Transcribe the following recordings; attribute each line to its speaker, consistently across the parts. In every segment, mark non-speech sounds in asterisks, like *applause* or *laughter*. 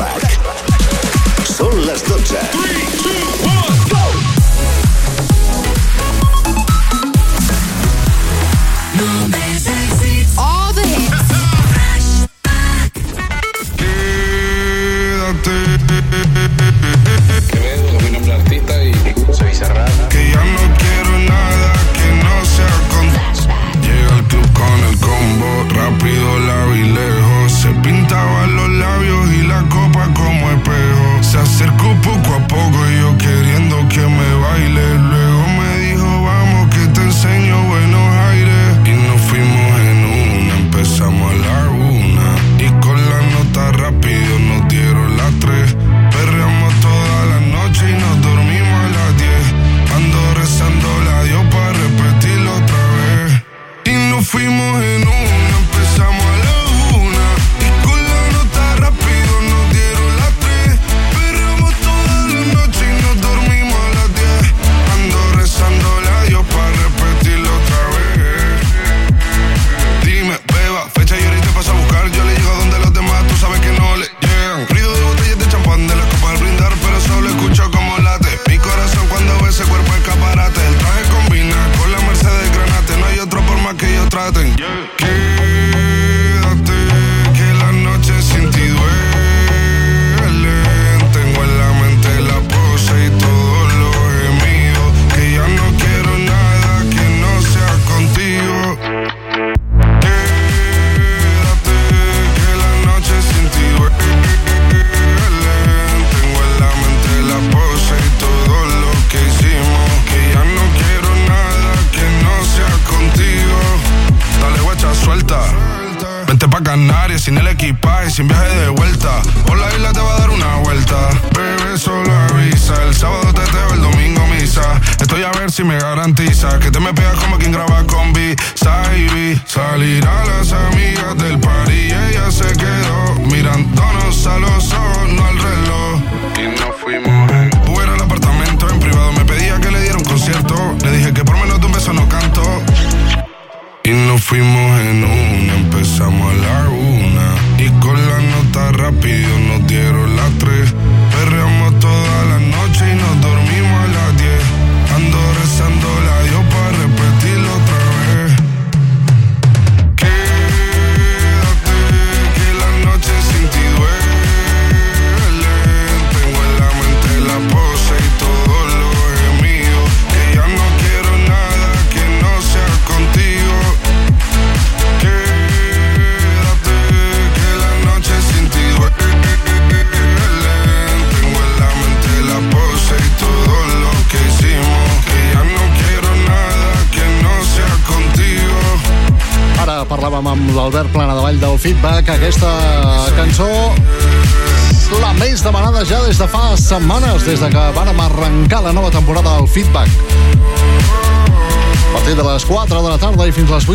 Speaker 1: back.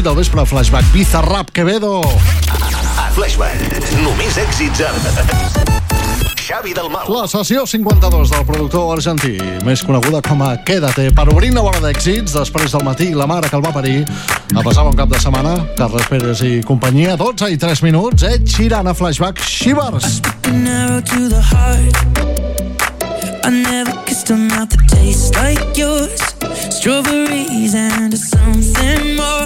Speaker 1: 7 del
Speaker 2: vespre, Flashback Bizarrap Quevedo.
Speaker 3: A, a Flashback, només èxits amb... Xavi del Mal.
Speaker 2: La sessió 52 del productor argentí, més coneguda com a Quédate, per obrir una bona d'èxits després del matí la mare que el va parir a passar bon cap de setmana, Carles Pérez i companyia, 12 i 3 minuts, et eh? xirant a Flashback Shivers.
Speaker 4: I never kissed a mouth that tastes like yours Strawberries and something more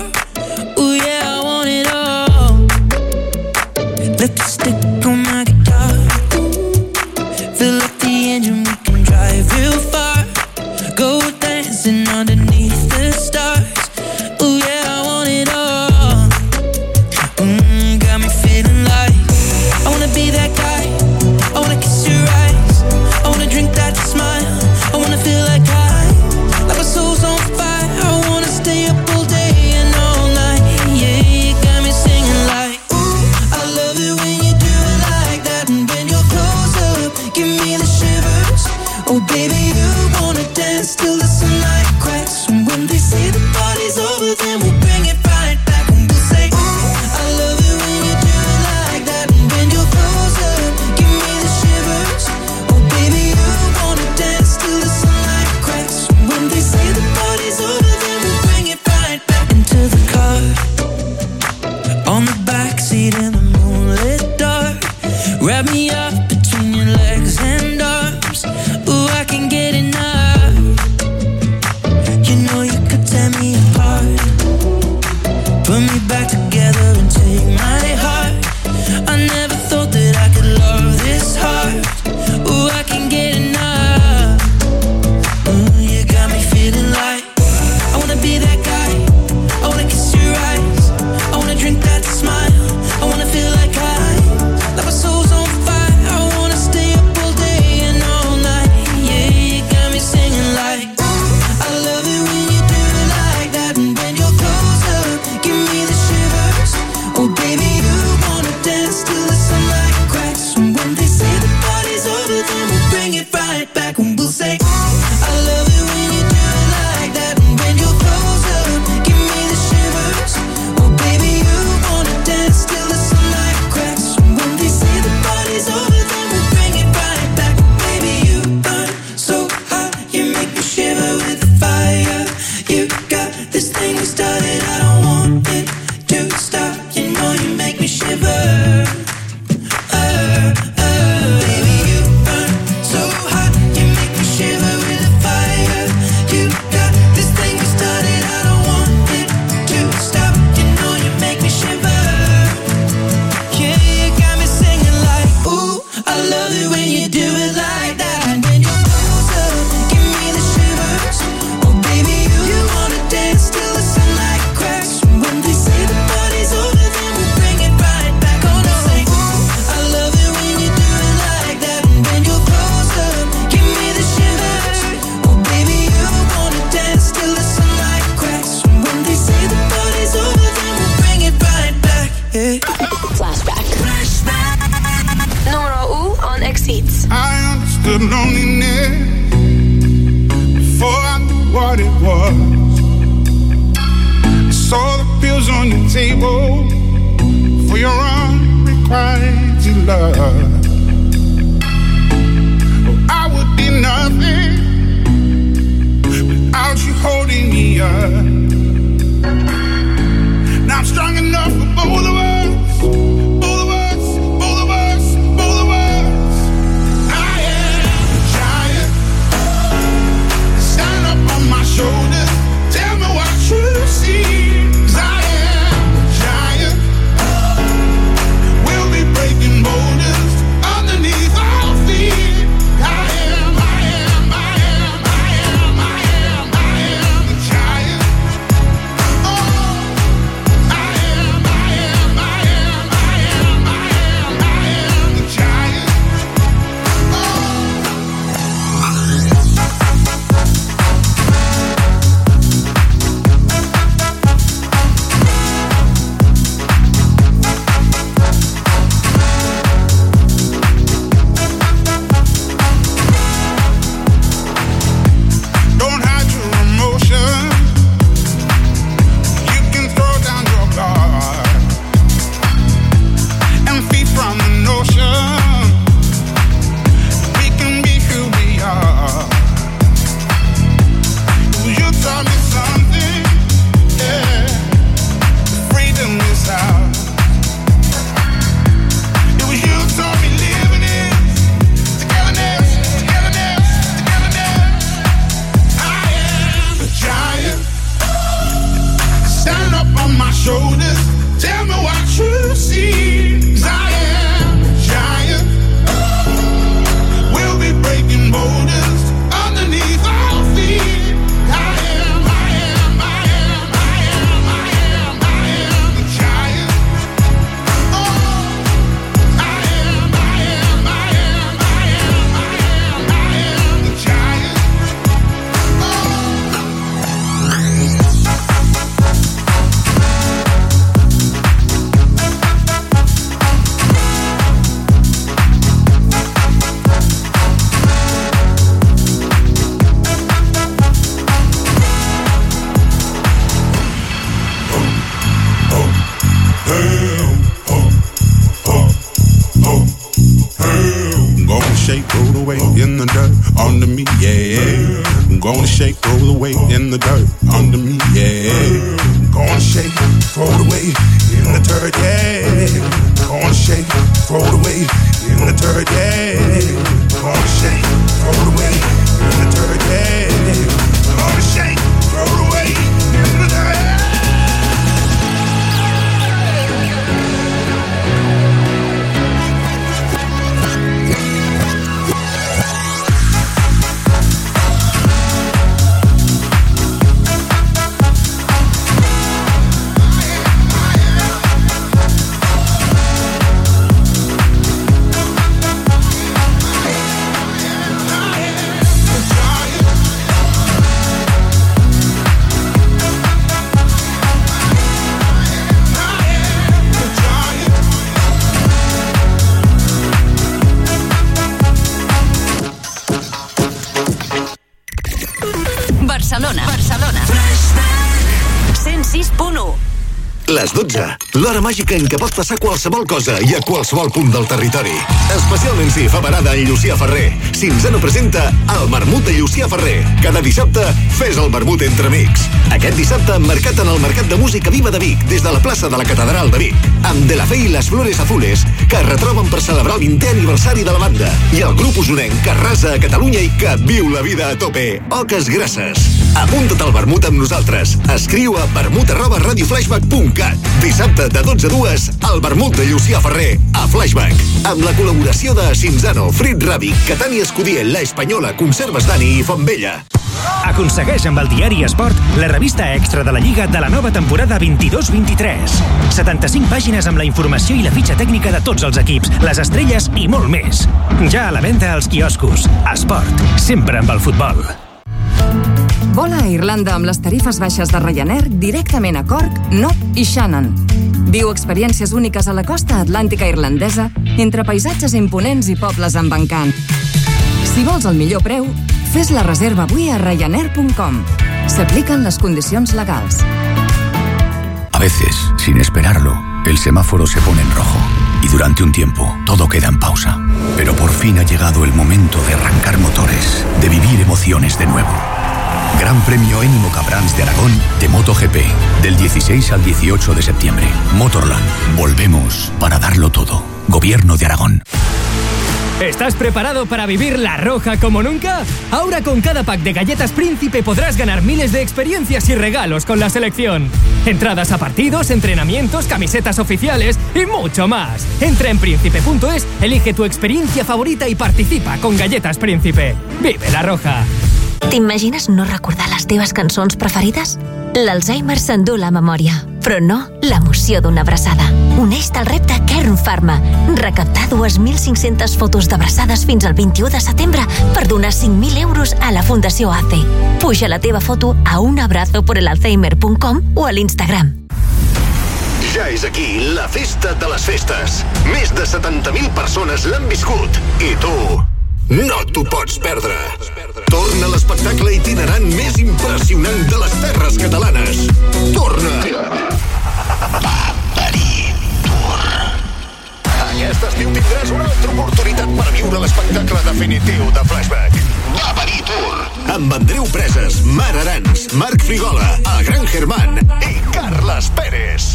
Speaker 3: Màgica en què pot passar qualsevol cosa i a qualsevol punt del territori. Especialment si fa parada en Llucià Ferrer. Cinzano presenta el Vermut de Llucià Ferrer. Cada dissabte, fes el vermut entre amics. Aquest dissabte, mercat en el Mercat de Música Viva de Vic, des de la plaça de la Catedral de Vic. Amb De La Fe i les Flores Azules, que es retroben per celebrar el 20è aniversari de la banda. I el grup usonenc que arrasa a Catalunya i que viu la vida a tope. Oques grasses. Apunta't al vermut amb nosaltres. Escriu a vermut arroba radioflashback.cat. Dissabte de 12 a 2, el vermut de Llucià Ferrer a Flashback. Amb la col·laboració de Cinzano, Frit Ràbic, Catània Escudier, La Espanyola, Conserves Dani i Fontvella.
Speaker 5: Aconsegueix amb el diari Esport la revista extra de la Lliga de la nova temporada 22-23. 75 pàgines amb la informació i la fitxa tècnica de tots els equips, les estrelles i molt més. Ja a la venda als quioscos. Esport, sempre amb el futbol.
Speaker 6: Vola a Irlanda amb les tarifes baixes de Ryanair directament a Cork, Knob i Shannon. Viu experiències úniques a la costa atlàntica irlandesa entre paisatges imponents i pobles amb encant. Si vols el millor preu, fes la reserva avui a ryanair.com. S'apliquen les condicions legals.
Speaker 7: A veces, sin esperarlo, el semáforo se pone en rojo y durante un tiempo todo queda en pausa. Pero por fin ha llegado el momento de arrancar motores, de vivir emociones de nuevo. Gran Premio Ennimo Cabrans de Aragón de MotoGP, del 16 al 18 de septiembre. Motorland, volvemos para darlo todo. Gobierno de Aragón.
Speaker 8: ¿Estás preparado para vivir la roja como nunca? Ahora con cada pack de galletas Príncipe podrás ganar miles de experiencias y regalos con la selección. Entradas a partidos, entrenamientos, camisetas oficiales y mucho más. Entra en príncipe.es, elige tu experiencia favorita y participa con Galletas Príncipe. Vive la roja.
Speaker 9: T'imagines no recordar les teves cançons preferides? L'Alzheimer s'endú la memòria, però no l'emoció d'una abraçada. Uneix-te al repte Kern Pharma. Recaptar 2.500 fotos d'abraçades fins al 21 de setembre per donar 5.000 euros a la Fundació ACE. Puja la teva foto a unabrazoporelalzheimer.com o a l'Instagram.
Speaker 3: Ja és aquí la festa de les festes. Més de 70.000 persones l'han viscut. I tu no t'ho pots perdre. Torna l'espectacle itinerant més impressionant de les terres catalanes. Torna! Aquest estiu tindràs una altra oportunitat per viure l'espectacle definitiu de Flashback. Parir Tour. Amb Andreu Preses, Mar Arans, Marc Frigola, el Gran Germán i Carles Pérez.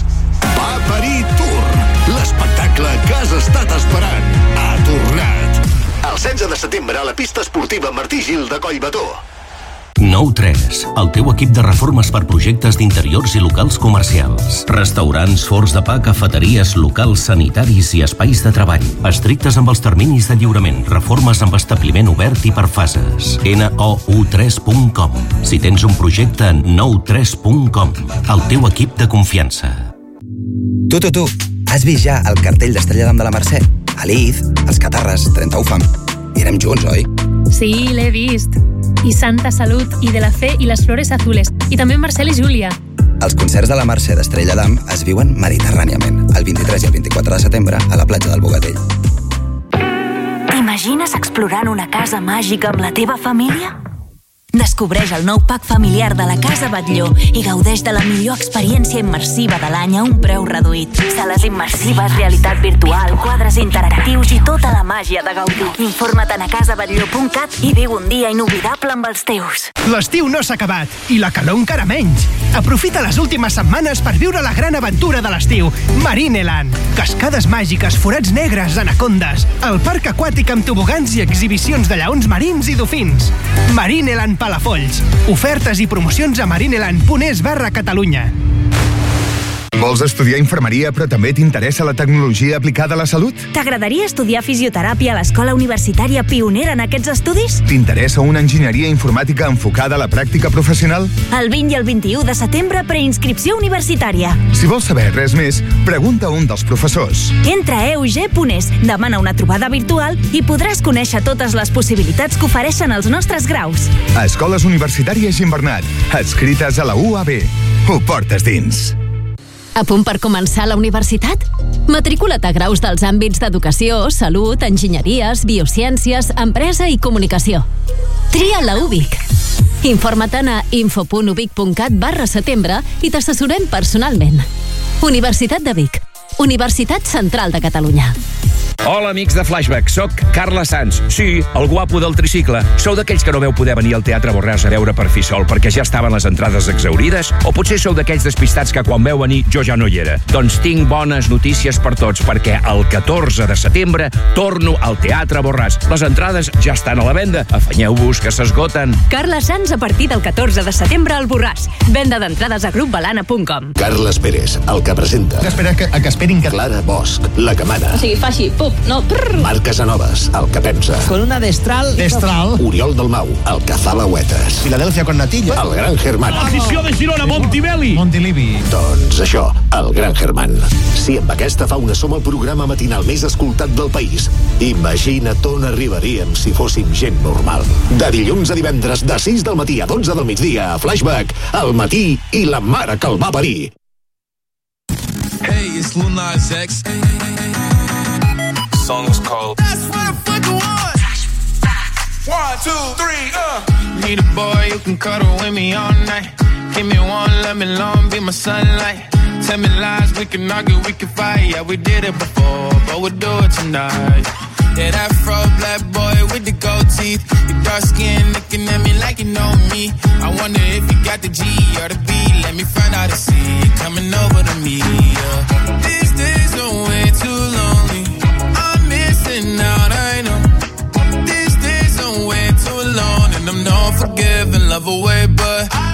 Speaker 3: Parir Tour. L'espectacle que has estat esperant ha tornat. El 16 de setembre a la pista esportiva Martí Gil de Collbató.
Speaker 10: 9-3, el teu equip de reformes per projectes d'interiors i locals comercials. Restaurants, forns de pa, cafeteries, locals sanitaris i espais de treball. Estrictes amb els terminis de lliurament. Reformes amb establiment obert i per fases. nou3.com Si tens un projecte, 93.com El teu equip de confiança.
Speaker 11: Tu, tu, tu, has vist ja el cartell d'Estrella d'Am de la Mercè? Aliz, els Catarres, 30 UFAM. Anem junts, oi?
Speaker 12: Sí, l'he vist. I Santa Salut, i De la Fe, i les Flores Azules. I també Marcel i Júlia.
Speaker 11: Els concerts de la Mercè d'Estrella d'Am es viuen mediterràniament, el 23 i el 24 de setembre a la platja del Bogatell.
Speaker 9: T'imagines explorant una casa màgica amb la teva família? Descobreix el nou pack familiar de la Casa Batlló i gaudeix de la millor experiència immersiva de l'any a un preu reduït. Sales immersives, realitat virtual, quadres interactius i tota la màgia de gaudir. Informa't a casabatlló.cat i viu un dia inoblidable amb els teus.
Speaker 13: L'estiu no s'ha acabat i la calor encara menys. Aprofita les últimes setmanes per viure la gran aventura de l'estiu. Marineland. Cascades màgiques, forats negres, anacondes, el parc aquàtic amb tobogans i exhibicions de lleons marins i dofins. Marineland Palafolls. Ofertes i promocions a marineland.es barra Catalunya.
Speaker 14: Vols estudiar infermeria però també t'interessa la tecnologia aplicada a la salut?
Speaker 9: T'agradaria estudiar fisioteràpia a l'escola universitària pionera en aquests estudis?
Speaker 14: T'interessa una enginyeria informàtica enfocada a la pràctica professional?
Speaker 9: El 20 i el 21 de setembre, preinscripció universitària.
Speaker 14: Si vols saber res més, pregunta a un dels professors.
Speaker 9: Entra a eug.es, demana una trobada virtual i podràs conèixer totes les possibilitats que ofereixen els nostres graus.
Speaker 14: A Escoles Universitàries Gimbernat, adscrites a la UAB. Ho portes dins.
Speaker 15: A punt per començar la universitat? Matricula't a graus dels àmbits d'educació, salut, enginyeries, biociències, empresa i comunicació. Tria la UBIC. Informa't a info.ubic.cat barra setembre i t'assessorem personalment. Universitat de Vic. Universitat Central de Catalunya.
Speaker 16: Hola, amics de Flashback. Soc Carla Sanz. Sí, el guapo del tricicle. Sou d'aquells que no veu poder venir al Teatre Borràs a veure per fi sol perquè ja estaven les entrades exaurides? O potser sou d'aquells despistats que quan veu venir jo ja no hi era? Doncs tinc bones notícies per tots perquè el 14 de setembre torno al Teatre Borràs. Les entrades ja estan a la venda. Afanyeu-vos que s'esgoten.
Speaker 17: Carla Sanz a partir del 14 de setembre al Borràs. Venda d'entrades a grupbalana.com.
Speaker 3: Carles Pérez, el que presenta.
Speaker 18: Espera, que, que esperin que...
Speaker 3: Clara Bosch, la que mana.
Speaker 19: O sigui, fa així, pup, no, prrr.
Speaker 3: Marc Casanovas, el que pensa.
Speaker 20: Con una destral.
Speaker 18: Destral.
Speaker 3: Oriol Dalmau, el que fa l'auetes.
Speaker 18: Filadelfia con natilla.
Speaker 3: El gran Germán.
Speaker 21: Afició de Girona, Montibeli.
Speaker 18: Montilivi.
Speaker 3: Doncs això, el gran Germán. Si amb aquesta fauna som el programa matinal més escoltat del país, imagina't on arribaríem si fóssim gent normal. De dilluns a divendres, de 6 del matí a 12 del migdia, a Flashback, al matí i la mare que el va parir.
Speaker 22: Hey, it's Lil Nas X. Song is called. That's what I fuck you want. One, two, three, uh. Need a boy who can cuddle with me all night. Give me one, let me long, be my sunlight. Tell me lies, we can argue, we can fight. Yeah, we did it before, but we'll do it tonight. Yeah, that fro black boy with the gold teeth. Your dark skin looking at me like you know me. I wonder if you got the G or the B. Let me find out and see you coming over to me. Yeah. These days are way too lonely. Missing out, I know. These days are way too long, and I'm not forgiving, love away, but I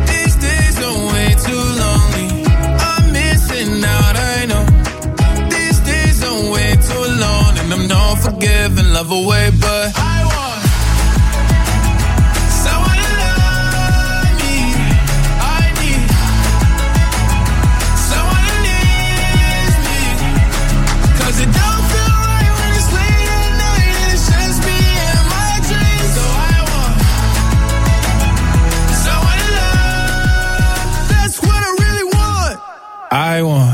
Speaker 22: And I'm not forgiving, love away, but I want someone to love me. I need someone who needs me. 'Cause it don't feel right when it's late at night and it's just me and my dreams. So I want someone to love. That's what I really want. I want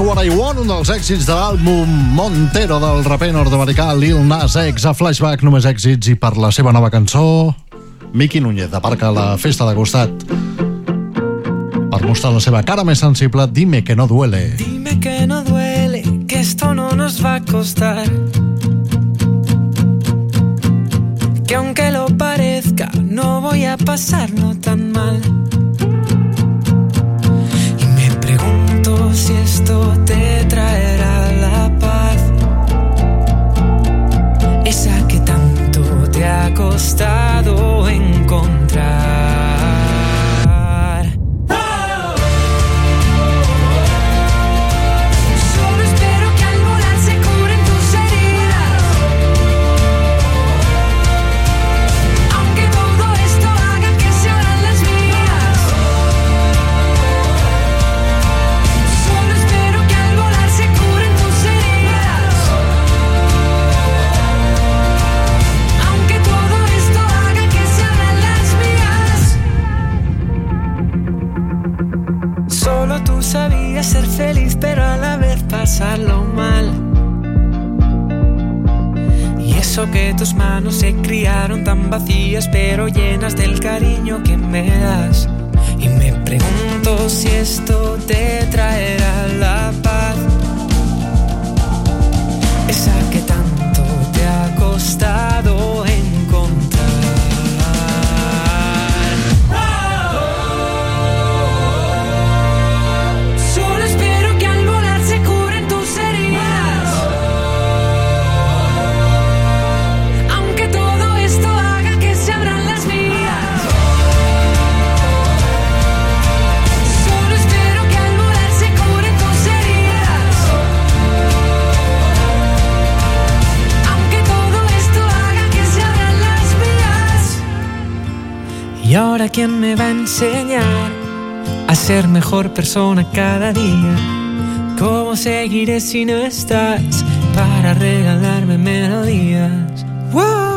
Speaker 2: What I Want, un dels èxits de l'àlbum Montero del raper nord-americà Lil Nas X a Flashback, només èxits i per la seva nova cançó Miqui Núñez aparca la festa de costat per mostrar la seva cara més sensible Dime que no duele
Speaker 23: Dime que no duele, que esto no nos va a costar. Que aunque lo parezca, no voy a pasarlo tan mal. Si esto te traerá la paz. Esa que tanto te ha costado pasarlo mal. Y eso que tus manos se criaron tan vacías, pero llenas del cariño que me das. Y me pregunto si esto te traerá la paz.
Speaker 24: ahora quién me va a enseñar a ser mejor persona cada día? ¿Cómo seguiré si no estás para regalarme melodías?
Speaker 2: ¡Wow!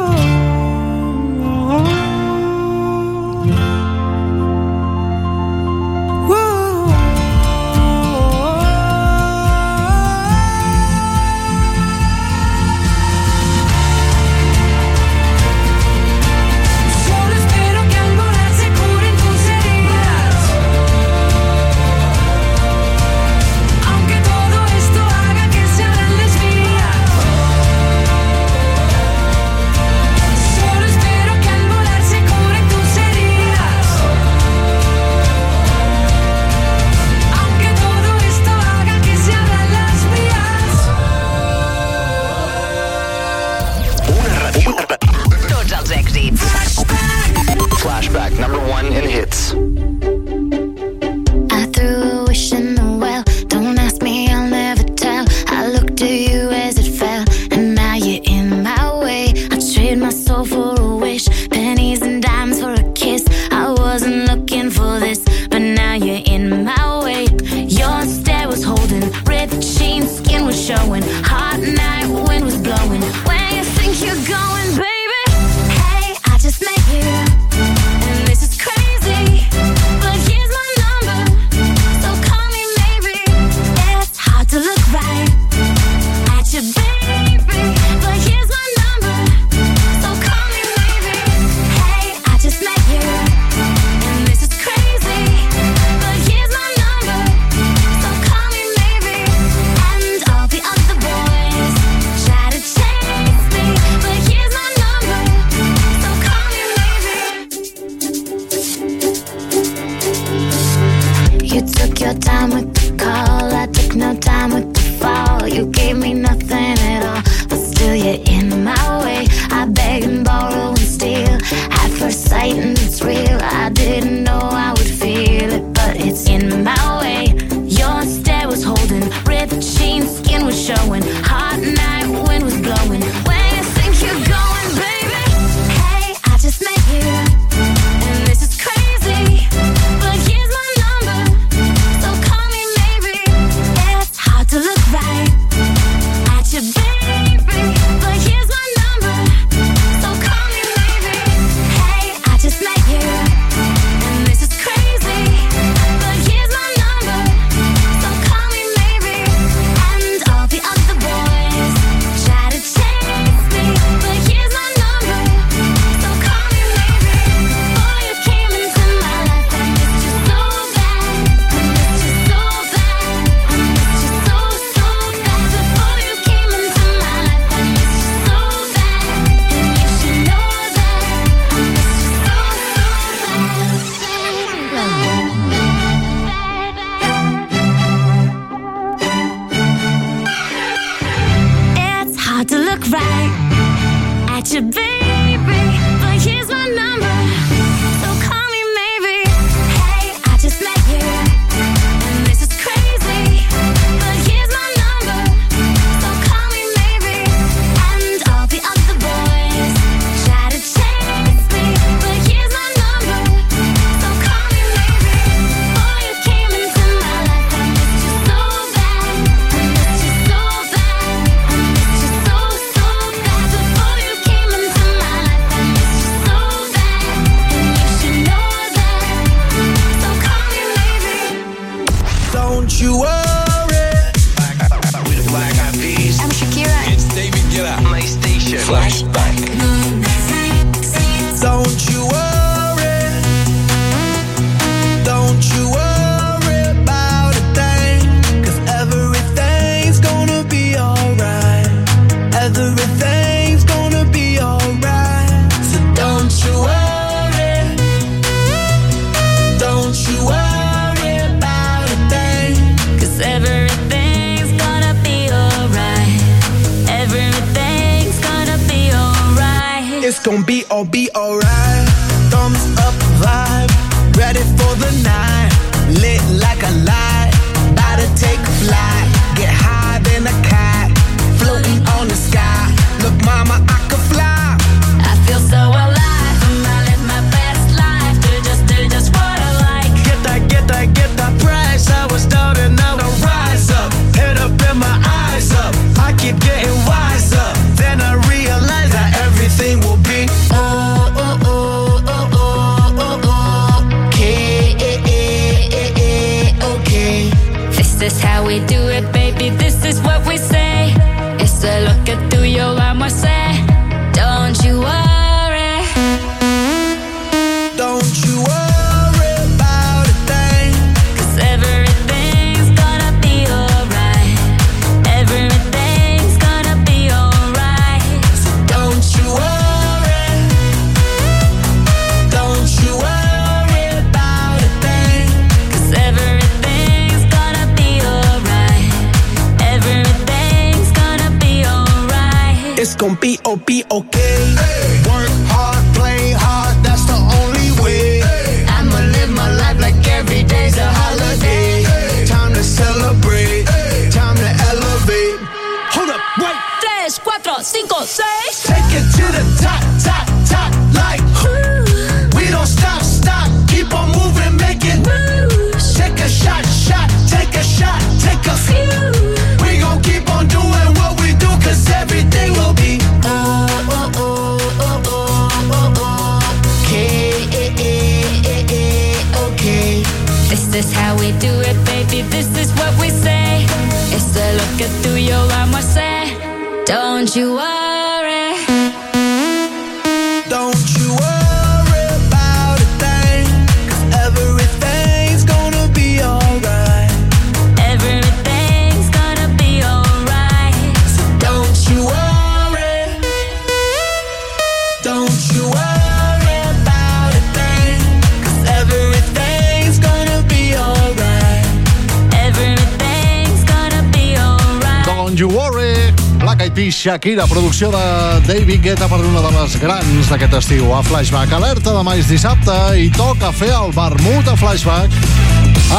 Speaker 2: Shakira, producció de David Guetta per una de les grans d'aquest estiu. A Flashback, alerta demà és dissabte i toca fer el vermut a Flashback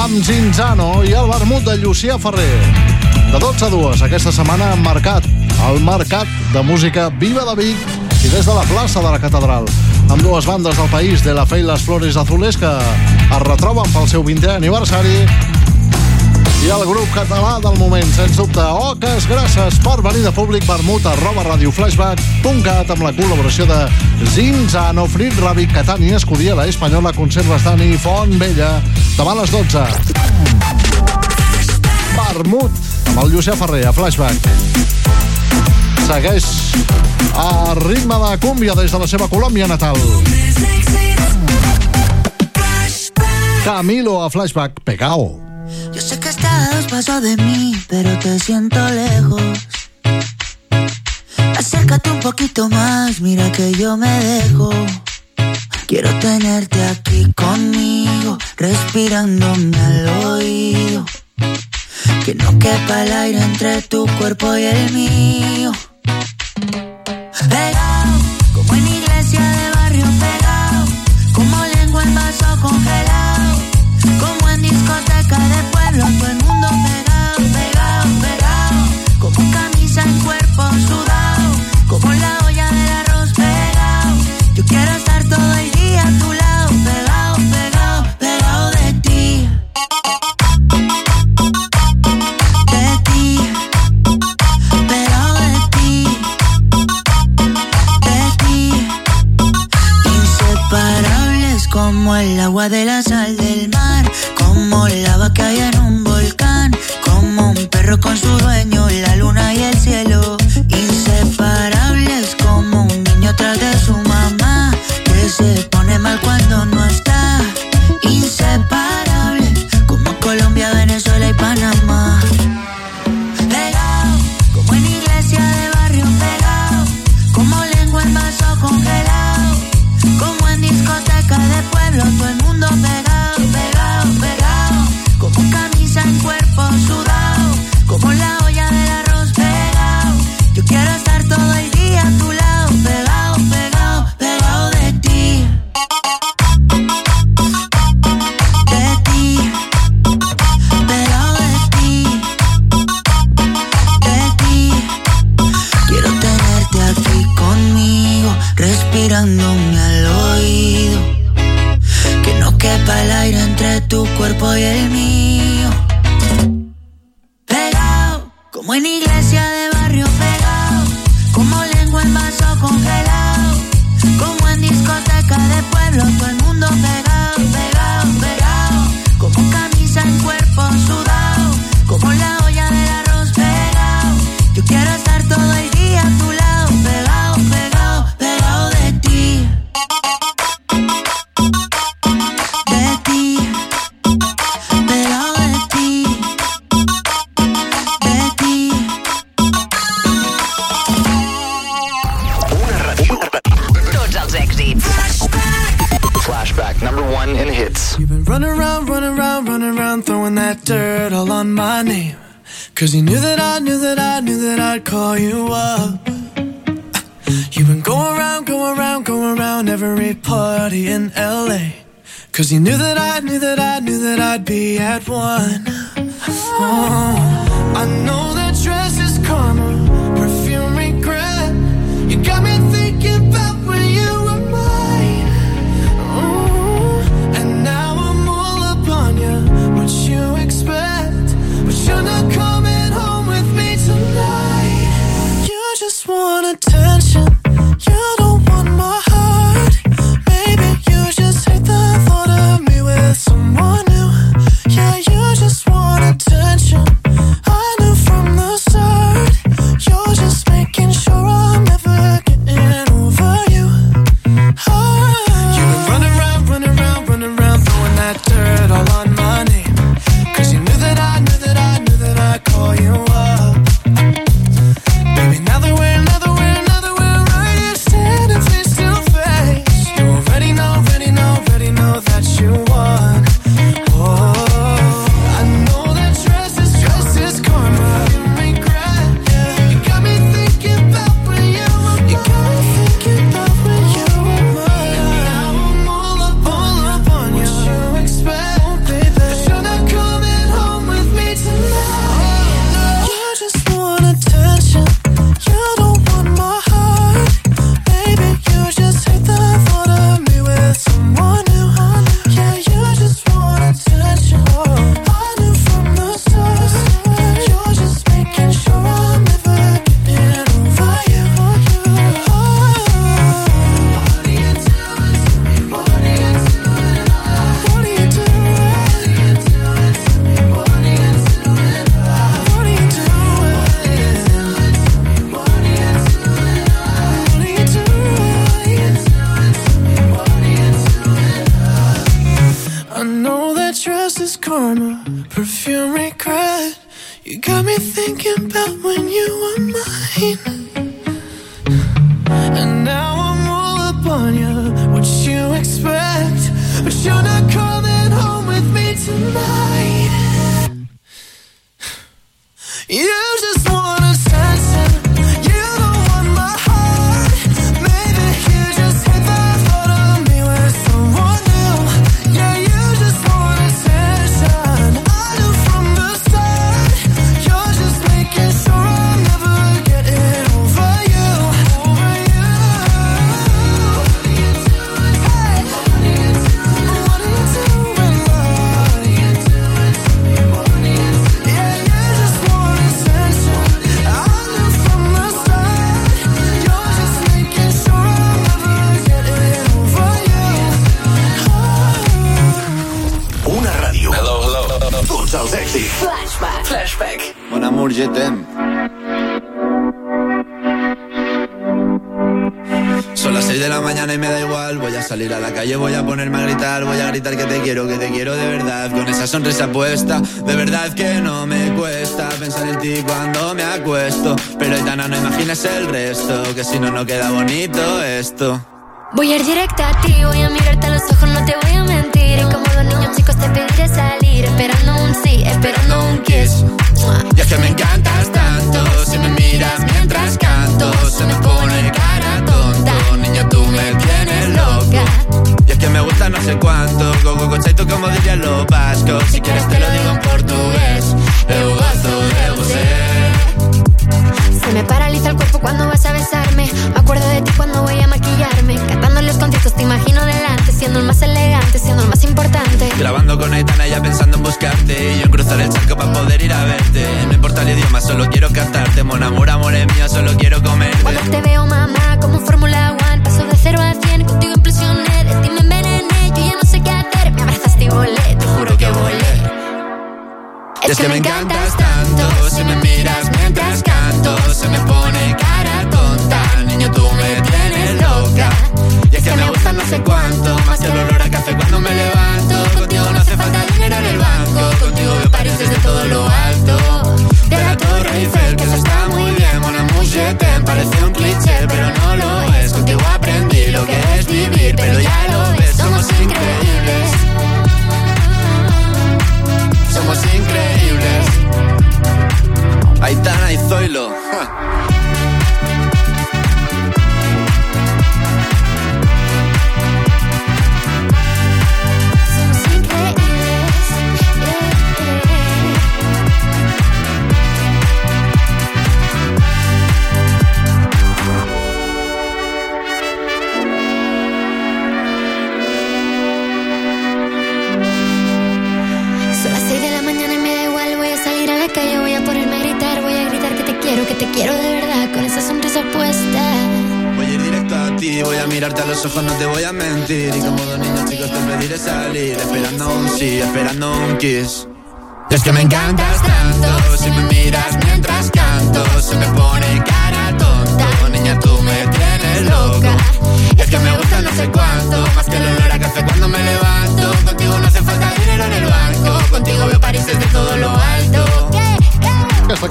Speaker 2: amb Zinzano i el vermut de Llucia Ferrer. De 12 a 2, aquesta setmana han marcat el Mercat de Música Viva de Vic i des de la plaça de la Catedral amb dues bandes del país, De la Fe i les Flores Azules, que es retroben pel seu 20è aniversari i el grup català del moment, sens dubte, Oques Grasses, per venir de públic, vermut, arroba radioflashback.cat, amb la col·laboració de Zinzano, Frit Ravi, Catània, Escudiela, Espanyola, Conserves Dani, Font Vella, demà a les 12. Vermut, amb el Llucià Ferrer, a Flashback. Segueix a ritme de cúmbia des de la seva Colòmbia natal. Camilo a Flashback, Pegao.
Speaker 25: Paso de mí, pero te siento lejos. Acércate un poquito más, mira que yo me dejo. Quiero tenerte aquí conmigo, respirándome al oído. Que no quepa el aire entre tu cuerpo y el mío. agua, de la sal del
Speaker 26: mar, como lava que hay en
Speaker 27: un
Speaker 26: volcán, como
Speaker 27: un
Speaker 26: perro con su dueño, la luna y el
Speaker 2: cielo.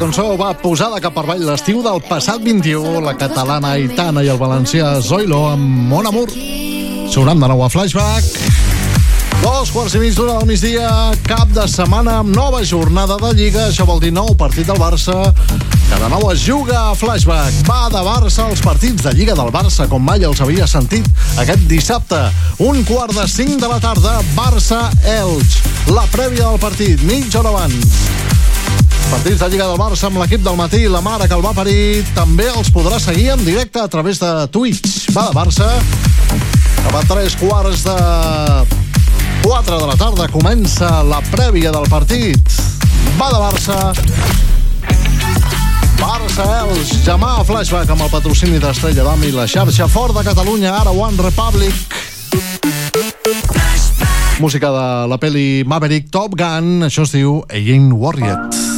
Speaker 2: cançó va posar de cap per avall l'estiu del passat 21 la catalana Aitana i el valencià Zoilo amb Mon Amor. Sonant de nou a Flashback. Dos quarts i mig d'una del migdia, cap de setmana amb nova jornada de Lliga. Això vol dir nou partit del Barça, que de nou es juga a Flashback. Va de Barça els partits de Lliga del Barça, com mai els havia sentit aquest dissabte. Un quart de cinc de la tarda, Barça-Elx. La prèvia del partit, mitja hora abans. Partits de Lliga del Barça amb l'equip del matí, la mare que el va parir, també els podrà seguir en directe a través de Twitch. Va de Barça, cap a tres quarts de 4 de la tarda comença la prèvia del partit. Va de Barça, Barça, Els, Jamà, Flashback amb el patrocini d'Estrella d'Ami, la xarxa Ford de Catalunya, ara One Republic. Música de la pel·li Maverick Top Gun, això es diu Ain't
Speaker 28: Warrior.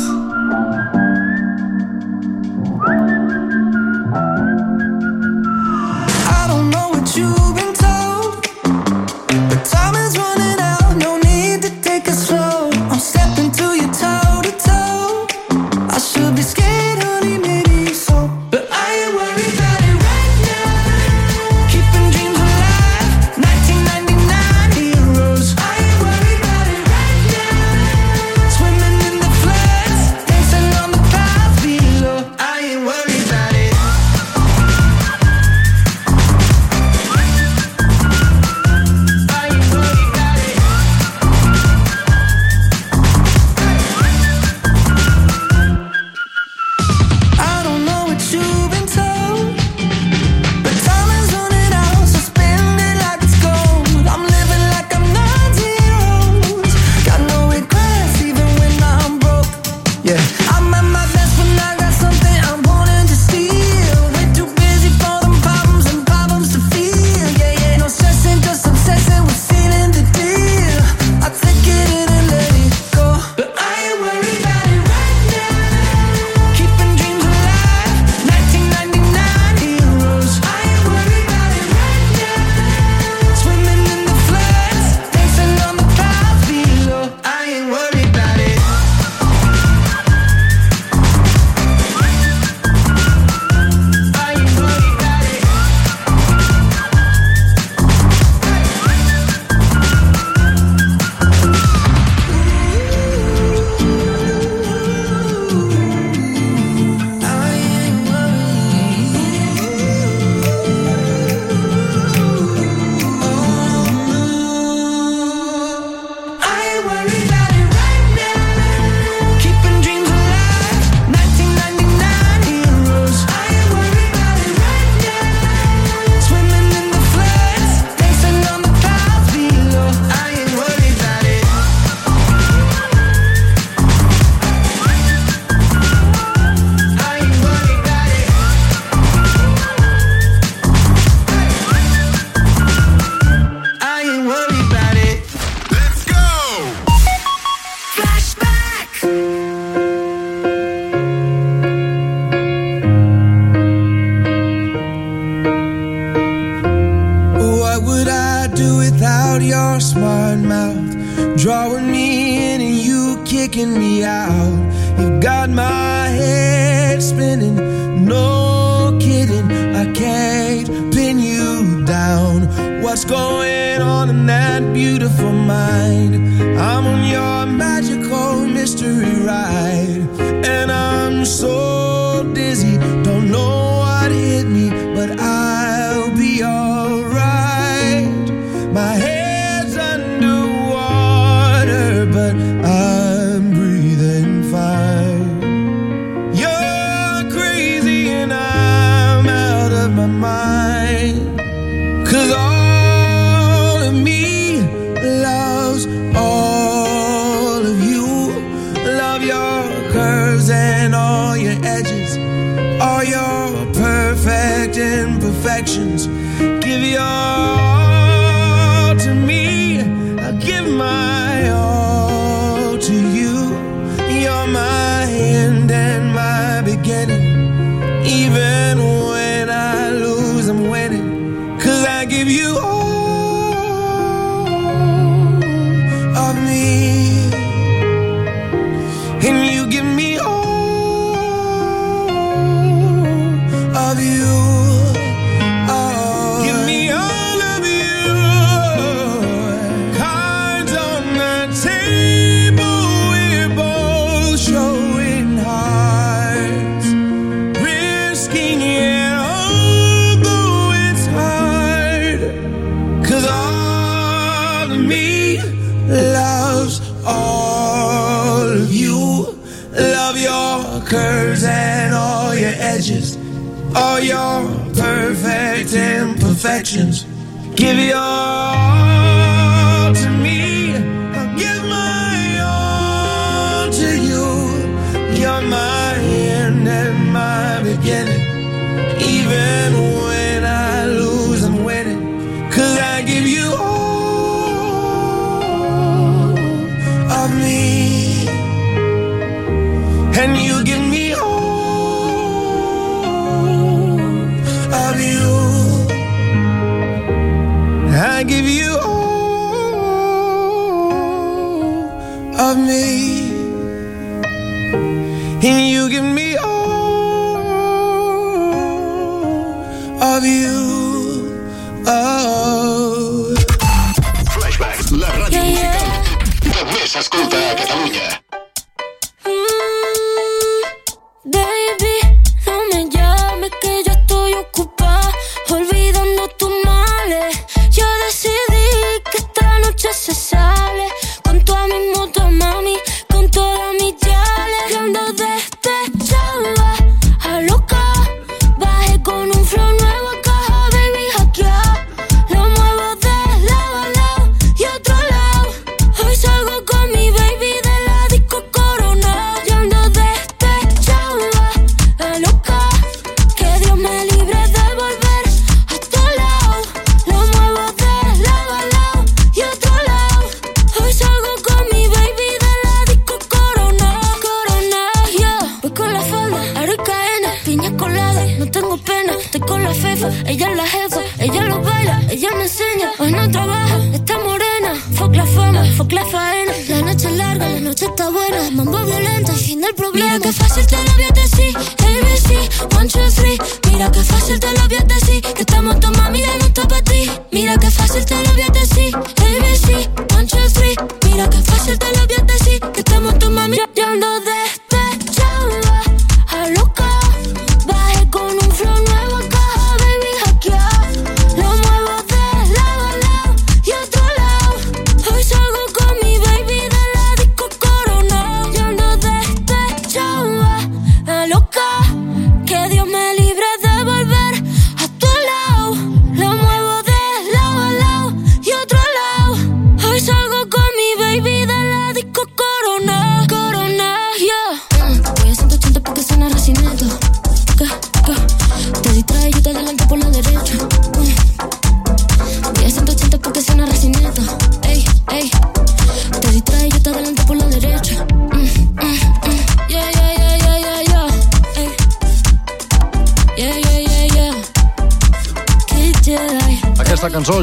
Speaker 28: la
Speaker 29: noche es larga, la noche está buena. Mambo violento, fin del problema. Mira qué fácil te lo voy a decir. ABC, one, two, three. Mira qué fácil te lo voy a decir. Que estamos tu mami ya no está para ti. Mira qué fácil te lo voy a decir.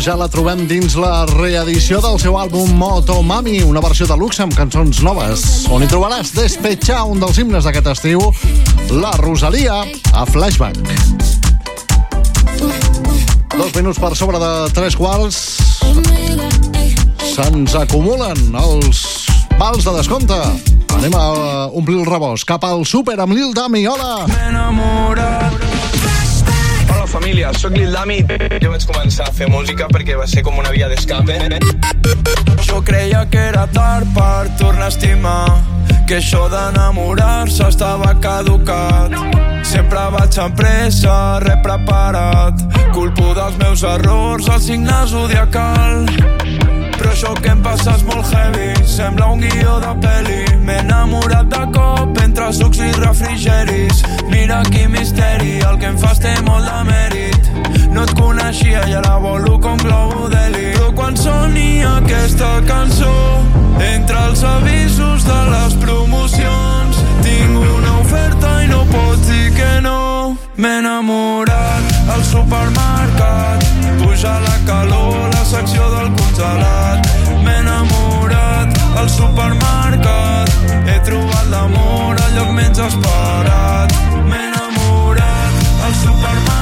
Speaker 2: ja la trobem dins la reedició del seu àlbum Moto Mami, una versió de luxe amb cançons noves, on hi trobaràs Despetxar, un dels himnes d'aquest estiu, la Rosalia, a Flashback. Dos minuts per sobre de tres quarts se'ns acumulen els pals de descompte. Anem a omplir el rebost cap al súper amb l'Il Dami. Hola!
Speaker 30: M'he enamorat família, sóc Lil Dami. Jo vaig començar a fer música perquè va ser com una via d'escape.
Speaker 31: Jo creia que era tard per tornar a estimar, que això d'enamorar-se estava caducat. Sempre vaig amb pressa, repreparat, culpo dels meus errors, el signe zodiacal això que em passa és molt heavy. Sembla un guió de peli M'he enamorat de cop entre sucs i refrigeris. Mira quin misteri, el que em fas té molt de mèrit. No et coneixia i ara volo com globo d'heli Però quan soni aquesta cançó Entre els avisos de les promocions Tinc una oferta i no pots dir que no. M'he enamorat al supermercat puja la calor, la secció del congelat. M'he enamorat al supermercat, he trobat l'amor al lloc menys esperat. M'he enamorat al supermercat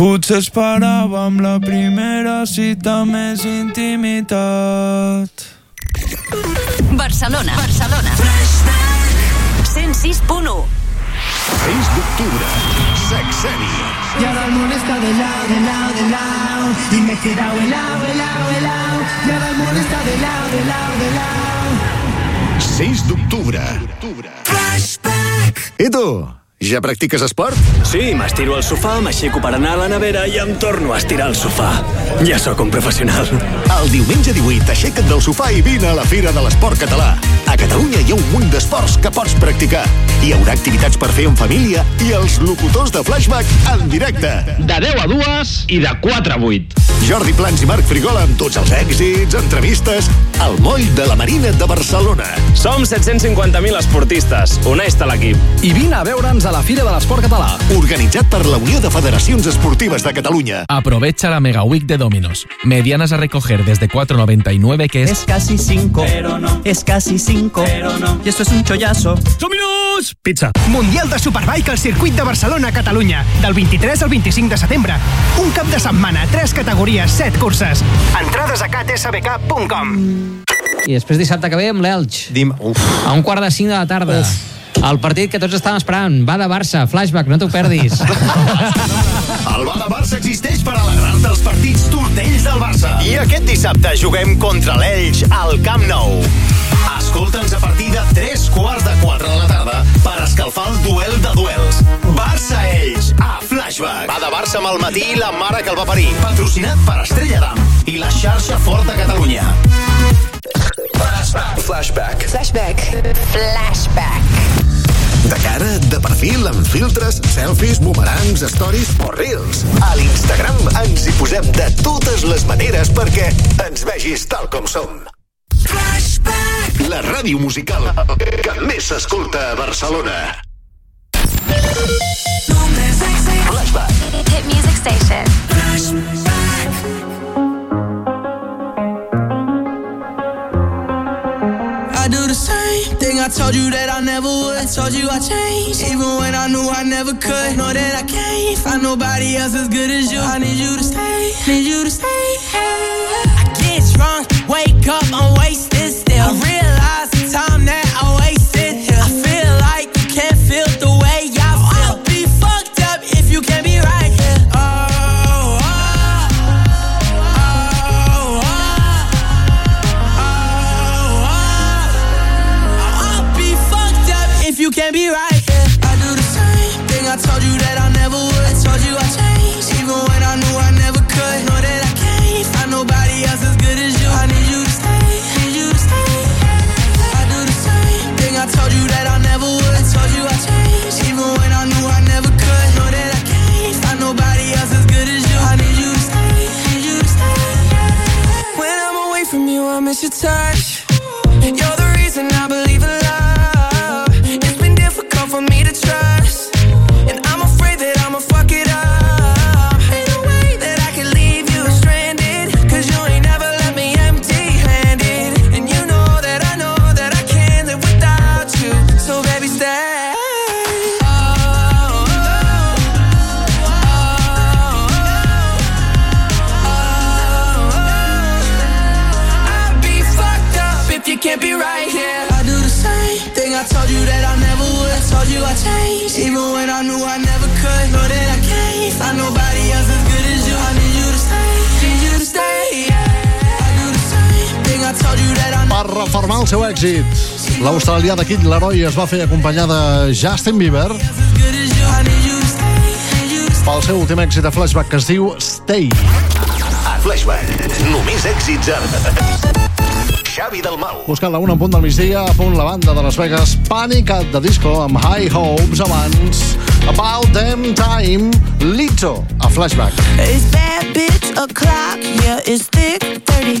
Speaker 31: Potser esperàvem la primera cita més intimitat.
Speaker 17: Barcelona. Barcelona. 106.1
Speaker 3: 6 d'octubre, Sexeni.
Speaker 32: Y ahora el mundo está de lado, de lado, de lado Y me he quedado helado, helado, helado Y ahora el mundo está de lado, de lado, de lado
Speaker 3: 6 d'octubre. I tu, ja practiques esport?
Speaker 33: Sí, m'estiro al sofà, m'aixeco per anar a la nevera i em torno a estirar al sofà. Ja sóc un professional.
Speaker 3: El diumenge 18, aixeca't del sofà i vine a la Fira de l'Esport Català. A Catalunya hi ha un munt d'esports que pots practicar. Hi haurà activitats per fer en família i els locutors de Flashback en directe.
Speaker 21: De 10 a 2 i de 4 a 8.
Speaker 3: Jordi Plans i Marc Frigola amb tots els èxits, entrevistes, al moll de la Marina de Barcelona.
Speaker 33: Som 750.000 esportistes. Uneix-te a l'equip.
Speaker 34: I vine a veure'ns a la Fira de l'Esport Català.
Speaker 3: Organitzat per la Unió de Federacions Esportives de Catalunya.
Speaker 35: Aprovecha la Mega Week de Dominos. Medianas a recoger desde 4.99 que es...
Speaker 36: Es casi 5, pero no. Es casi 5, pero no. Y esto es un chollazo.
Speaker 35: ¡Dominos! Pizza.
Speaker 37: Mundial de Superbike al circuit de Barcelona, Catalunya. Del 23 al 25 de setembre. Un cap de setmana, 3 categories, 7 curses. Entrades a catsbk.com
Speaker 20: I després dissabte que ve amb l'Elx.
Speaker 18: Dim... Uf.
Speaker 20: A un quart de cinc de la tarda. El partit que tots estàvem esperant. Va de Barça, flashback, no t'ho perdis. *laughs*
Speaker 3: El Bar de Barça existeix per alegrar-te els partits tortells del Barça.
Speaker 38: I aquest dissabte juguem contra l'Elx al Camp Nou.
Speaker 3: Escolta'ns a partir de 3 quarts de 4 de la tarda per escalfar el duel de duels. Barça-Elx, a Flashback.
Speaker 38: Va de Barça amb el matí la mare que el va parir.
Speaker 3: Patrocinat per Estrella d'Am i la xarxa Fort de Catalunya.
Speaker 39: Flashback.
Speaker 40: Flashback.
Speaker 39: Flashback. Flashback.
Speaker 3: De cara, de perfil, amb filtres, selfies, boomerangs, stories o reels. A l'Instagram ens hi posem de totes les maneres perquè ens vegis tal com som. Flashback. La ràdio musical que més s'escolta a Barcelona. Flashback.
Speaker 27: Hit music station.
Speaker 41: I do the same thing I told you that I never would. I told you I changed, even when I knew I never could. Know that I can't find nobody else as good as you. I need you to stay, need you to stay. I get drunk
Speaker 2: l'australià de Kid Laroi es va fer acompanyar de Justin Bieber pel seu últim èxit de Flashback que es diu Stay.
Speaker 3: A Flashback, només èxits a... Xavi Dalmau.
Speaker 2: Buscant la una en punt del migdia, a punt la banda de Las Vegas, Panicat de Disco amb High Hopes abans About Them Time, Lito, a Flashback.
Speaker 32: It's bad bitch o'clock, yeah, it's thick 30.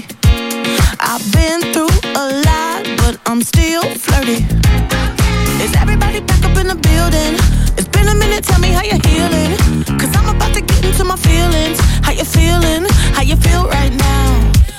Speaker 32: I've been through a lot but I'm still flirty. Is everybody back up in the building? It's been a minute, tell me how you're healing. Cause I'm about to get into my feelings. How you feeling? How you feel right now?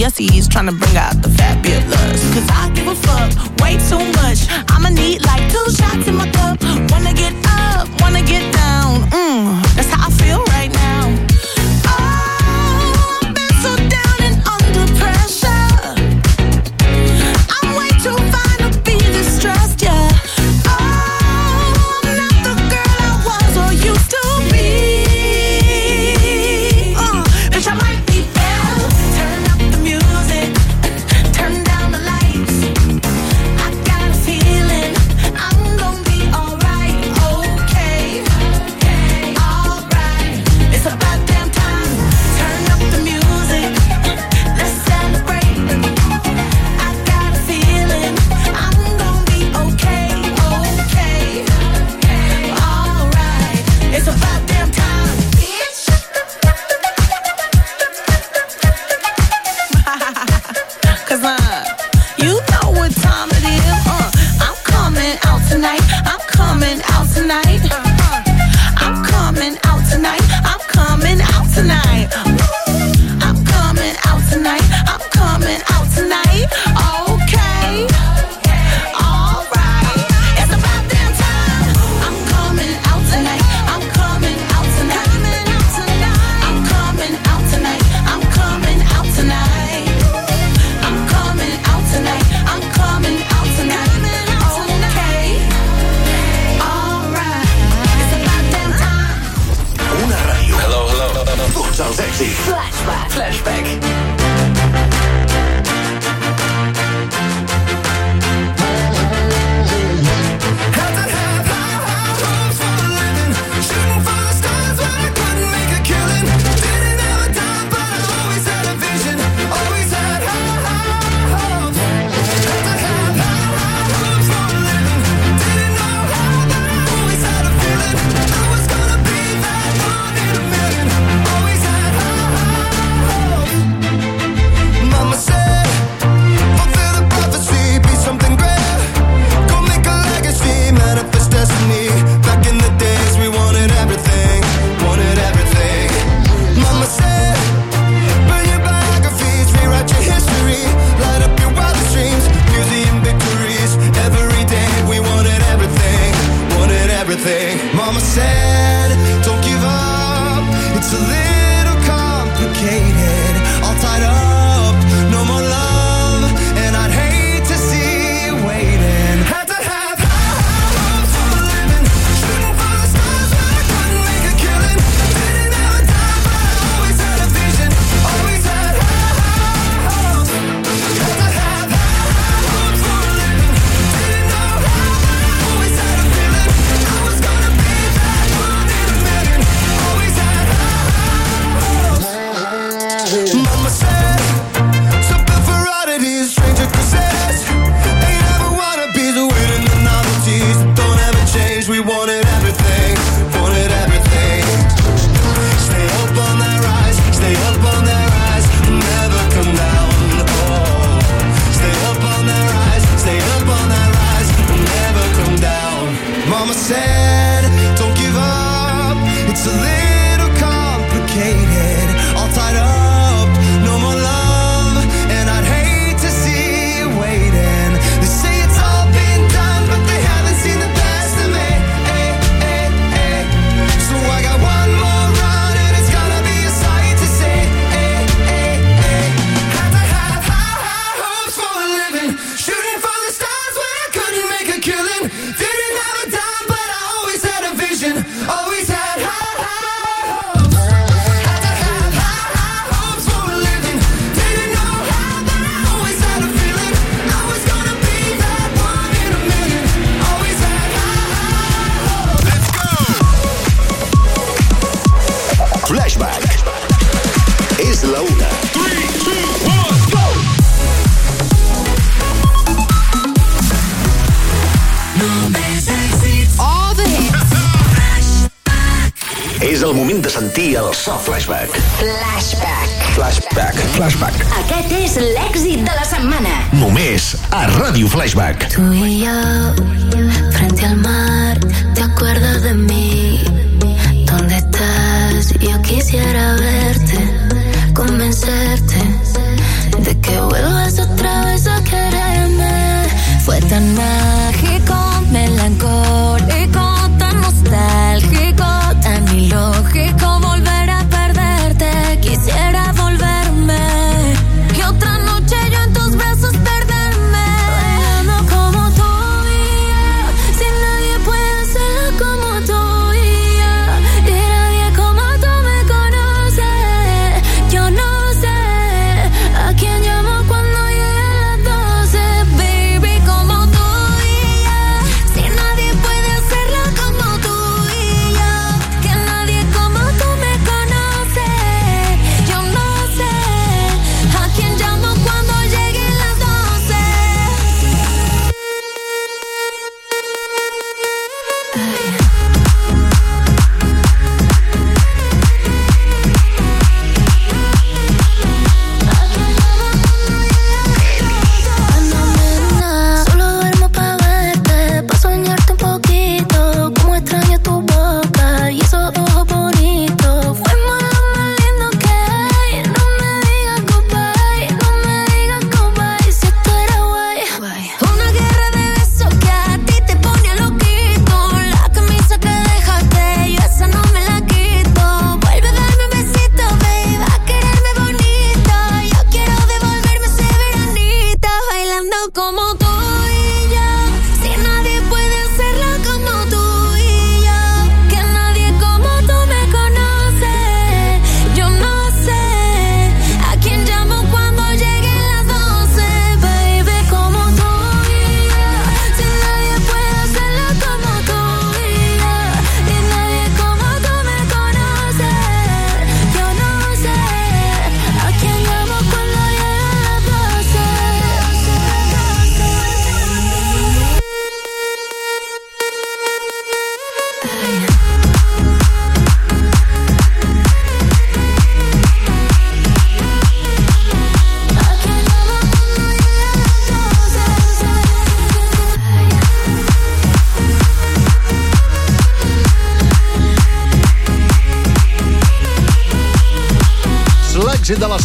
Speaker 32: GCSEs trying to bring out the fabulous. Cause I give a fuck way too much. I'ma need like two shots in my cup.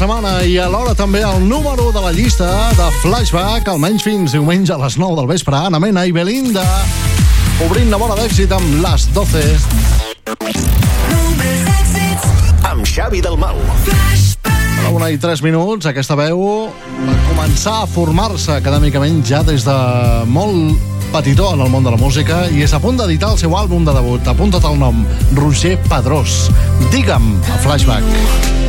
Speaker 27: setmana
Speaker 2: i alhora també el número de la llista de Flashback, almenys fins diumenge a les 9 del vespre, Anna Mena i Belinda, obrint la bola d'èxit amb les 12.
Speaker 3: Amb Xavi del
Speaker 2: Mau. A una i tres minuts, aquesta veu va començar a formar-se acadèmicament ja des de molt petitó en el món de la música i és a punt d'editar el seu àlbum de debut. Apunta't el nom, Roger Pedrós. Digue'm a Flashback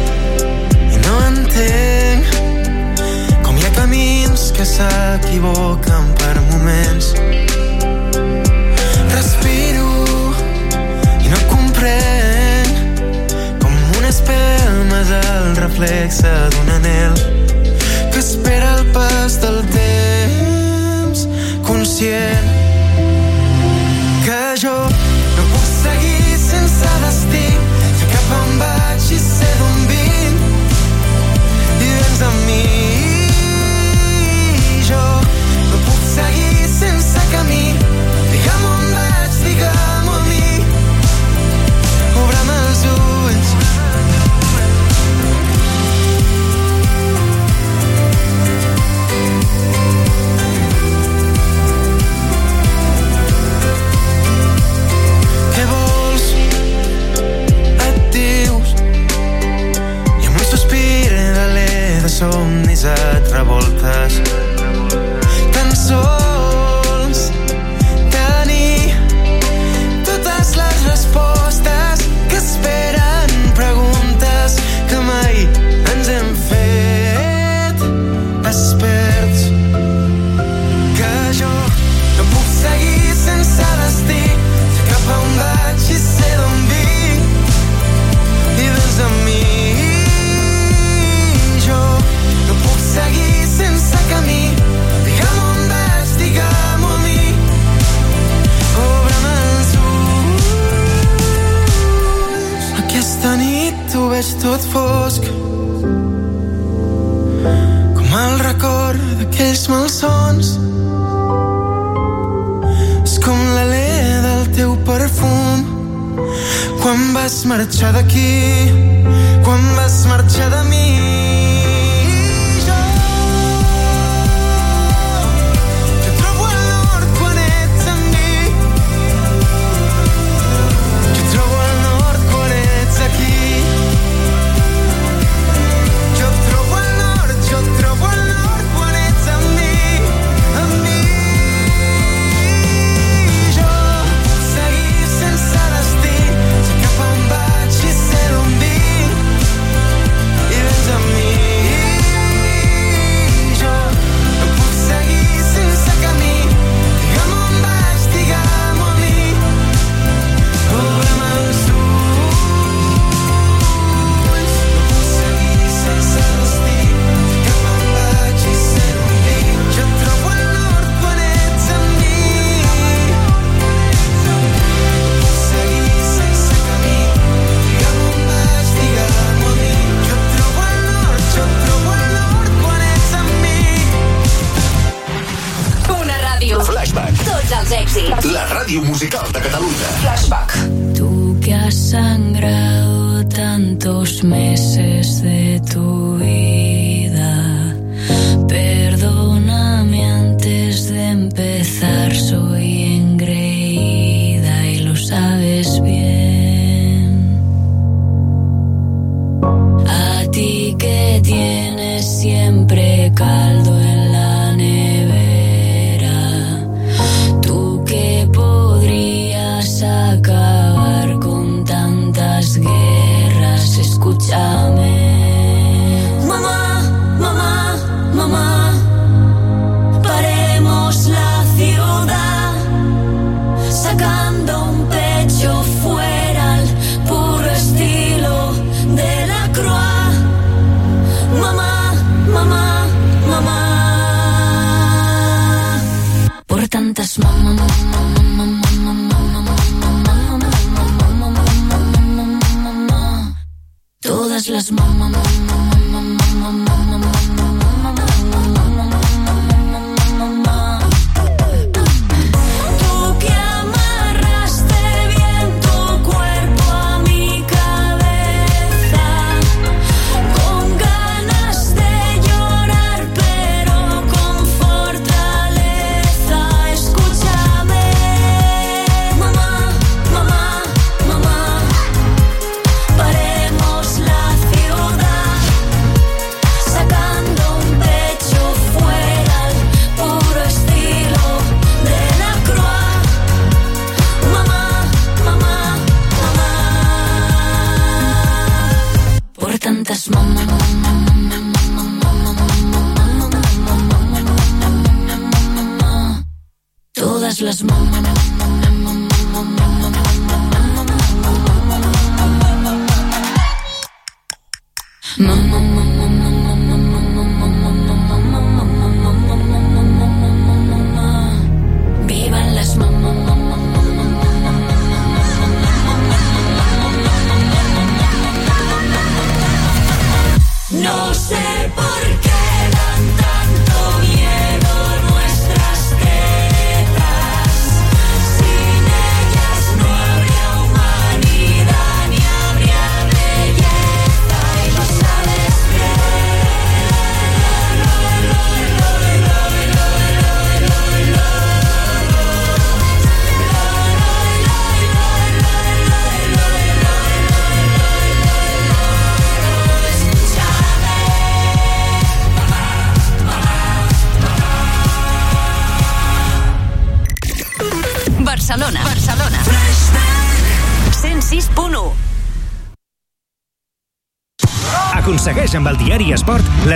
Speaker 41: entenc com hi ha camins que s'equivoquen per moments. Respiro i no comprenc com una espelma és el reflexe d'un anel que espera el pas del temps conscient que jo no puc seguir mi jo, no puc seguir sense camí somnis et revoltes tot fosc. Com el record d'aquells malsons. És com l'alè del teu perfum. Quan vas marxar d'aquí quan vas marxar de mi
Speaker 17: ràdio
Speaker 3: musical de Catalunya.
Speaker 17: Flashback.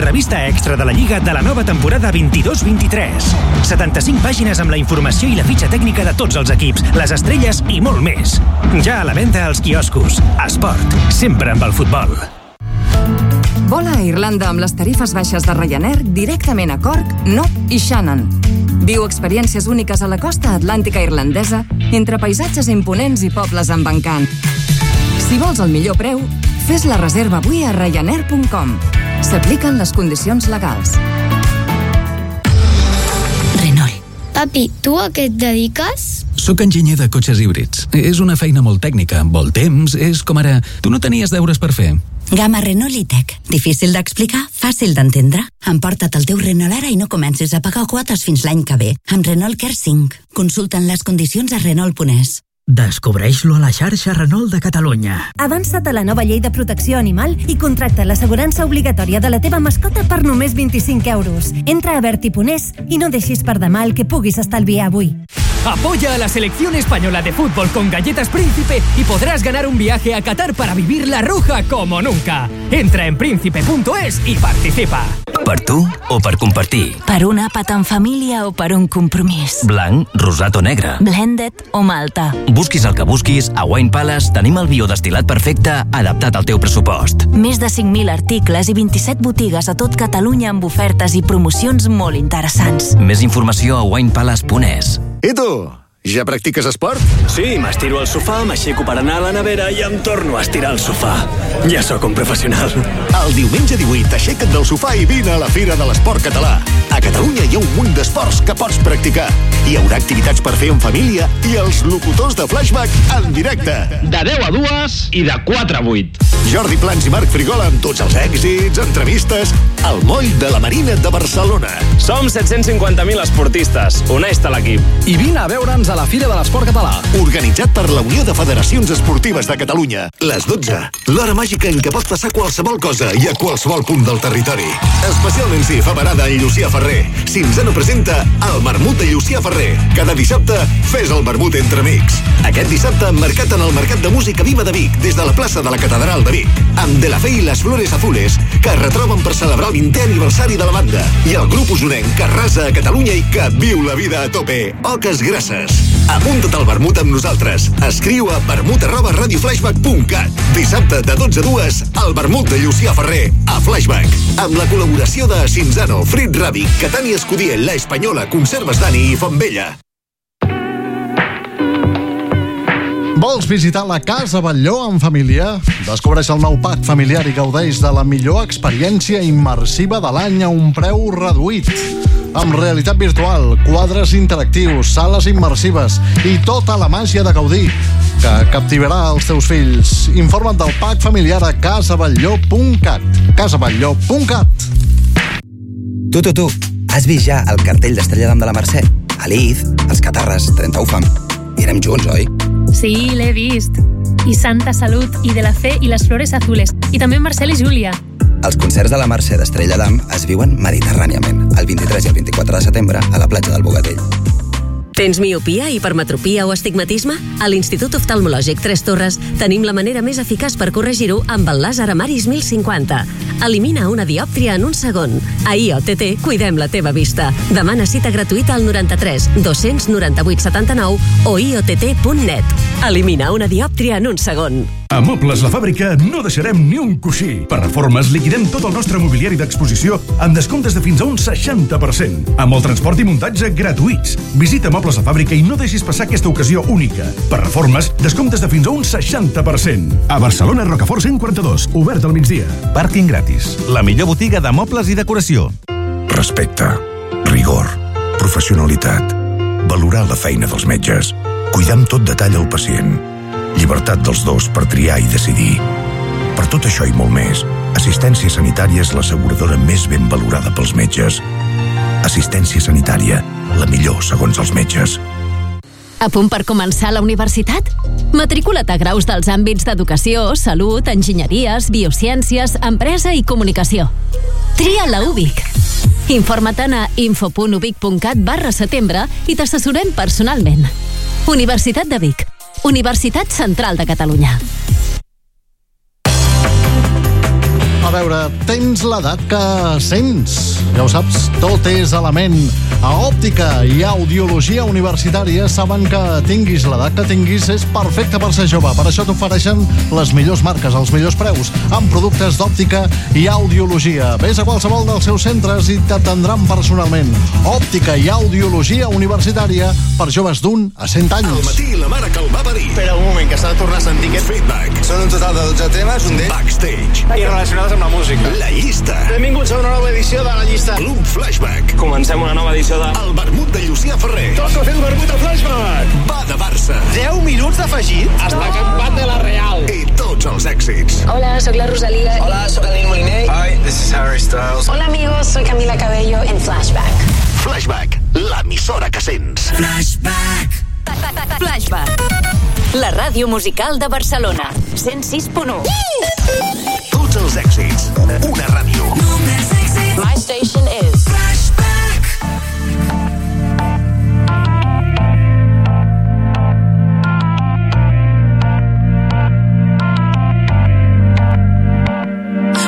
Speaker 27: la
Speaker 42: revista extra de la Lliga de la nova temporada 22-23. 75 pàgines amb la informació i la fitxa tècnica de tots els equips, les estrelles i molt més. Ja a la venda als quioscos. Esport, sempre amb el futbol.
Speaker 6: Vola a Irlanda amb les tarifes baixes de Ryanair directament a Cork, Knock i Shannon. Viu experiències úniques a la costa atlàntica irlandesa entre paisatges imponents i pobles amb encant. Si vols el millor preu, fes la reserva avui a ryanair.com. S'apliquen les condicions legals.
Speaker 27: Renault. Papi, tu a què et dediques?
Speaker 43: Soc enginyer de cotxes híbrids. És una feina molt tècnica, vol temps, és com ara... Tu no tenies deures per fer.
Speaker 9: Gamma Renault e-Tech. Difícil d'explicar, fàcil d'entendre. Emporta't el teu Renault ara i no comencis a pagar quotes fins l'any que ve. Amb Renault Care 5. Consulta'n les condicions a Renault.es.
Speaker 44: Descobreix-lo a la xarxa Renault de Catalunya.
Speaker 45: Avança't a la nova llei de protecció animal i contracta l'assegurança obligatòria de la teva mascota per només 25 euros. Entra a Berti.es i no deixis per demà el que puguis estalviar avui.
Speaker 8: Apoya a la selección española de fútbol con galletas Príncipe y podrás ganar un viaje a Qatar para vivir la ruja como nunca. Entra en príncipe.es y participa.
Speaker 46: Per tu o per compartir?
Speaker 9: Per un àpat en família o per un compromís?
Speaker 46: Blanc, rosat o negre?
Speaker 9: Blended o malta?
Speaker 46: Busquis el que busquis, a Wine Palace tenim el biodestilat perfecte adaptat al teu pressupost.
Speaker 9: Més de 5.000 articles i 27 botigues a tot Catalunya amb ofertes i promocions molt interessants.
Speaker 46: Més informació a winepalace.es.
Speaker 3: I tu? Ja practiques esport?
Speaker 33: Sí, m'estiro al sofà, m'aixeco per anar a la nevera i em torno a estirar al sofà. Ja sóc un professional.
Speaker 3: El diumenge 18 aixeca't del sofà i vine a la Fira de l'Esport Català. A Catalunya hi ha un munt d'esports que pots practicar. Hi haurà activitats per fer en família i els locutors de Flashback en directe.
Speaker 47: De 10 a 2 i de 4 a 8.
Speaker 3: Jordi Plans i Marc Frigola amb tots els èxits, entrevistes, al moll de la Marina de Barcelona.
Speaker 47: Som 750.000 esportistes. Uneix-te a l'equip.
Speaker 43: I vine a veure'ns a la Fira de l'Esport Català.
Speaker 3: Organitzat per la Unió de Federacions Esportives de Catalunya. Les 12. L'hora màgica en què pot passar qualsevol cosa i a qualsevol punt del territori. Especialment si fa parada en Llucià Ferrer. Cinzano presenta el Marmut de Llucià Ferrer. Cada dissabte fes el vermut entre amics. Aquest dissabte mercat en el Mercat de Música Viva de Vic, des de la plaça de la Catedral de Vic. Amb De la Fe i les Flores Azules, que es retroben per celebrar el 20è aniversari de la banda. I el grup usonenc que arrasa a Catalunya i que viu la vida a tope. Oques grasses. Apunta't al vermut amb nosaltres. Escriu a vermut arroba radioflashback.cat. Dissabte de 12 a 2, el vermut de Llucià Ferrer a Flashback. Amb la col·laboració de Cinzano, Frit Ravi, Catània Escudiel, La Espanyola, Conserves Dani i Fontvella.
Speaker 2: Vols visitar la Casa Batlló en família? Descobreix el nou pack familiar i gaudeix de la millor experiència immersiva de l'any a un preu reduït. Amb realitat virtual, quadres interactius, sales immersives i tota la màgia de gaudir que captivarà els teus fills. Informa't del pack familiar a casabatlló.cat casabatlló.cat
Speaker 11: Tu, tu, tu, has vist ja el cartell d'Estrella d'Am de la Mercè? Aliz, els Catarres, 30 UFAM. I érem junts, oi?
Speaker 48: Sí, l'he vist. I Santa Salut, i De la Fe, i les Flores Azules. I també Marcel i Júlia.
Speaker 11: Els concerts de la Mercè d'Estrella d'Am es viuen mediterràniament, el 23 i el 24 de setembre a la platja del Bogatell.
Speaker 40: Tens miopia, hipermetropia o astigmatisme? A l'Institut Oftalmològic Tres Torres tenim la manera més eficaç per corregir-ho amb el làser Amaris 1050. Elimina una diòptria en un segon. A IOTT cuidem la teva vista. Demana cita gratuïta al 93 298 79 o iott.net. Elimina una diòptria en un segon.
Speaker 49: A Mobles La Fàbrica no deixarem ni un coixí. Per reformes liquidem tot el nostre mobiliari d'exposició amb descomptes de fins a un 60%. Amb el transport i muntatge gratuïts. Visita Mobles La Fàbrica i no deixis passar aquesta ocasió única. Per reformes, descomptes de fins a un 60%. A Barcelona, Rocafort 142, obert al migdia. Pàrquing gratis.
Speaker 50: La millor botiga de mobles i decoració.
Speaker 7: Respecte, rigor, professionalitat, valorar la feina dels metges, cuidar amb tot detall el pacient, llibertat dels dos per triar i decidir. Per tot això i molt més, Assistència Sanitària és l'asseguradora més ben valorada pels metges. Assistència Sanitària, la millor segons els metges.
Speaker 15: A punt per començar la universitat? Matricula't a graus dels àmbits d'educació, salut, enginyeries, biociències, empresa i comunicació. Tria la UBIC. Informa't a info.ubic.cat barra setembre i t'assessorem personalment. Universitat de Vic. Universitat Central de Catalunya.
Speaker 2: A veure, tens l'edat que sents. Ja ho saps, tot és element. A Òptica i Audiologia Universitària saben que tinguis l'edat que tinguis és perfecte per ser jove. Per això t'ofereixen les millors marques, els millors preus, amb productes d'òptica i audiologia. Ves a qualsevol dels seus centres i t'atendran personalment. Òptica i Audiologia Universitària per joves d'un a 100 anys.
Speaker 3: Al matí la mare que el va parir.
Speaker 51: Espera un moment, que s'ha de tornar a sentir aquest
Speaker 3: feedback.
Speaker 51: Són un total de 12 temes, un d'ells...
Speaker 3: Backstage.
Speaker 51: I relacionades amb la música.
Speaker 3: La llista.
Speaker 51: Benvinguts a una nova edició de la llista.
Speaker 3: Club Flashback.
Speaker 21: Comencem una nova edició de...
Speaker 3: El vermut de Llucià Ferrer.
Speaker 51: Toca fer el vermut de Flashback.
Speaker 3: Va de Barça.
Speaker 51: 10 minuts d'afegit. Hasta que empat de la Real.
Speaker 3: I tots els èxits.
Speaker 52: Hola, soy la Rosalía.
Speaker 51: Hola, soy el Nil Moliner. Hi, this is Harry Styles.
Speaker 52: Hola amigos, soy Camila Cabello en Flashback.
Speaker 3: Flashback, l'emissora que sents.
Speaker 53: Flashback. Flashback. La ràdio musical de Barcelona. 106.1.
Speaker 3: Tots els èxits. Una ràdio.
Speaker 52: My station is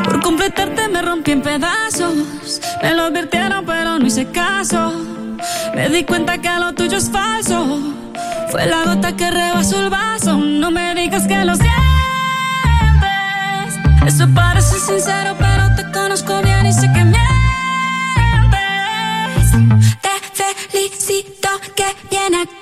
Speaker 54: Por completarte me rompí en pedazos. Me lo advirtieron, pero no hice caso. Me di cuenta que lo tuyo es falso. Fue la gota que rebasó el vaso. No me digas que lo sientes. Eso parece sincero, pero te conozco bien y sé que mientes. Te felicito que bien actúas.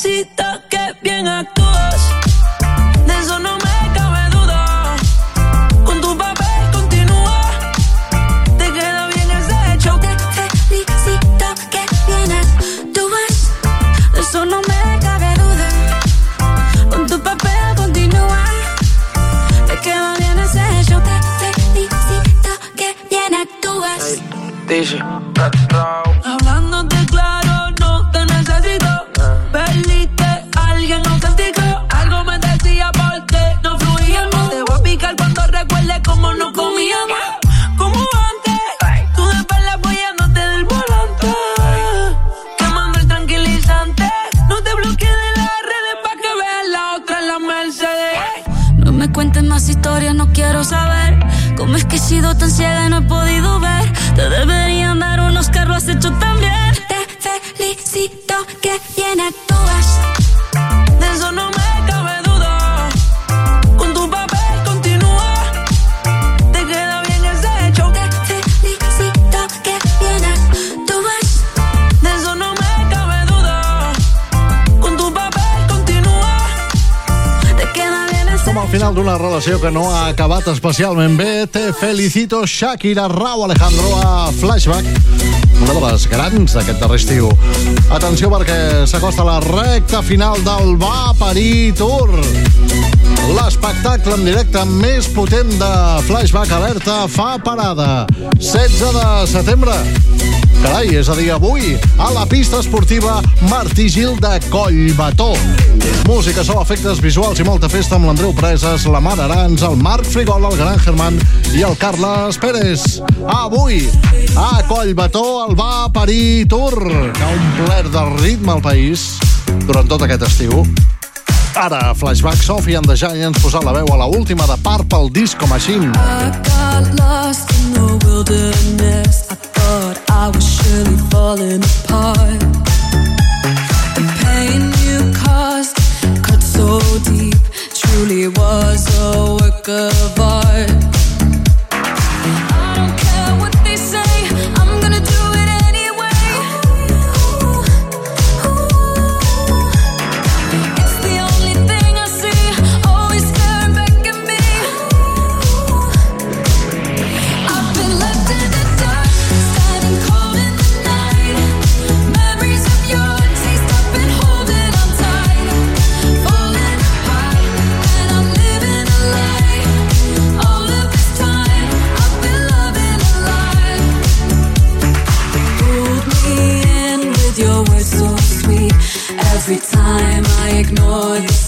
Speaker 54: Felicito
Speaker 2: d'una relació que no ha acabat especialment bé. Te felicito, Shakira, Rau Alejandro, a Flashback. Una de les grans d'aquest darrer estiu. Atenció perquè s'acosta la recta final del Va Parir Tour. L'espectacle en directe més potent de Flashback Alerta fa parada. 16 de setembre. Carai, és a dir, avui, a la pista esportiva Martí Gil de Collbató. Música, so, efectes visuals i molta festa amb l'Andreu Preses, la Mar Arans, el Marc Frigol, el Gran Germán i el Carles Pérez. Avui, a Collbató, el va parir Tour, que ha omplert de ritme al país durant tot aquest estiu. Ara, Flashback, Sophie and the Giants posant la veu a la última de Purple Disco Machine.
Speaker 54: I got lost in the wilderness. I was surely falling apart. The pain you caused cut so deep, truly was a work of art.
Speaker 55: Time I ignore the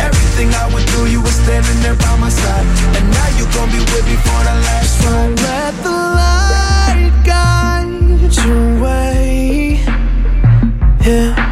Speaker 56: Everything I went through, you were standing there by my side, and now you gon' be with me for the last ride.
Speaker 57: Let the light guide your way. Yeah.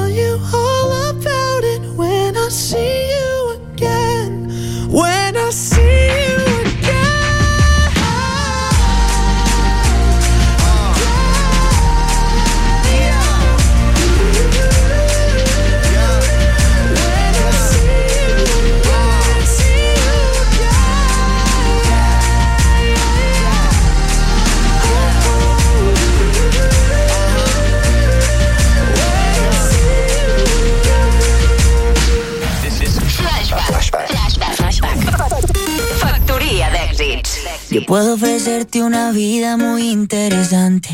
Speaker 25: puedo ofrecerte una vida muy interesante.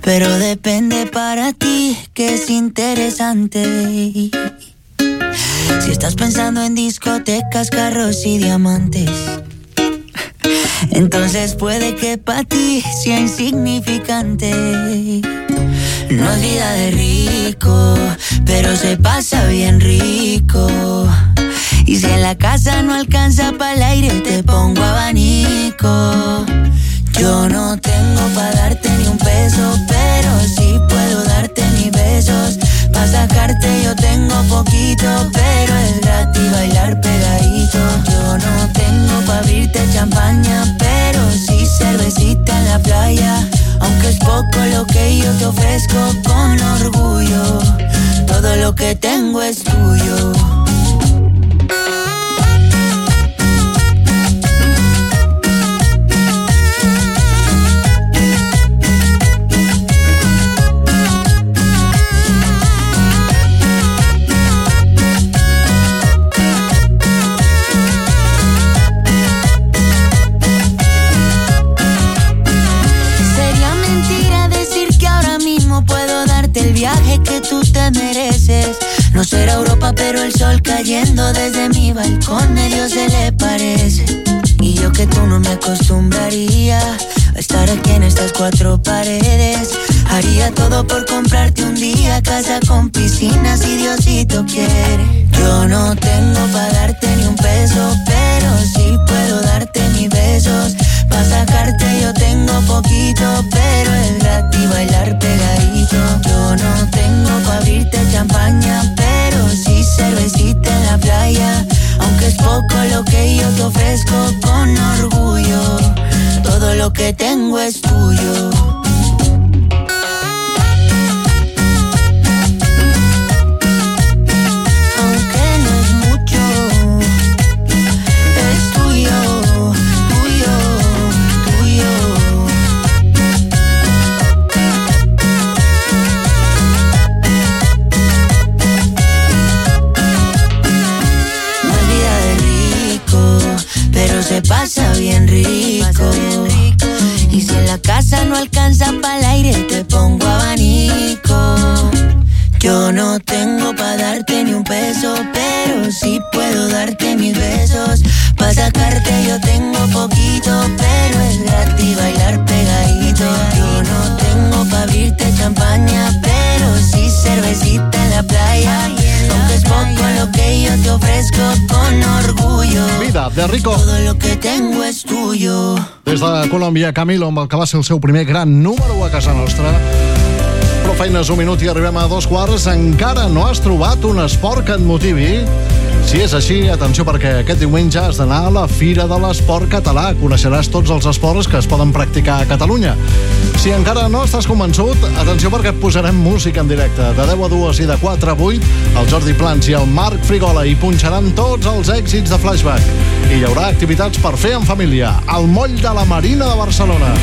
Speaker 25: Pero depende para ti que es interesante. Si estás pensando en discotecas, carros y diamantes. Entonces puede que para ti sea insignificante. No es vida de rico, pero se pasa bien rico. Y si en la casa no alcanza para el aire, te pongo abanico. Yo no tengo para darte ni un peso, pero sí puedo darte mis besos. Para sacarte yo tengo poquito, pero es gratis bailar pegadito. Yo no tengo para abrirte champaña, pero sí cervecita en la playa. Aunque es poco lo que yo te ofrezco con orgullo, todo lo que tengo es tuyo. No será Europa, pero el sol cayendo desde mi balcón medio se le parece. Y yo que tú no me acostumbraría a estar aquí en estas cuatro paredes. Haría todo por comprarte un día casa con piscina si Diosito quiere. Yo no tengo para darte ni un peso, pero sí puedo darte mis besos. Para sacarte yo tengo poquito, pero es gratis bailar pegadito. Yo no tengo para abrirte champaña, pero sí cervecita en la playa. Aunque es poco lo que yo te ofrezco con orgullo, todo lo que tengo es tuyo. Pasa bien rico. Y si en la casa no alcanza para el aire, te pongo abanico. Yo no tengo para darte ni un peso, pero sí puedo darte mis besos. Para sacarte yo tengo poquito, pero es gratis bailar pegadito. Yo no tengo para abrirte champaña, pero sí cervecita en la playa. Aunque es poco lo que yo te ofrezco con orgullo.
Speaker 2: Vida de Rico.
Speaker 25: Todo lo que tengo es tuyo.
Speaker 2: Des de Colòmbia, Camilo, amb el que va ser el seu primer gran número a casa nostra. Però feines un minut i arribem a dos quarts. Encara no has trobat un esport que et motivi? Si és així, atenció perquè aquest diumenge has d'anar a la Fira de l'Esport Català. Coneixeràs tots els esports que es poden practicar a Catalunya. Si encara no estàs convençut, atenció perquè et posarem música en directe. De 10 a 2 i de 4 a 8, el Jordi Plans i el Marc Frigola hi punxaran tots els èxits de Flashback. I hi haurà activitats per fer en família. Al moll de la Marina de Barcelona.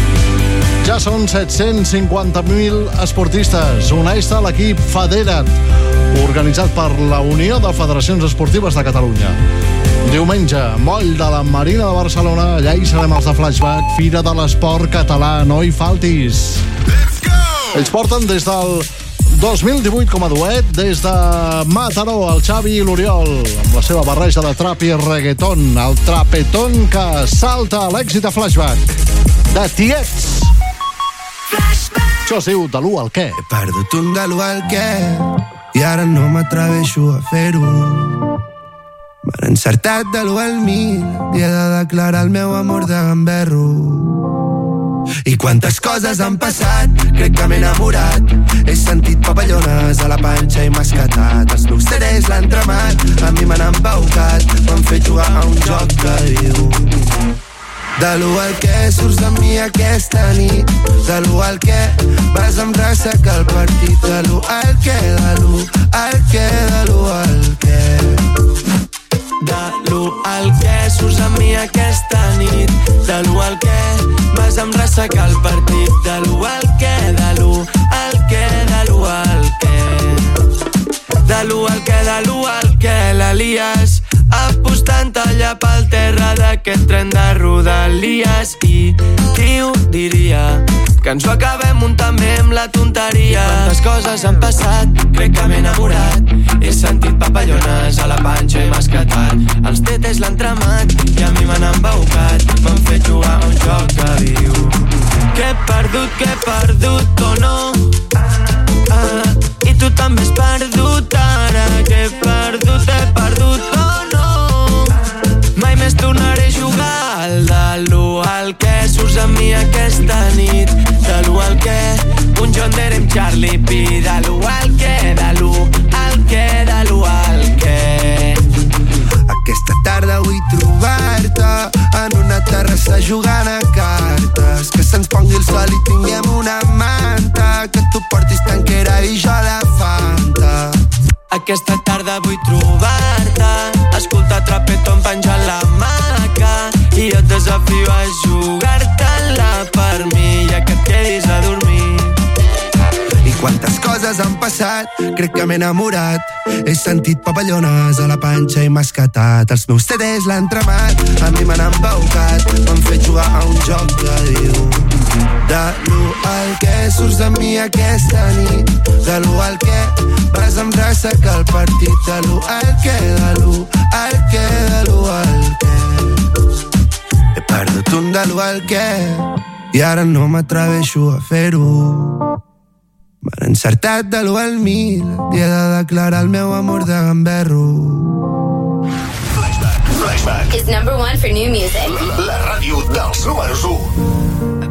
Speaker 2: Ja són 750.000 esportistes. Uneix-te a l'equip Federa't, organitzat per la Unió de Federacions Esportives de Catalunya. Diumenge, moll de la Marina de Barcelona, allà hi serem els de Flashback, Fira de l'Esport Català, no hi faltis. Let's go! Ells porten des del 2018 com a duet, des de Mataró, el Xavi i l'Oriol, amb la seva barreja de trap i reggaeton, el trapetón que salta a l'èxit de Flashback. De Tiets. Això es diu de l'1 al què.
Speaker 58: He perdut un de l'1 al què i ara no m'atreveixo a fer-ho.
Speaker 31: M'han encertat de l'1 al 1000 i he de declarar el meu amor de gamberro. I quantes coses han passat, crec que m'he enamorat. He sentit papallones a la panxa i m'ha escatat. Els meus CDs l'han tremat, a mi m'han embaucat. M'han fet jugar a un joc que diu... De l'1 al que surts de mi aquesta nit De l'1 al que vas amb ressaca al partit De l'1 al que, de l'1 al que, de l'1 al que de l'1 al que surts amb mi aquesta nit. De l'1 al que vas amb ressaca al partit. De l'1 al que, de l'1 al que, de l'1 al que De l'1 al que, de l'1 al que l'Elias apostant allà pel terra d'aquest tren de Rodalies. I qui ho diria? Que ens ho acabem muntant bé amb la tonteria. Quantes coses han passat crec que m'he enamorat. He sentit papallones a la panxa i m'ha escatat els tetes l'han tramat i a mi m'han embaucat m'han fet jugar a un joc que diu que he perdut, que he perdut o no? Ah, i tu també has perdut ara. Que he perdut, he perdut al que surts amb mi aquesta nit. De l'1 al que un John Deere amb Charlie P. De l'1 al que, de l'1 al que, de l'1 al que aquesta tarda vull trobar-te en una terrassa jugant a cartes. Que se'ns pongui el sol i tinguem una manta. Que tu portis tanquera i jo la fanta. Aquesta tarda vull trobar-te escoltar trapeton penjant desafio a jugar-te-la per mi ja que et quedis a dormir i quantes coses han passat, crec que m'he enamorat. He sentit papallones a la panxa i m'ha escatat. Els meus CDs l'han tremat, a mi m'han embaucat. M'han fet jugar a un joc que diu... De l'1 al que surts de mi aquesta nit De l'1 al que vas amb ressaca al partit De l'1 al que, de l'1 al que, de l'1 al que perdut un de l'1 al que i ara no m'atreveixo a fer-ho M'han encertat de l'1 al 1000 i he de declarar el meu amor de gamberro.
Speaker 3: Flashback.
Speaker 52: Is number one for new music.
Speaker 3: La ràdio dels números 1.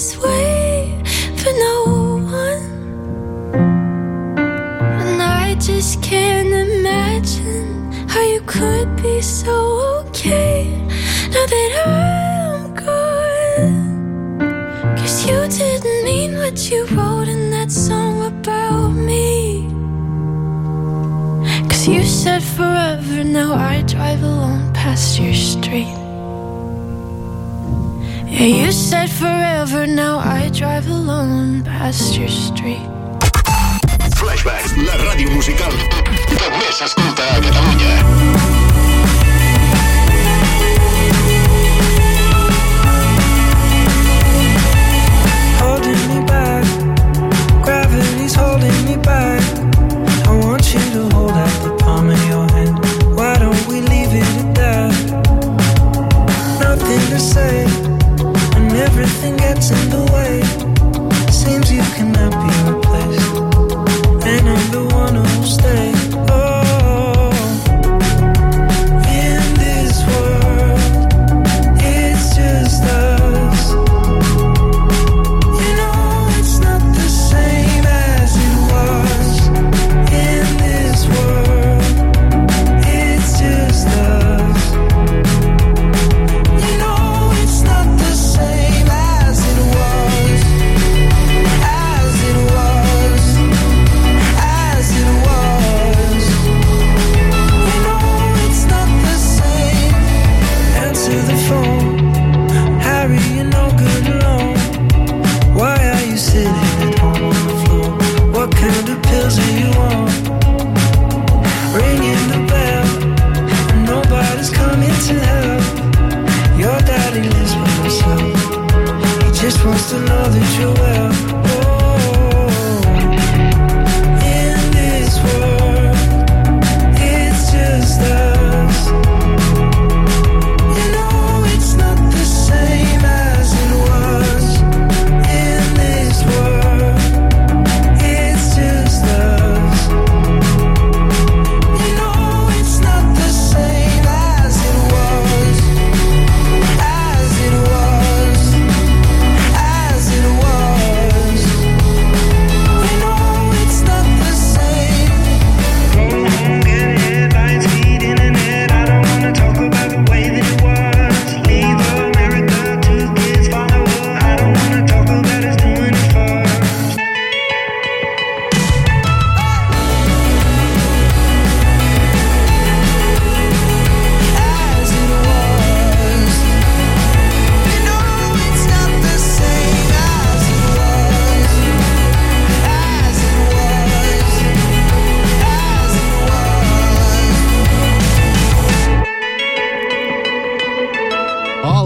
Speaker 59: this way for no one. And I just can't imagine how you could be so okay now that I'm gone. Cause you didn't mean what you wrote in that song about me. Cause you said forever, now I drive alone past your street. You said forever, now I drive alone past your street.
Speaker 3: Flashback, la ràdio musical a Catalunya.
Speaker 59: nothing gets in the way. Seems you cannot be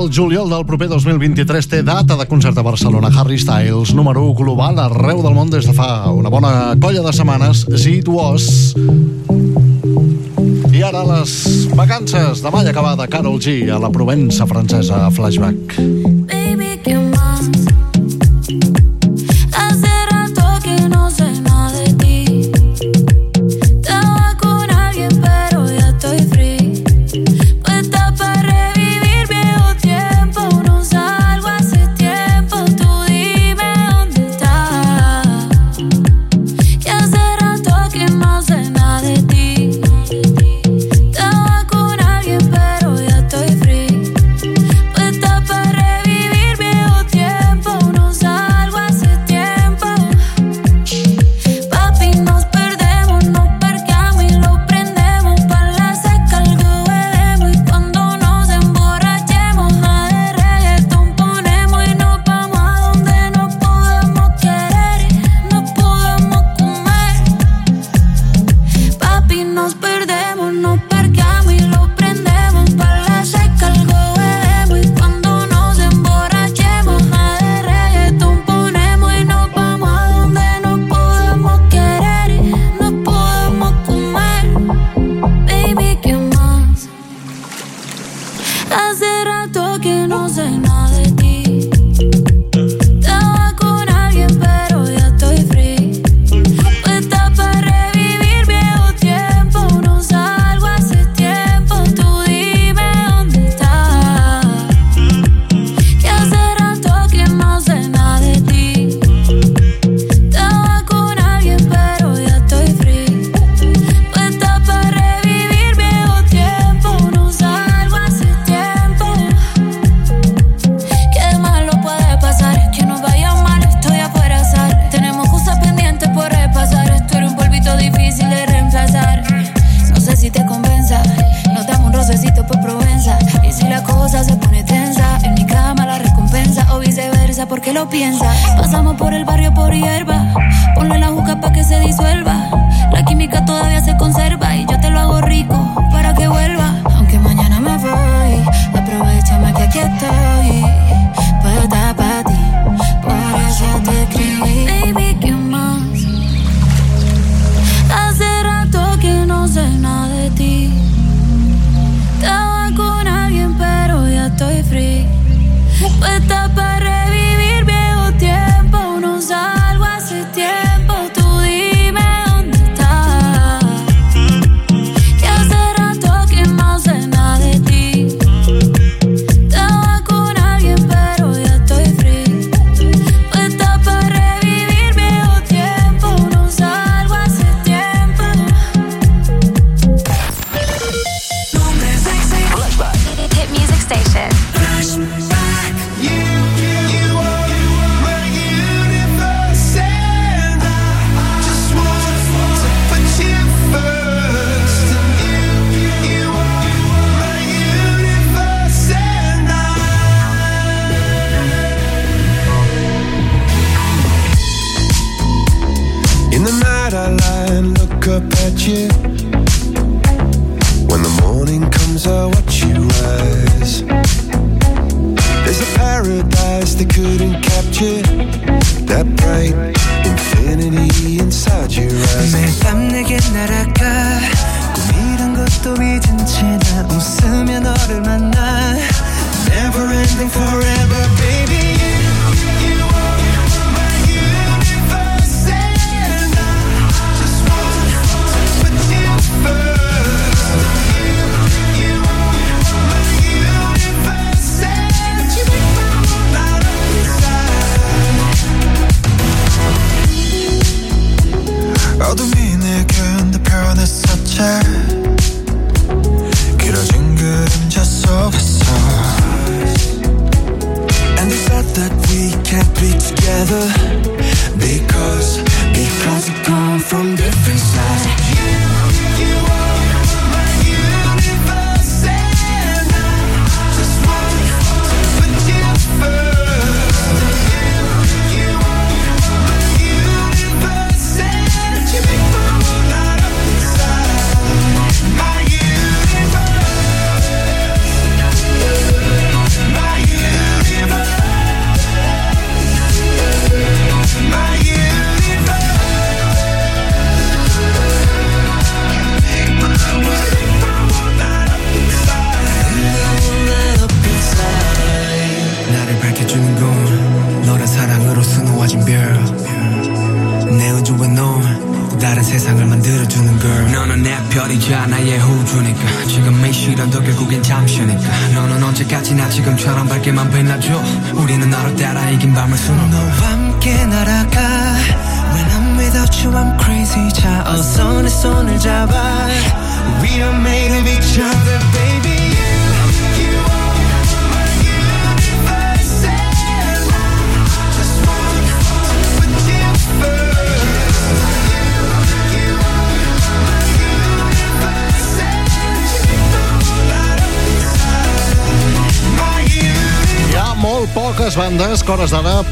Speaker 29: El juliol del proper 2023 té data de concert a Barcelona. Harry Styles, número 1 global arreu del món des de fa una bona colla de setmanes. It was... I ara les vacances de mai acabada Carol G a la Provença francesa Flashback.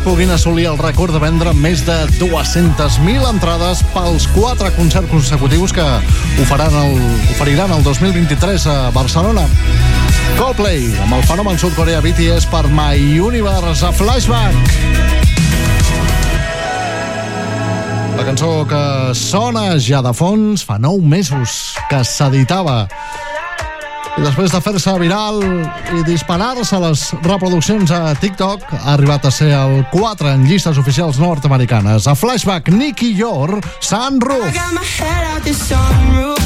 Speaker 2: puguin assolir el rècord de vendre més de 200.000 entrades pels quatre concerts consecutius que oferiran el, oferiran el 2023 a Barcelona. Coldplay, amb el fenomen sud-coreà BTS per My Universe a Flashback. La cançó que sona ja de fons fa nou mesos que s'editava i després de fer-se viral i disparar-se les reproduccions a TikTok, ha arribat a ser el 4 en llistes oficials nord-americanes. A Flashback, Nicky Yor, Sunroof.
Speaker 60: I got my head out this sunroof.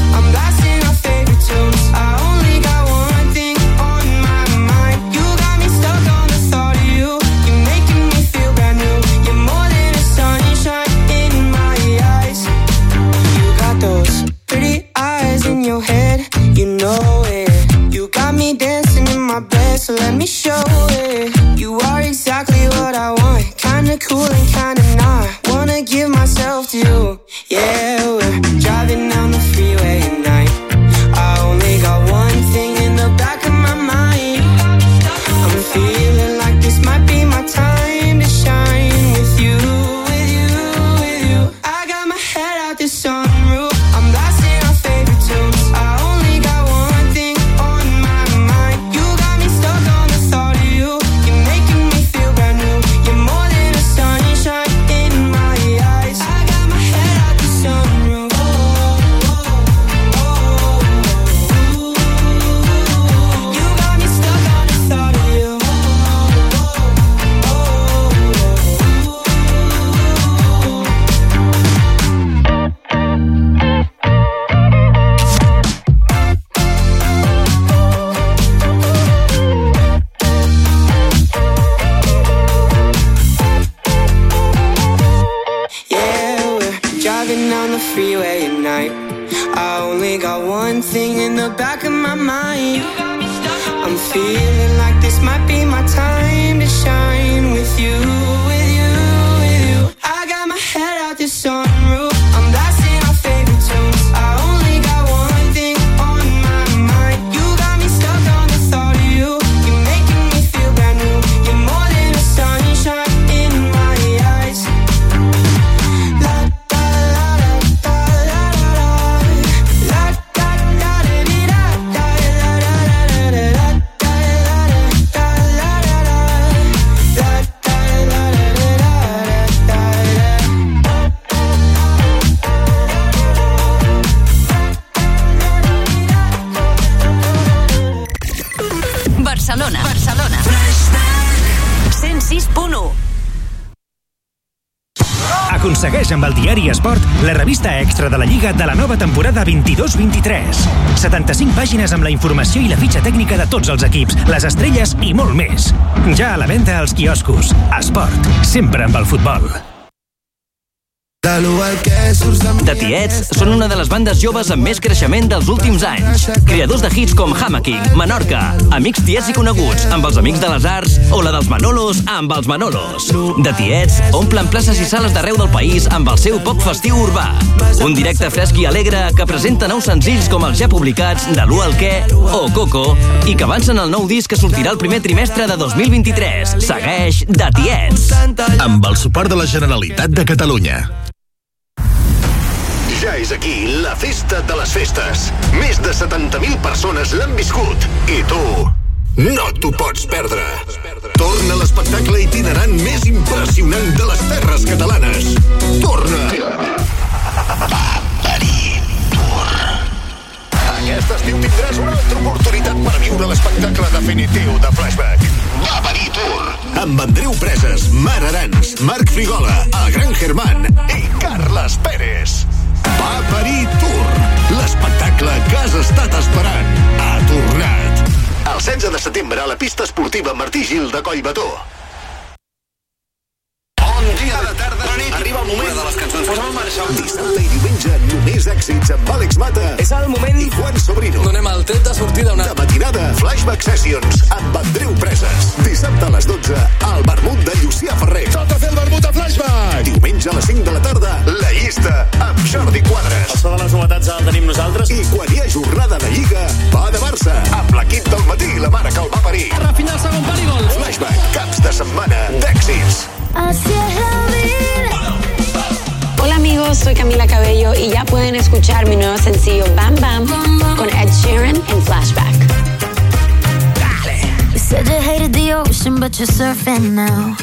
Speaker 5: Lliga de la nova temporada 22-23. 75 pàgines amb la informació i la fitxa tècnica de tots els equips, les estrelles i molt més. Ja a la venda als quioscos. Esport, sempre amb el futbol.
Speaker 61: The Tiets són una de les bandes joves amb més creixement dels últims anys. Creadors de hits com Hammocking, Menorca, Amics Tiets i Coneguts, amb els Amics de les Arts, o la dels Manolos, amb els Manolos. The Tiets omplen places i sales d'arreu del país amb el seu poc festiu urbà. Un directe fresc i alegre que presenta nous senzills com els ja publicats de l'U al què o Coco i que avancen el nou disc que sortirà el primer trimestre de 2023. Segueix The Tiets.
Speaker 3: Amb el suport de la Generalitat de Catalunya. És aquí la festa de les festes. Més de 70.000 persones l'han viscut. I tu no t'ho pots perdre. Torna l'espectacle itinerant més impressionant de les terres catalanes. Torna! Aquest estiu tindràs una altra oportunitat per viure l'espectacle definitiu de Flashback. L'Aperí Tour. Amb Andreu Preses, Mar Arans, Marc Frigola, el Gran Germán i Carles Pérez. Paperí Tour. L'espectacle que has estat esperant ha tornat. El 16 de setembre a la pista esportiva Martí Gil de Collbató. El moment de les cançons. Posa'm en marxa. Dissabte i diumenge, només èxits amb Àlex Mata. És el moment. I Juan Sobrino. Donem el tret de sortida una... De matinada, Flashback Sessions, amb Andreu Preses. Dissabte a les 12, al Vermut de Llucià Ferrer. Toca fer el vermut a Flashback. Diumenge a les 5 de la tarda, La Llista, amb Jordi Quadres. El so de les novetats el tenim nosaltres. I quan hi ha jornada de Lliga, va de Barça, amb l'equip del matí i la mare que el va parir. Rafinha el segon pal i gol. Flashback, caps de setmana d'èxits.
Speaker 52: Así es la vida. Hola amigos, soy Camila Cabello y ya pueden escuchar mi nuevo sencillo Bam Bam con Ed Sheeran en Flashback.
Speaker 62: You said you hated the ocean, but you're surfing now.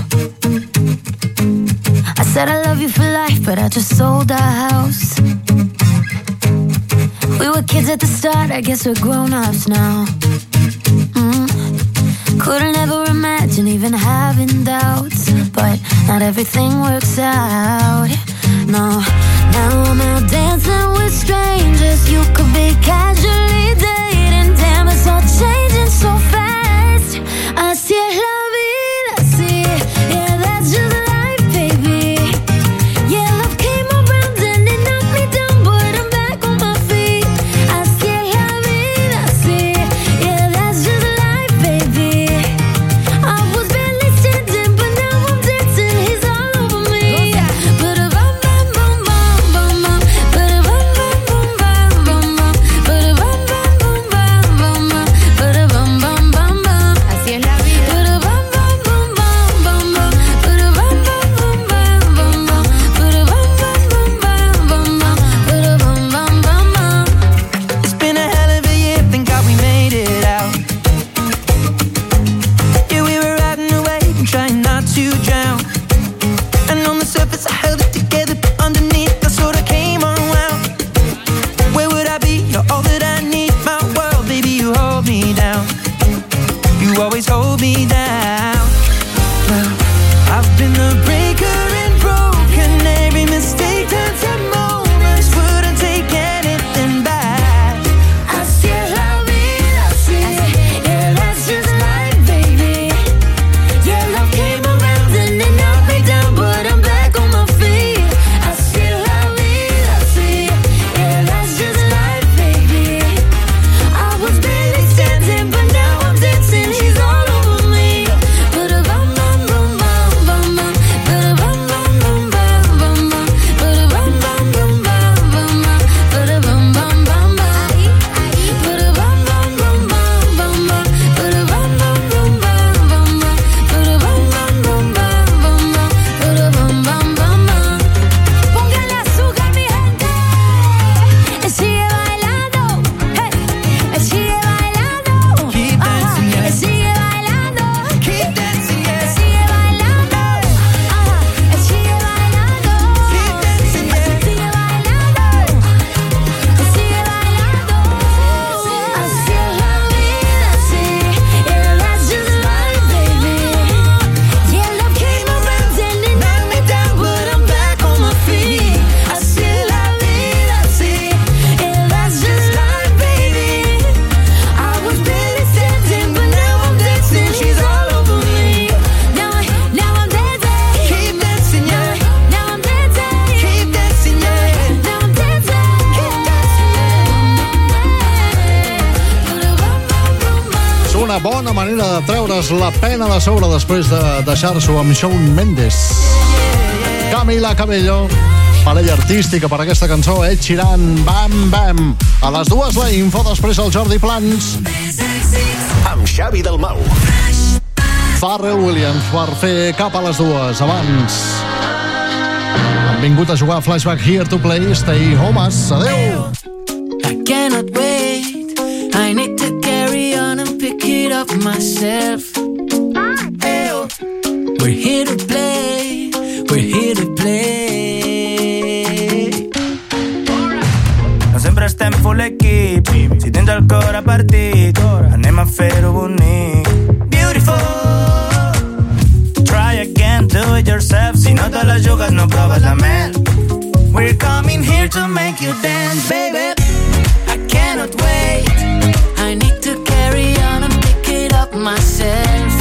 Speaker 62: I said I love you for life, but I just sold our house. We were kids at the start, I guess we're grown ups now. Mm. Couldn't ever imagine even having doubts, but not everything works out. No, now I'm out dancing with strangers. You could be casually dating, damn, it's all changing so fast. Carlos la
Speaker 2: pena de sobre després de deixar-s'ho amb Shawn Mendes. Camila Cabello, parella artística per aquesta cançó, eh? Xirant, bam, bam. A les dues la info, després el Jordi Plans.
Speaker 3: Amb Xavi Dalmau.
Speaker 2: Farrell Williams per fer cap a les dues, abans. Han vingut a jugar a Flashback Here to Play, Stay home, Adeu!
Speaker 63: I cannot wait I need to carry on and pick it up myself We're here to play, we're here to play.
Speaker 64: No Non sembra full l'equipe, si tende ancora partito, andiamo a fare bonito. Beautiful, try again, do it yourself, si no te la giocas no provas la mente. We're coming here to make you dance, baby.
Speaker 63: I cannot wait. I need to carry on and pick it up myself.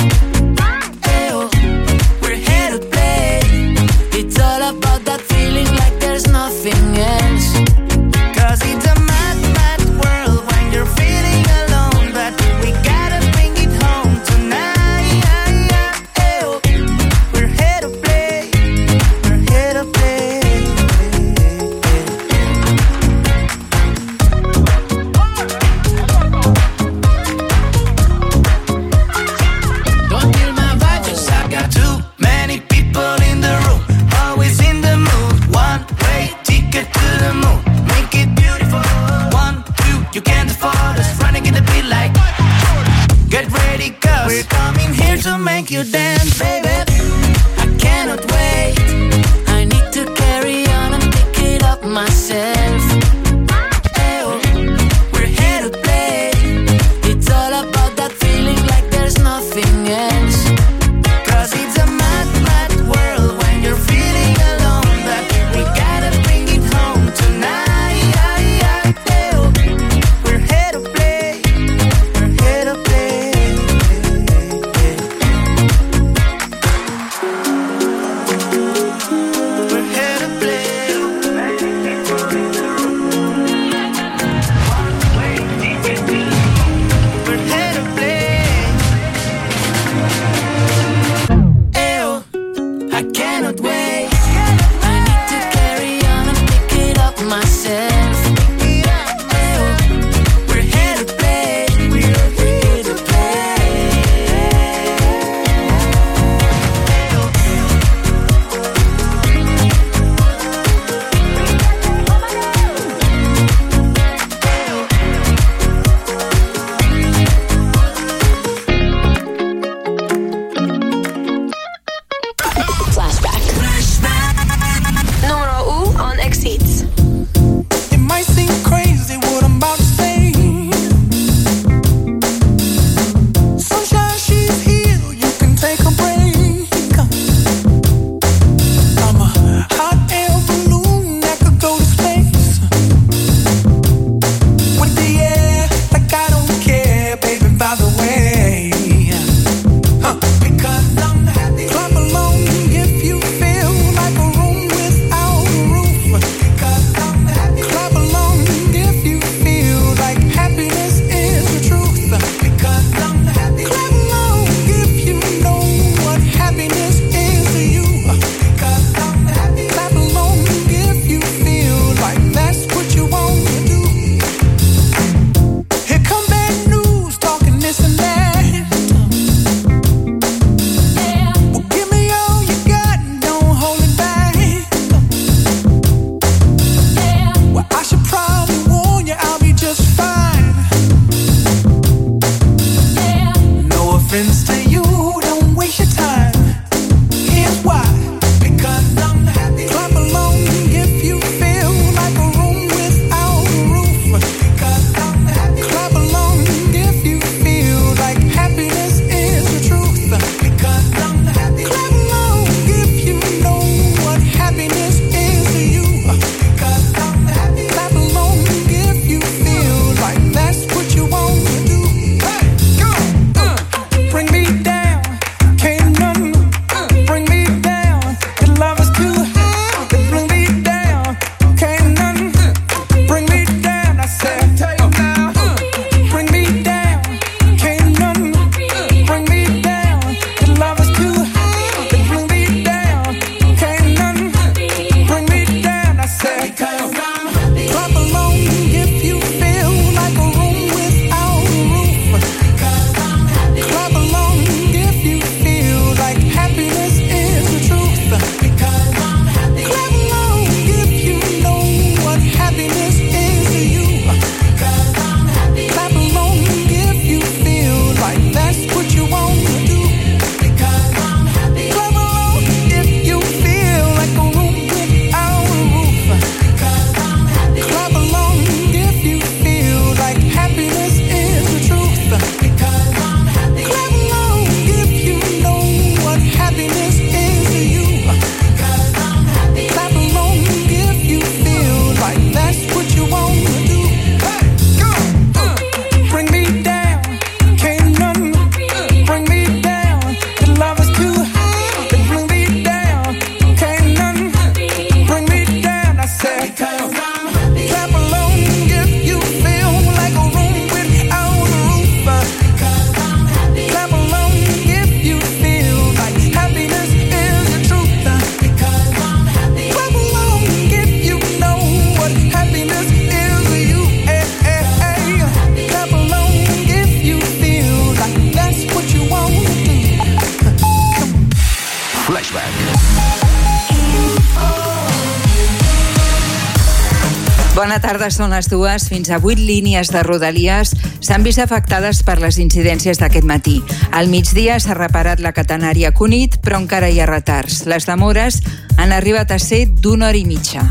Speaker 65: Tarda, són les dues. Fins a vuit línies de Rodalies s'han vist afectades per les incidències d'aquest matí. Al migdia s'ha reparat la catenària Cunit, però encara hi ha retards. Les demores han arribat a ser d'una hora i mitja.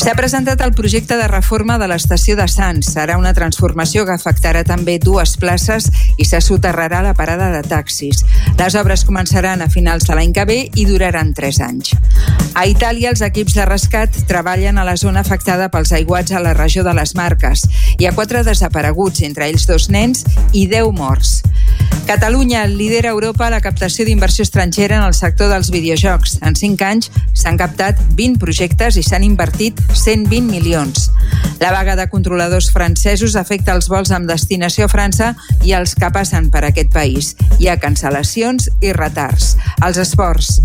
Speaker 65: S'ha presentat el projecte de reforma de l'estació de Sants. Serà una transformació que afectarà també dues places i se soterrarà la parada de taxis. Les obres començaran a finals de l'any que ve i duraran tres anys. A Itàlia, els equips de rescat treballen a la zona afectada pels aiguats a la regió de les Marques. Hi ha quatre desapareguts, entre ells dos nens i 10 morts. Catalunya lidera a Europa la captació d'inversió estrangera en el sector dels videojocs. En 5 anys s'han captat 20 projectes i s'han invertit 120 milions. La vaga de controladors francesos afecta els vols amb destinació a França i els que passen per aquest país. Hi ha cancel·lacions i retards. Els esports.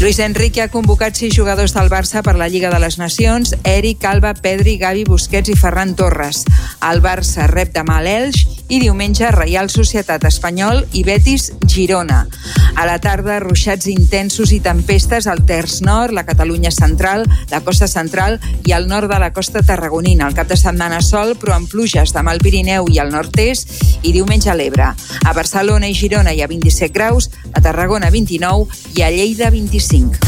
Speaker 65: Luis Enrique ha convocat sis jugadors del Barça per la Lliga de les Nacions, Eric, Alba, Pedri, Gavi, Busquets i Ferran Torres. El Barça rep demà l'Elx i diumenge Reial Societat Espanyol i Betis Girona. A la tarda, ruixats intensos i tempestes al Terç Nord, la Catalunya Central, la costa central i al nord de la costa tarragonina. El cap de setmana sol, però amb pluges demà al Pirineu i al nord-est i diumenge a l'Ebre. A Barcelona i Girona hi ha 27 graus, a Tarragona 29 i a Lleida 25.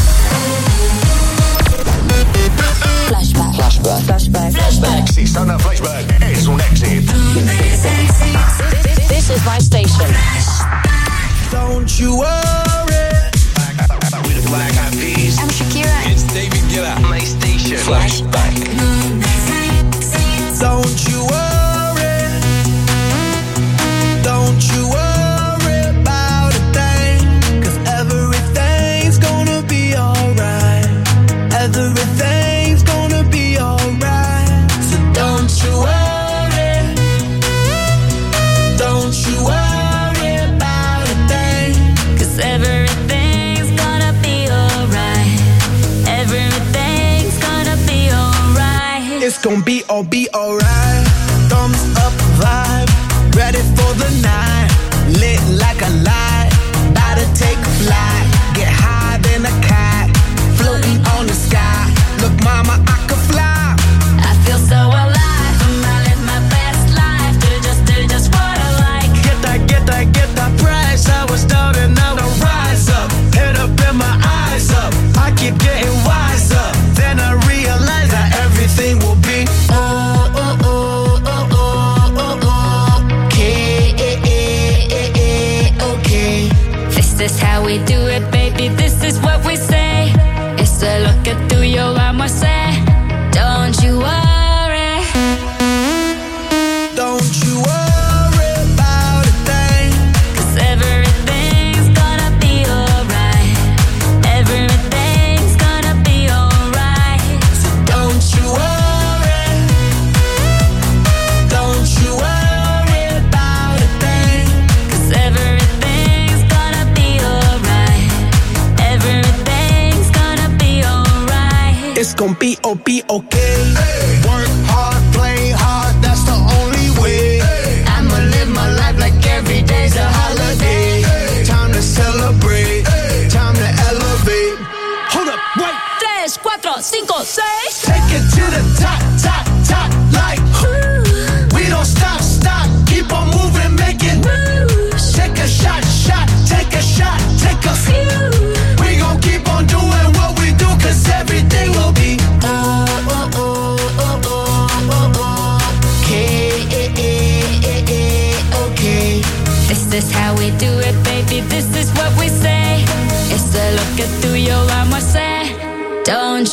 Speaker 3: Flashback. Flashback. Flashback. Flashback. Si sona Flashback, és un èxit.
Speaker 66: This is my station.
Speaker 51: Don't you worry.
Speaker 67: Station.
Speaker 51: Gonna be all be alright.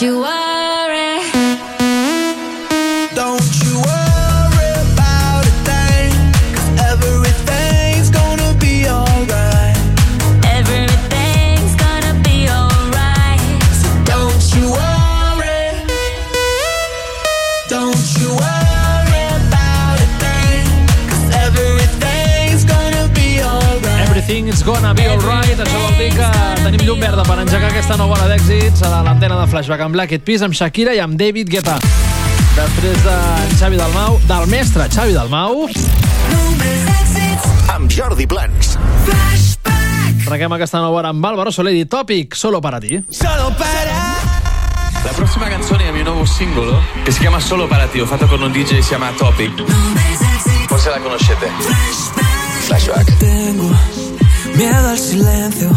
Speaker 68: You worry.
Speaker 43: Llum verda per engegar aquesta nova hora d'èxits a l'antena de Flashback amb Black Eyed Peas, amb Shakira i amb David Guetta. Després d'en Xavi Dalmau, del mestre Xavi Dalmau,
Speaker 3: Amb Jordi Plans.
Speaker 43: Arranquem aquesta nova hora amb Álvaro Soler i Topic, solo para ti.
Speaker 51: Solo para
Speaker 69: La prossima canzone è il mio nuovo singolo che si chiama Solo para ti, ho fatto con un DJ che si chiama Topic. Forse la conoscete. Flashback.
Speaker 51: Tengo miedo al silencio,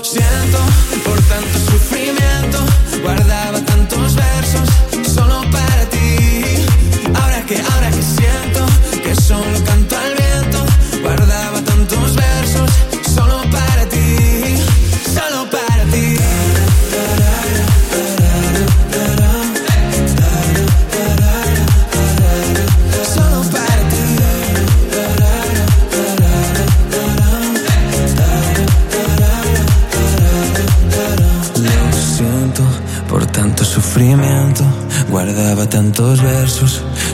Speaker 51: Siento por tanto sufrimiento.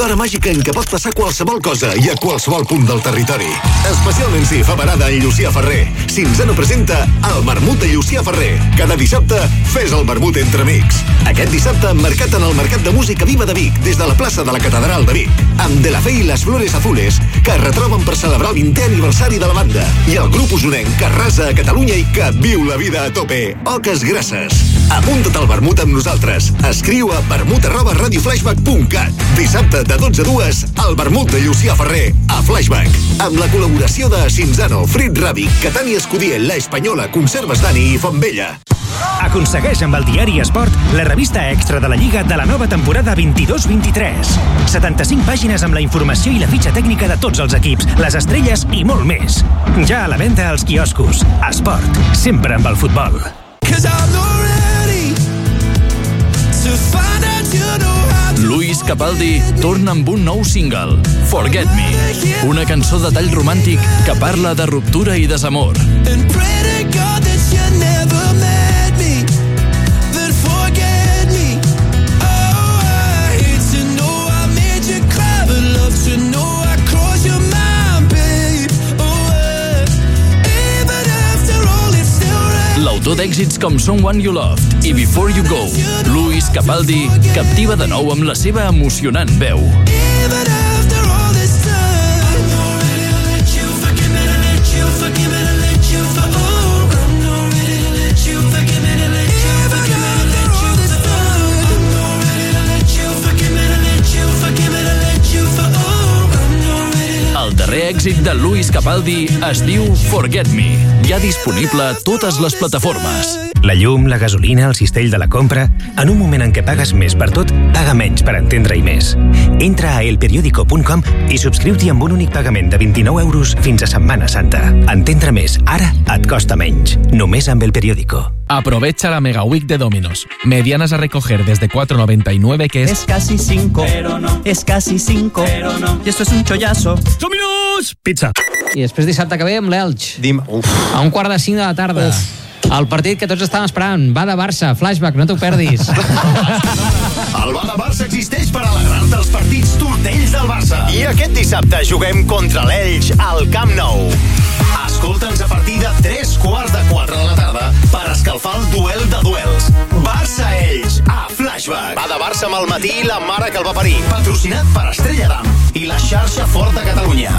Speaker 3: L'hora màgica en què pot passar qualsevol cosa i a qualsevol punt del territori. Especialment si fa parada en Llucià Ferrer. Cinzano presenta el Vermut de Llucià Ferrer. Cada dissabte, fes el vermut entre amics. Aquest dissabte, mercat en el Mercat de Música Viva de Vic, des de la plaça de la Catedral de Vic. Amb De La Fe i les Flores Azules, que es retroben per celebrar el 20è aniversari de la banda. I el grup usonenc que arrasa a Catalunya i que viu la vida a tope. Oques grasses. Apunta't al vermut amb nosaltres. Escriu a vermut arroba radioflashback.cat. Dissabte de 12 a 2, el vermut de Llucià Ferrer a Flashback. Amb la col·laboració de Cinzano, Frit Ràbic, Catània Escudier, La Espanyola, Conserves Dani i Fontvella.
Speaker 5: Aconsegueix amb el diari Esport la revista extra de la Lliga de la nova temporada 22-23. 75 pàgines amb la informació i la fitxa tècnica de tots els equips, les estrelles i molt més. Ja a la venda als quioscos. Esport, sempre amb el futbol.
Speaker 70: Luis Capaldi torna amb un nou single, Forget Me, una cançó de tall romàntic que parla de ruptura i desamor.
Speaker 51: and pray to God that
Speaker 70: L'autor d'èxits com Someone You Loved i Before You Go, Luis Capaldi captiva de nou amb la seva emocionant veu. Èxit de Luis Capaldi es diu Forget Me. Ja disponible a totes les plataformes.
Speaker 5: La llum, la gasolina, el cistell de la compra... En un moment en què pagues més per tot, paga menys per entendre-hi més. Entra a elperiódico.com i subscriu-t'hi amb un únic pagament de 29 euros fins a Setmana Santa. Entendre més, ara et costa menys. Només amb El Periódico.
Speaker 71: Aprovecha la Mega Week de Domino's. Medianas a recoger desde 4,99 que es...
Speaker 72: Es casi 5, pero no. Es casi 5, pero no. Y esto es un chollazo.
Speaker 73: Dominos!
Speaker 71: Pizza.
Speaker 74: I després dissabte que ve amb l'Elx.
Speaker 75: Dim... Uf.
Speaker 74: A un quart de cinc de la tarda. Uf. El partit que tots estàvem esperant. Va de Barça. Flashback, no t'ho perdis. *laughs*
Speaker 3: El Bar de Barça existeix per alegrar-te els partits tortells del Barça.
Speaker 76: I aquest dissabte juguem contra l'Elx al Camp Nou.
Speaker 3: Escolta'ns a partir de 3 quarts de 4 de la tarda per escalfar el duel de duels. Flashback.
Speaker 76: Va de Barça amb el matí i la mare que el va parir.
Speaker 3: Patrocinat per Estrella Damm i la xarxa Forta Catalunya.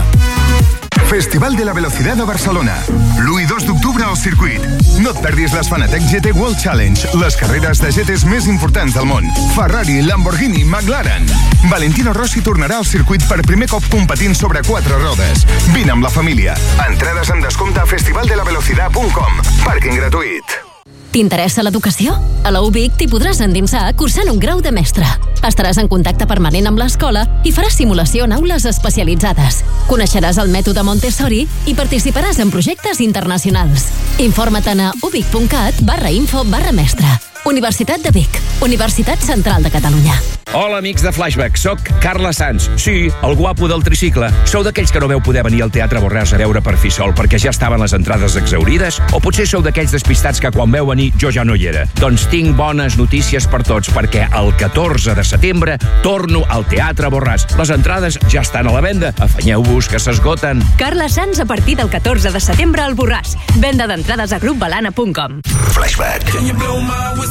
Speaker 14: Festival de la Velocidad a Barcelona. L'1 i 2 d'octubre al circuit. No et perdis les Fanatec GT World Challenge, les carreres de GTs més importants del món. Ferrari, Lamborghini, McLaren. Valentino Rossi tornarà al circuit per primer cop competint sobre quatre rodes. Vine amb la família. Entrades en descompte a festivaldelavelocidad.com. Pàrquing gratuït.
Speaker 15: T'interessa l'educació? A la UBIC t'hi podràs endinsar cursant un grau de mestre. Estaràs en contacte permanent amb l'escola i faràs simulació en aules especialitzades. Coneixeràs el mètode Montessori i participaràs en projectes internacionals. Informa't a ubic.cat barra info barra mestre. Universitat de Vic. Universitat Central de Catalunya.
Speaker 77: Hola, amics de Flashback. Soc Carla Sanz. Sí, el guapo del tricicle. Sou d'aquells que no veu poder venir al Teatre Borràs a veure per fi sol perquè ja estaven les entrades exaurides? O potser sou d'aquells despistats que quan veu venir jo ja no hi era? Doncs tinc bones notícies per tots perquè el 14 de setembre torno al Teatre Borràs. Les entrades ja estan a la venda. Afanyeu-vos que s'esgoten.
Speaker 78: Carla Sanz a partir del 14 de setembre al Borràs. Venda d'entrades a grupbalana.com.
Speaker 3: Flashback.
Speaker 51: Can you blow my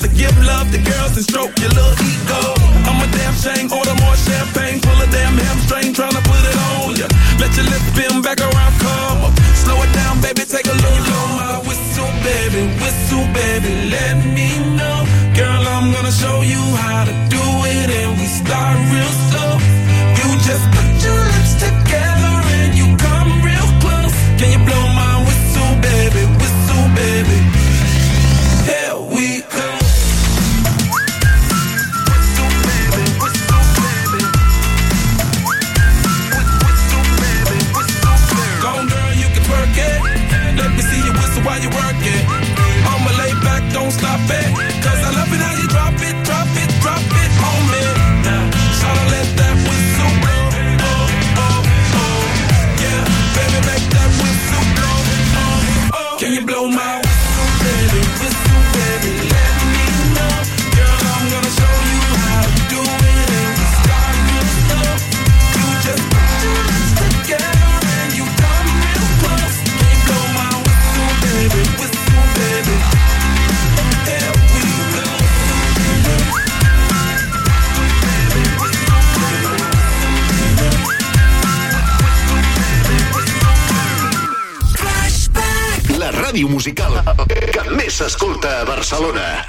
Speaker 51: to give love to girls and stroke your little ego. I'm a damn shame, order more champagne, full of damn hamstring, trying to put it on ya. Let your lips spin back around, come up. Slow it down, baby, take a little Blow my whistle, baby, whistle, baby, let me know. Girl, I'm gonna show you how to do it, and we start real slow. You just Barcelona.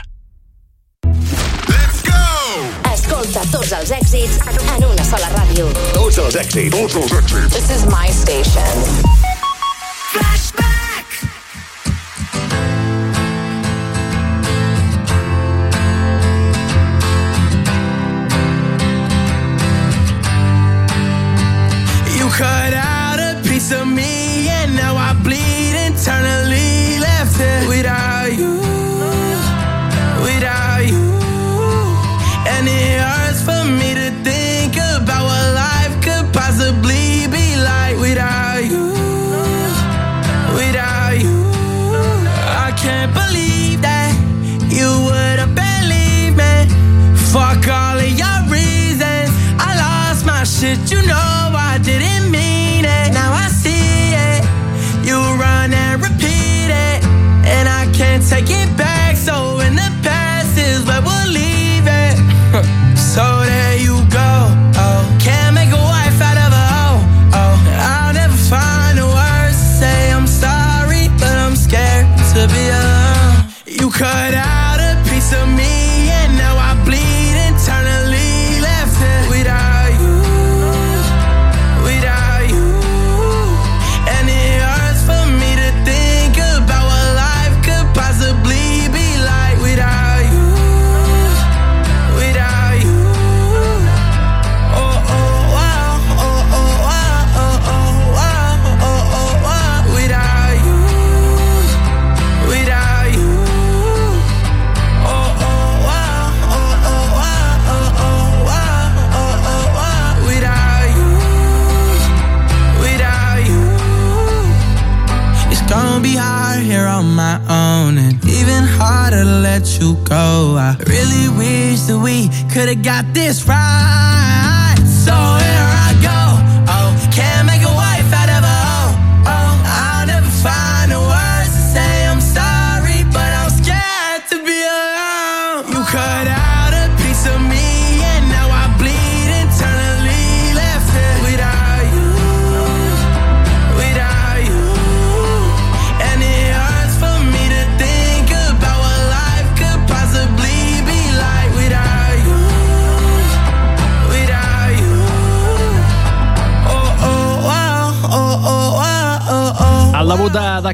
Speaker 51: Let's go!
Speaker 32: Escolta tots els èxits en una sola ràdio.
Speaker 3: Tots els èxits. Tots els èxits.
Speaker 32: This is my station.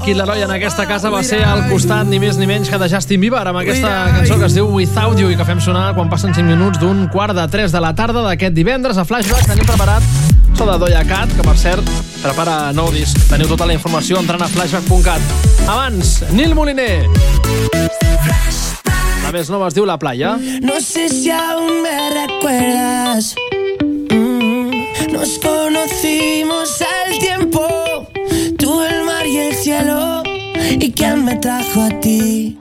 Speaker 43: aquí la en aquesta casa va ser al costat ni més ni menys que de Justin Bieber amb aquesta cançó que es diu Without You i que fem sonar quan passen 5 minuts d'un quart de 3 de la tarda d'aquest divendres. A Flashback tenim preparat so de Doja Cat que per cert prepara nou disc. Teniu tota la informació entrant a flashback.cat abans, Nil Moliner. La més nova es diu La Playa.
Speaker 79: No sé si aún me recuerdas. Mm, Nos conocimos y quién me trajo a ti.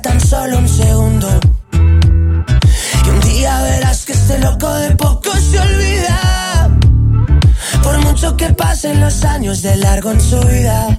Speaker 79: tan solo un segundo. Y un día verás que este loco de poco se olvida. Por mucho que pasen los años de largo en su vida.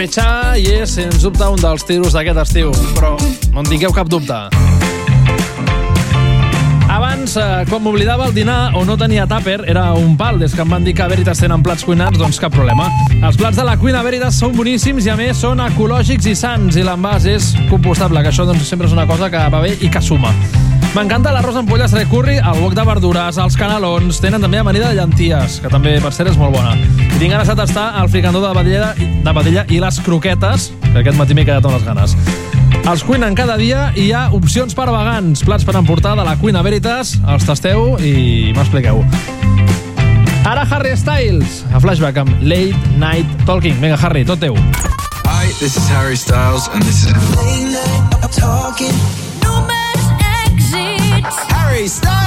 Speaker 51: Pechà
Speaker 80: i
Speaker 43: és, sens dubte, un dels tiros d'aquest estiu, però no en tingueu cap dubte. Abans, eh, quan m'oblidava el dinar o no tenia tàper, era un pal. Des que em van dir que Veritas tenen plats cuinats, doncs cap problema. Els plats de la cuina Veritas són boníssims i, a més, són ecològics i sants, i l'envàs és compostable, que això doncs, sempre és una cosa que va bé i que suma. M'encanta l'arròs amb polles recurri, el boc de verdures, els canalons... Tenen també amanida de llenties, que també, per cert, és molt bona. Tinc ganes de tastar el fricandó de vedella, de vedella i les croquetes, que aquest matí m'he quedat amb les ganes. Els cuinen cada dia i hi ha opcions per vegans, plats per emportar de la cuina Veritas. Els tasteu i m'expliqueu. Ara Harry Styles, a flashback amb Late Night Talking. Vinga, Harry, tot teu.
Speaker 59: Hi, this is Harry Styles and this is... Late Night Talking
Speaker 55: Numerous exits Harry Styles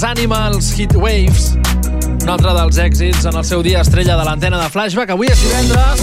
Speaker 43: Glass Animals Heat Waves un altre dels èxits en el seu dia estrella de l'antena de Flashback. Avui és divendres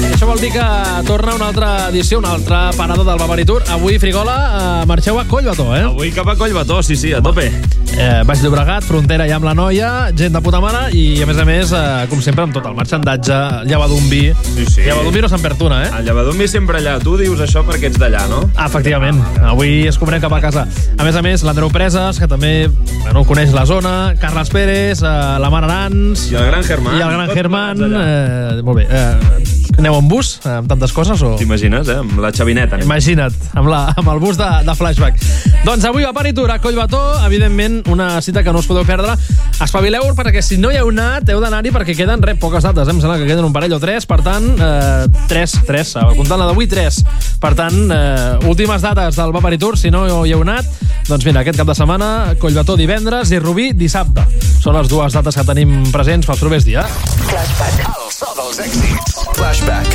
Speaker 43: i això vol dir que torna una altra edició, una altra parada del Bavaritur. Avui, Frigola, eh, marxeu a Collbató, eh?
Speaker 79: Avui cap a Collbató, sí, sí, a tope.
Speaker 43: Eh, Baix Llobregat, frontera ja amb la noia, gent de puta mare i, a més a més, eh, com sempre, amb tot el marxandatge, llevadumbi.
Speaker 79: Sí, sí.
Speaker 43: Llevadumbi no se'n perd una, eh?
Speaker 79: El llevadumbi sempre allà. Tu dius això perquè ets d'allà, no?
Speaker 43: Ah, efectivament. Avui es cobrem cap a casa. A més a més, l'Andreu Preses, que també bueno, coneix la zona, Carles Pérez, eh, la Mar Arans...
Speaker 79: I el gran Germán.
Speaker 43: I el gran Germán. Eh, molt bé. Eh, aneu en bus, eh, amb tantes coses? O...
Speaker 79: T'imagines, eh? Amb la xavineta. anem.
Speaker 43: Imagina't, amb, la, amb el bus de, de flashback. doncs avui a Paritur, a Collbató, evidentment, una cita que no us podeu perdre. Espavileu perquè si no hi heu anat, heu d'anar-hi perquè queden res, poques dates. Eh? Em sembla que queden un parell o tres, per tant, eh, tres, tres, comptant la d'avui, tres. Per tant, eh, últimes dates del Vaparitur, si no hi heu anat, doncs mira, aquest cap de setmana, Collbató divendres i Rubí dissabte. Són les dues dates que tenim presents pels propers dies.
Speaker 3: Flashback. So dels èxits. Flashback.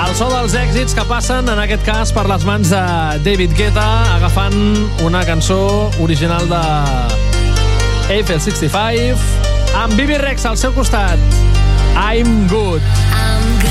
Speaker 43: El so dels èxits que passen, en aquest cas, per les mans de David Guetta, agafant una cançó original de Eiffel 65, amb Bibi Rex al seu costat. I'm good.
Speaker 81: I'm good,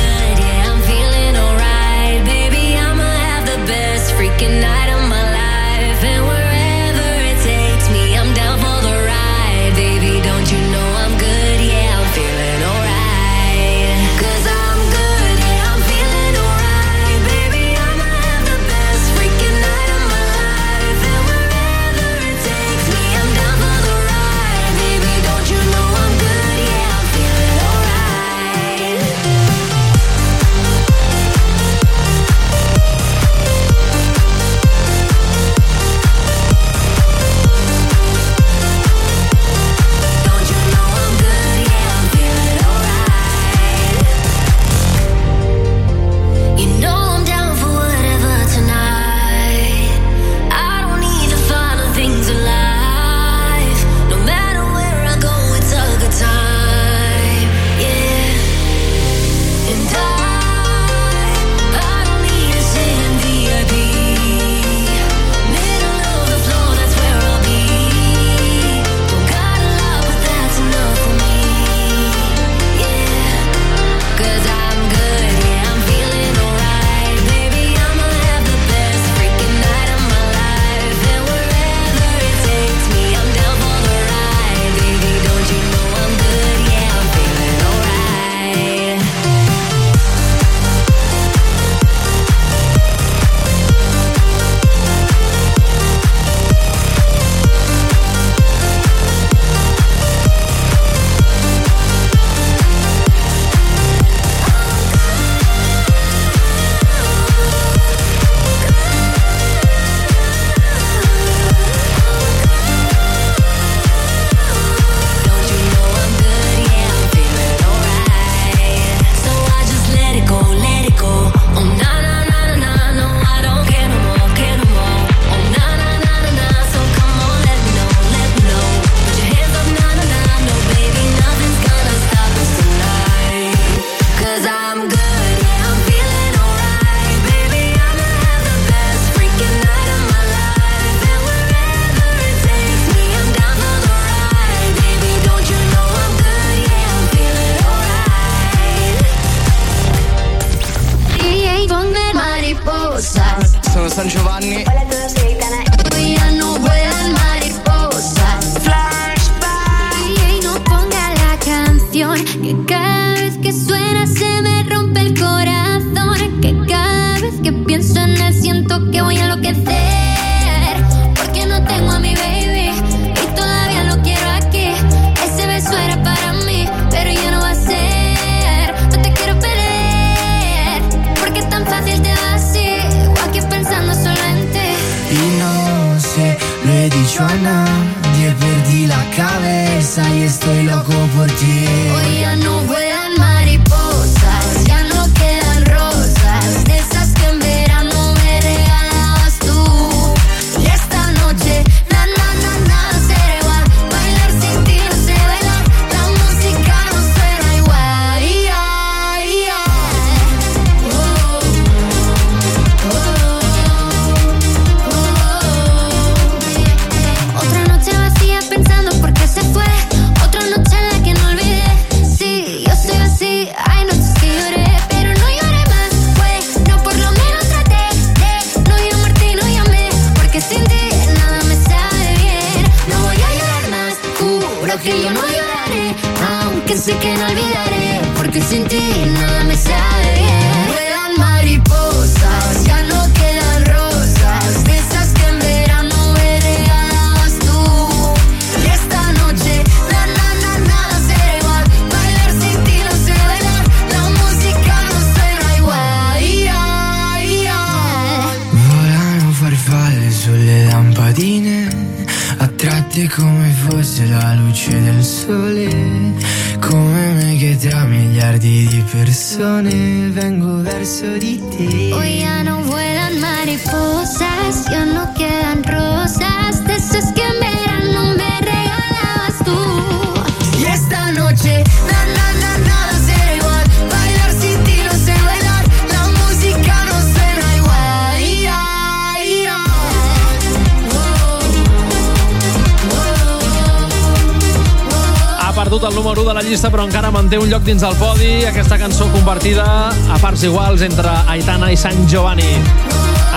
Speaker 43: dins el podi aquesta cançó convertida a parts iguals entre Aitana i Sant Giovanni.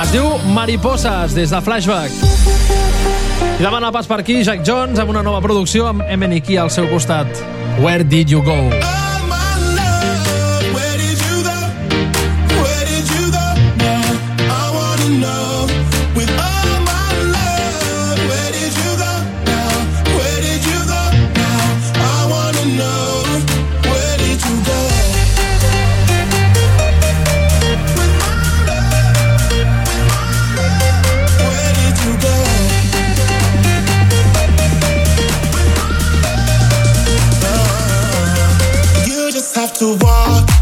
Speaker 43: Es diu Mariposas, des de Flashback. I demana pas per aquí Jack Jones amb una nova producció amb Emeniki al seu costat. Where did you go?
Speaker 82: Oh! to walk.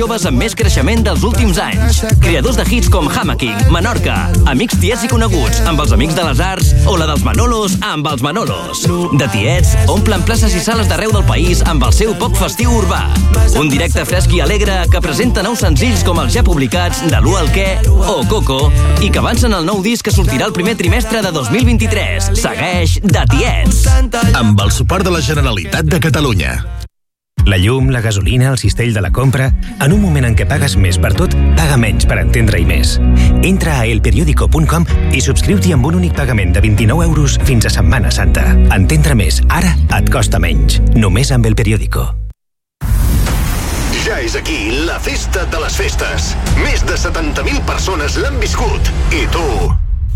Speaker 82: Joves amb més creixement dels últims anys. Creadors de hits com Hammocking, Menorca, Amics Tiets i Coneguts, amb els Amics de les Arts, o la dels Manolos, amb els Manolos. The Tiets omplen places i sales d'arreu del país amb el seu pop festiu urbà. Un directe fresc i alegre que presenta nous senzills com els ja publicats de l'U al què o Coco i que avancen el nou disc que sortirà el primer trimestre de 2023. Segueix The Tiets.
Speaker 3: Amb el suport de la Generalitat de Catalunya.
Speaker 5: La llum, la gasolina, el cistell de la compra... En un moment en què pagues més per tot, paga menys per entendre-hi més. Entra a elperiódico.com i subscriu-t'hi amb un únic pagament de 29 euros fins a Setmana Santa. Entendre més, ara et costa menys. Només amb El Periódico.
Speaker 3: Ja és aquí la festa de les festes. Més de 70.000 persones l'han viscut. I tu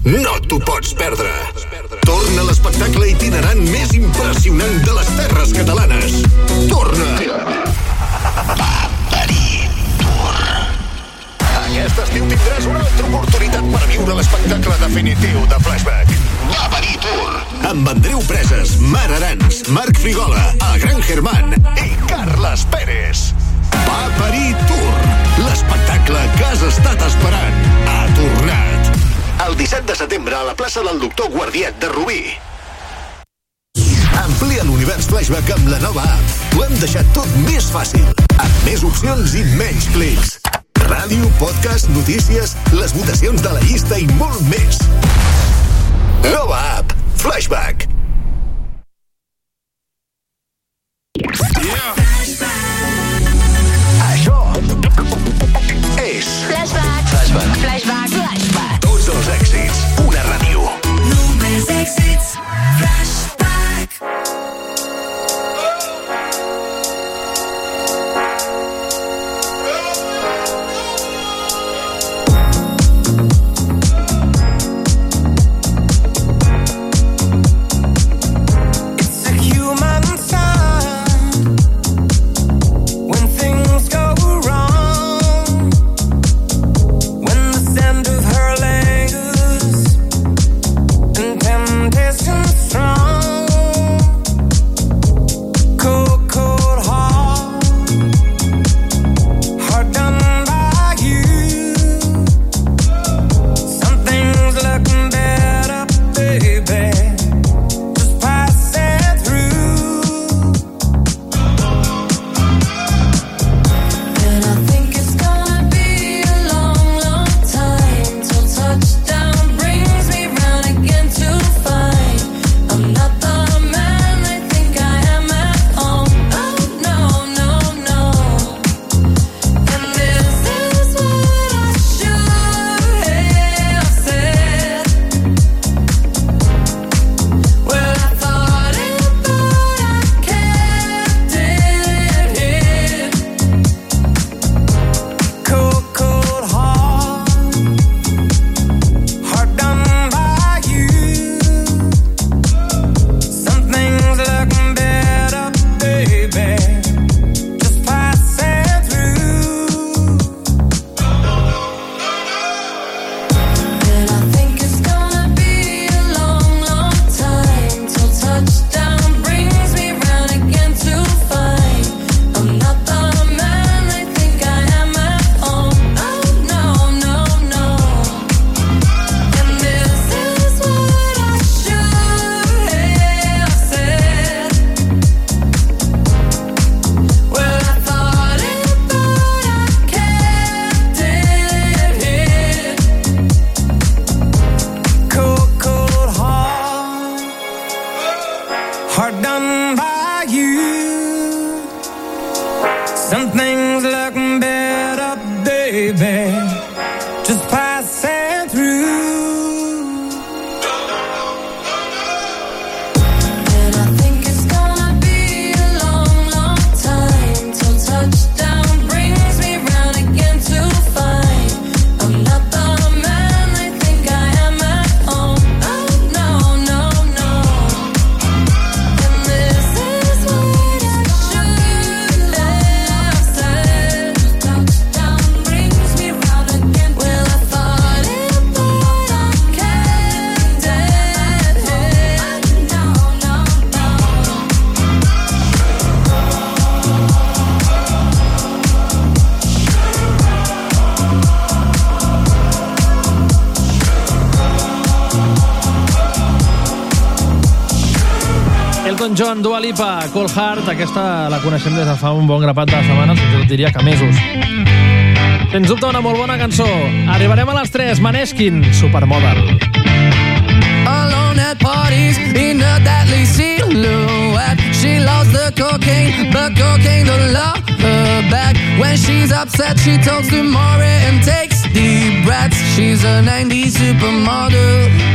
Speaker 3: no t'ho pots perdre. Torna l'espectacle itinerant més impressionant de les terres catalanes. Torna! Aquest estiu tindràs una altra oportunitat per viure l'espectacle definitiu de Flashback. Paperí Tour. Amb Andreu Preses, Mar Arans, Marc Frigola, el Gran Germán i Carles Pérez. Paperí Tour. L'espectacle que has estat esperant ha tornat. El 17 de setembre a la plaça del Doctor Guardiet de Rubí. Amplia l'univers Flashback amb la nova app. Ho hem deixat tot més fàcil, amb més opcions i menys clics. Ràdio, podcast, notícies, les votacions de la llista i molt més. Nova app. Flashback.
Speaker 43: Joan John, Dua Lipa, Cold Heart, aquesta la coneixem des de fa un bon grapat de setmanes, jo diria que mesos. Sens dubte una molt bona cançó. Arribarem a les 3, Maneskin, Supermodel.
Speaker 83: Alone at parties, in a deadly silhouette She loves the cocaine, but cocaine don't love her back When she's upset, she talks to Maury and takes deep breaths She's a 90s supermodel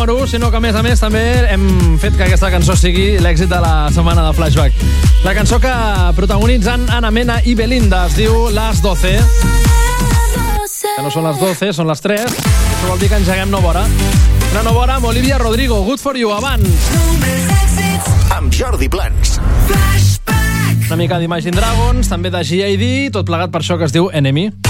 Speaker 43: número 1, sinó que a més a més també hem fet que aquesta cançó sigui l'èxit de la setmana de Flashback. La cançó que protagonitzen Ana Mena i Belinda es diu Las 12. Que no són les 12, són les 3. Això vol dir que engeguem nova hora. Una nova hora amb Olivia Rodrigo, Good For You, abans.
Speaker 3: Amb Jordi Plans. Flashback.
Speaker 43: Una mica d'Imagine Dragons, també de G.I.D., tot plegat per això que es diu Enemy.
Speaker 84: Enemy.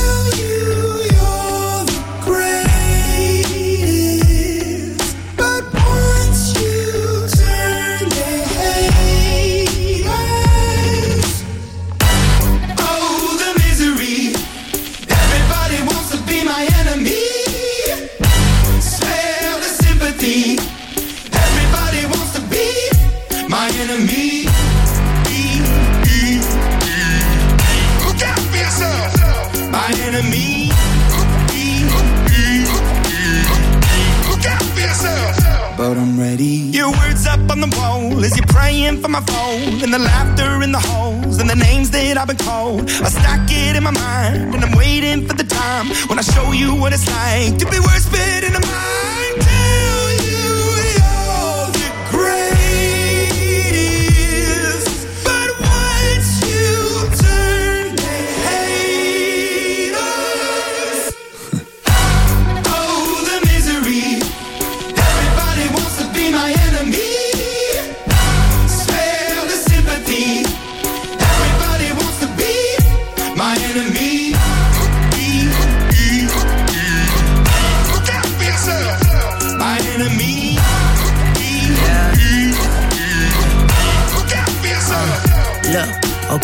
Speaker 84: on my phone and the laughter in the halls and the names that I've been called. I stack it in my mind and I'm waiting for the time when I show you what it's like to be worse fit in the
Speaker 85: mind.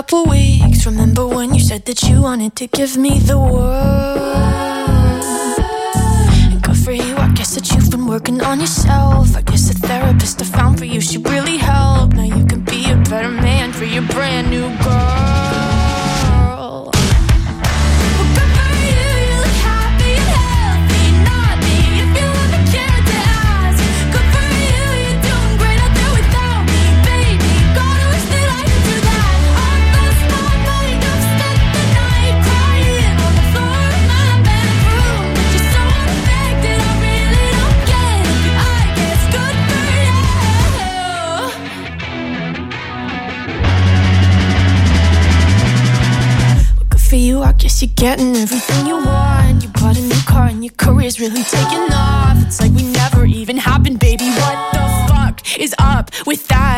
Speaker 86: couple weeks. Remember when you said that you wanted to give me the world? And good for you, I guess that you've been working on yourself. I guess the therapist I found for you she really helped. Now you can be a better man for your brand new girl. Guess you're getting everything you want. You bought a new car and your career's really taking off. It's like we never even happened, baby. What the fuck is up with that?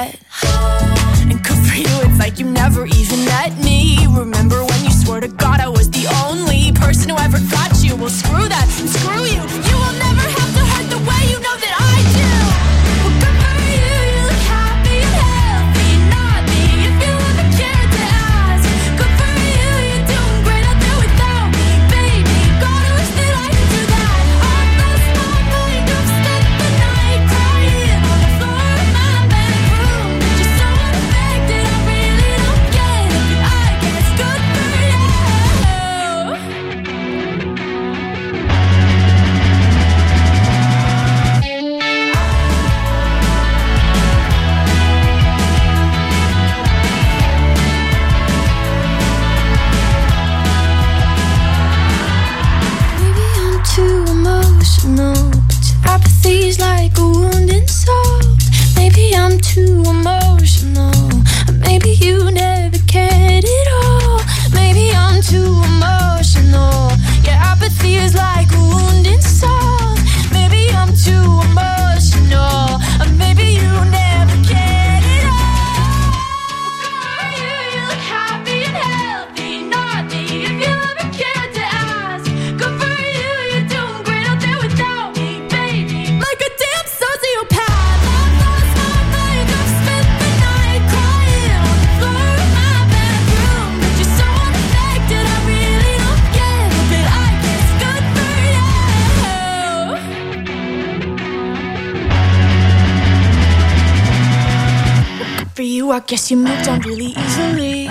Speaker 86: Really easily.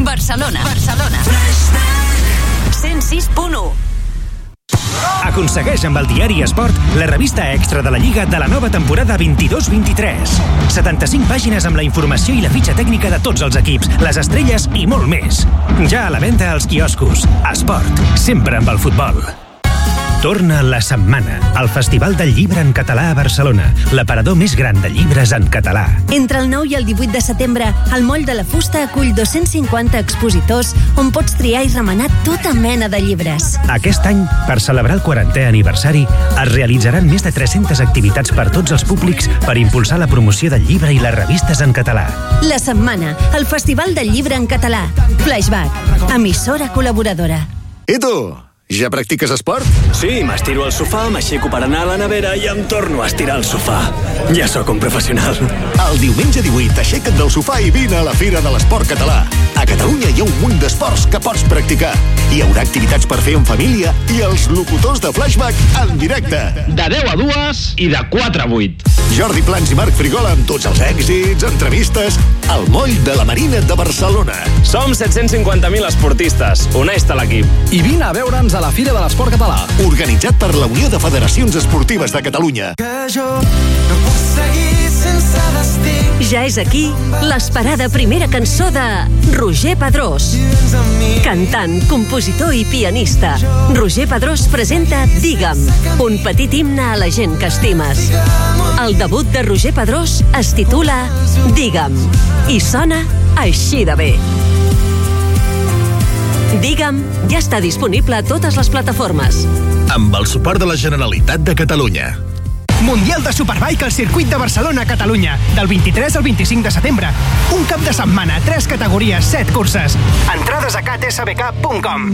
Speaker 87: Barcelona. Barcelona. 106.1
Speaker 5: Aconsegueix amb el diari Esport la revista extra de la Lliga de la nova temporada 22-23. 75 pàgines amb la informació i la fitxa tècnica de tots els equips, les estrelles i molt més. Ja a la venda als quioscos. Esport, sempre amb el futbol. Torna la setmana, al Festival del Llibre en Català a Barcelona, l'aparador més gran de llibres en català.
Speaker 88: Entre el 9 i el 18 de setembre, el Moll de la Fusta acull 250 expositors on pots triar i remenar tota mena de llibres.
Speaker 5: Aquest any, per celebrar el 40è aniversari, es realitzaran més de 300 activitats per tots els públics per impulsar la promoció del llibre i les revistes en català.
Speaker 88: La setmana, el Festival del Llibre en Català. Flashback, emissora col·laboradora.
Speaker 3: I tu? Ja practiques esport?
Speaker 89: Sí, m'estiro al sofà, m'aixeco per anar a la nevera i em torno a estirar al sofà. Ja sóc un professional.
Speaker 3: El diumenge 18 aixeca't del sofà i vine a la Fira de l'Esport Català. A Catalunya hi ha un munt d'esports que pots practicar. Hi haurà activitats per fer en família i els locutors de Flashback en directe.
Speaker 90: De 10 a 2 i de 4 a 8.
Speaker 3: Jordi Plans i Marc Frigola amb tots els èxits, entrevistes, al moll de la Marina de Barcelona.
Speaker 90: Som 750.000 esportistes. Uneix-te a l'equip.
Speaker 43: I vine a veure'ns a la Fira de l'Esport Català.
Speaker 3: Organitzat per la Unió de Federacions Esportives de Catalunya.
Speaker 91: Que jo no puc seguir.
Speaker 92: Ja és aquí l'esperada primera cançó de Roger Pedrós. Cantant, compositor i pianista. Roger Pedrós presenta Digue'm, un petit himne a la gent que estimes. El debut de Roger Pedrós es titula Digue'm i sona així de bé. Digue'm ja està disponible a totes les plataformes.
Speaker 3: Amb el suport de la Generalitat de Catalunya.
Speaker 5: Mundial de Superbike al circuit de Barcelona, Catalunya, del 23 al 25 de setembre. Un cap de setmana, tres categories, set curses. Entrades a ktsbk.com.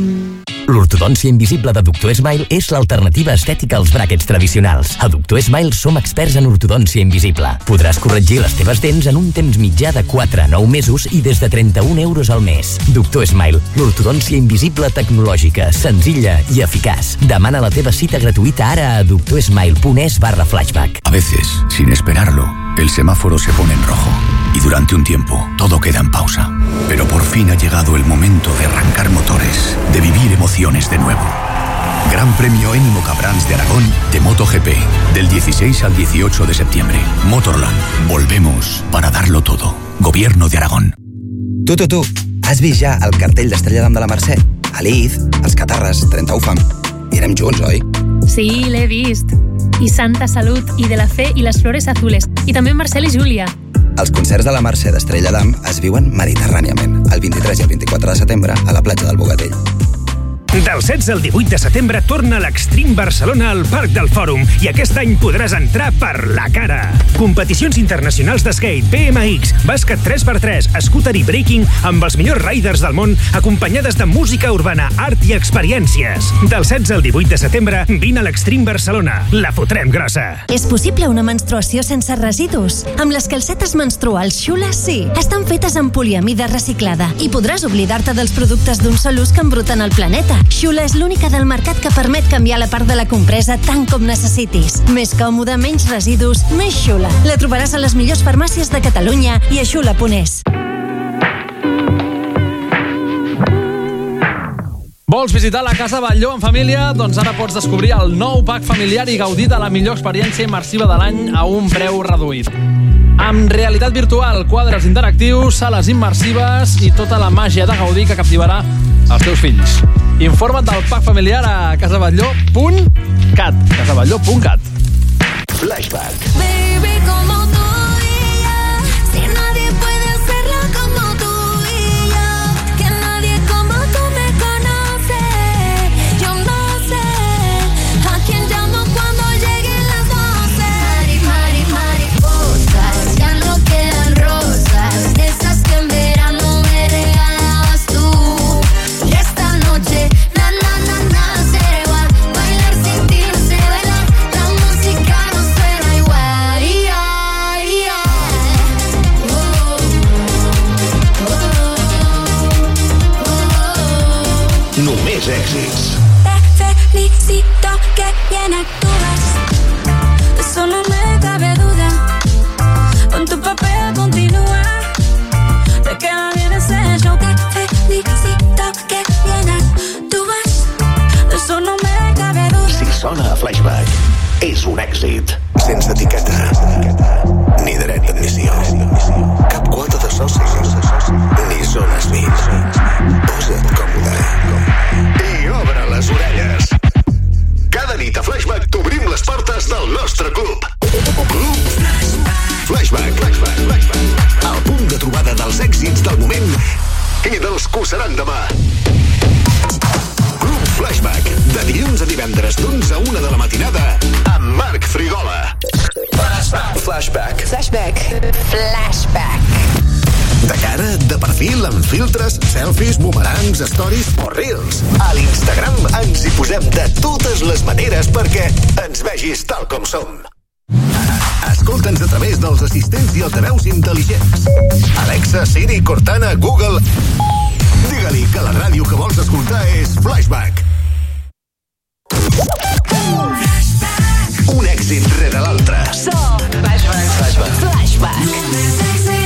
Speaker 85: L'ortodòncia invisible de Doctor Smile és l'alternativa estètica als bràquets tradicionals. A Doctor Smile som experts en ortodòncia invisible. Podràs corregir les teves dents en un temps mitjà de 4 a 9 mesos i des de 31 euros al mes. Doctor Smile, l'ortodòncia invisible tecnològica, senzilla i eficaç. Demana la teva cita gratuïta ara a doctorsmile.es barra flashback.
Speaker 7: A veces, sin esperarlo, el semáforo se pone en rojo y durante un tiempo todo queda en pausa. Pero por fin ha llegado el momento de arrancar motores, de vivir emociones de nuevo. Gran Premio Ennimo Cabrans de Aragón de MotoGP, del 16 al 18 de septiembre. Motorland, volvemos para darlo todo. Gobierno de Aragón.
Speaker 93: Tu, tu, tu, has vist ja el cartell d'Estrella d'Am de la Mercè? Aliz, els Catarres, 31 fam. I anem junts, oi?
Speaker 94: Sí, l'he vist. I Santa Salut, i De la Fe, i les Flores Azules. I també Marcel i Júlia.
Speaker 93: Els concerts de la Mercè d'Estrella d'Am es viuen mediterràniament, el 23 i el 24 de setembre a la platja del Bogatell.
Speaker 5: Del 16 al 18 de setembre torna l'Extreme Barcelona al Parc del Fòrum i aquest any podràs entrar per la cara. Competicions internacionals de skate, BMX, bàsquet 3x3, scooter i breaking amb els millors riders del món acompanyades de música urbana, art i experiències. Del 16 al 18 de setembre vine a l'Extreme Barcelona. La fotrem grossa.
Speaker 88: És possible una menstruació sense residus? Amb les calcetes menstruals Xula, sí. Estan fetes amb poliamida reciclada i podràs oblidar-te dels productes d'un sol ús que embruten el planeta. Xula és l'única del mercat que permet canviar la part de la compresa tant com necessitis. Més còmode, menys residus, més Xula. La trobaràs a les millors farmàcies de Catalunya i a xula.es.
Speaker 43: Vols visitar la Casa Batlló en família? Doncs ara pots descobrir el nou pack familiar i gaudir de la millor experiència immersiva de l'any a un preu reduït. Amb realitat virtual, quadres interactius, sales immersives i tota la màgia de gaudir que captivarà els teus fills. Informa't del pack familiar a casabatlló.cat casabatlló.cat
Speaker 3: Flashback.
Speaker 62: Baby, como tú
Speaker 3: és un èxit. Sense etiqueta. Ni dret d'admissió. Cap quota de soci. Ni zones VIP. Posa't còmode. I obre les orelles. Cada nit a Flashback t'obrim les portes del nostre club. Club Flashback. Flashback. Flashback. El punt de trobada dels èxits del moment i dels que ho seran demà. Flashback, de dilluns a divendres d'11 a 1 de la matinada amb Marc Frigola. Flashback. Flashback.
Speaker 95: Flashback. Flashback.
Speaker 3: De cara, de perfil, amb filtres, selfies, boomerangs, stories o reels. A l'Instagram ens hi posem de totes les maneres perquè ens vegis tal com som. Escolta'ns a través dels assistents i altaveus intel·ligents. Alexa, Siri, Cortana, Google Digue-li que la ràdio que vols escoltar és Flashback. Flashback. Un èxit rere l'altre.
Speaker 1: So, Flashback.
Speaker 3: Flashback.
Speaker 1: Flashback.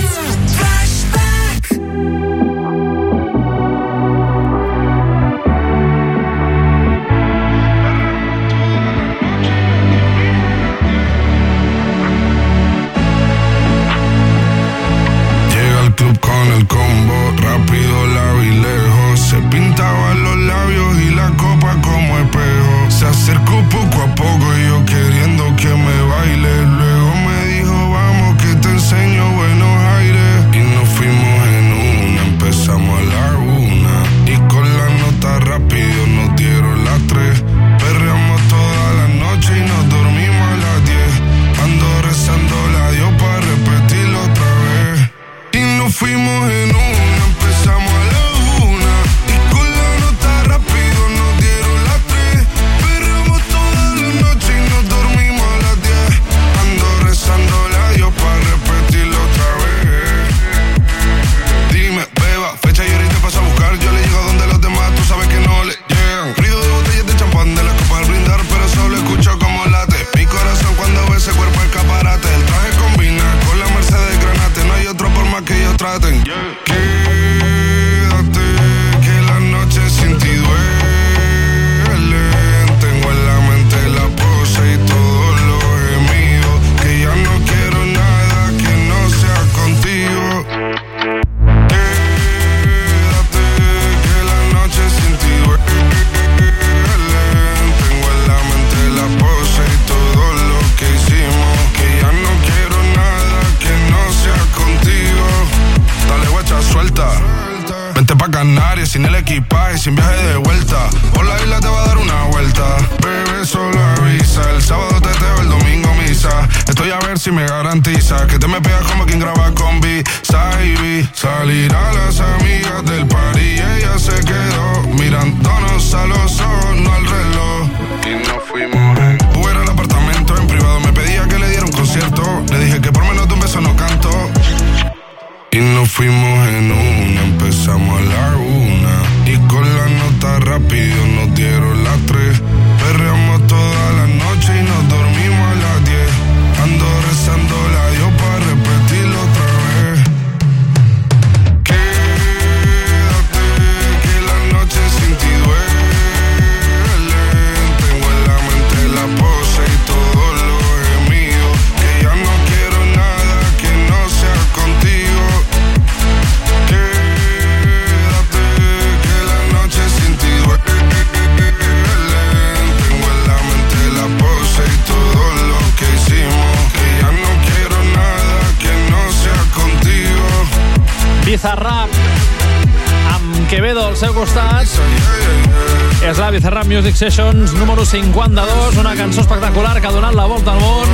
Speaker 43: Music Sessions número 52, una cançó espectacular que ha donat la volta al món,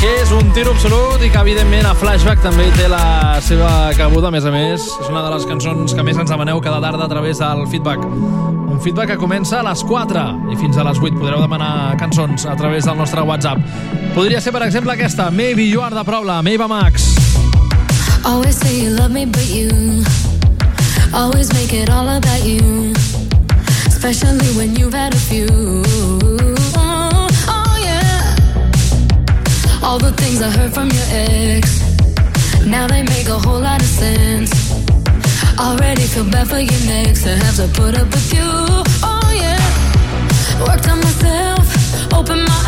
Speaker 43: que és un tiro absolut i que, evidentment, a Flashback també té la seva cabuda, a més a més. És una de les cançons que més ens demaneu cada tarda a través del feedback. Un feedback que comença a les 4 i fins a les 8 podreu demanar cançons a través del nostre WhatsApp. Podria ser, per exemple, aquesta, Maybe You Are The Problem, Eva Max.
Speaker 29: Always say you love me, but you Always make it all about you especially when you've had a few. Oh, oh yeah. All the things I heard from your ex, now they make a whole lot of sense. Already feel bad for your next to have to put up with you. Oh yeah. Worked on myself, open my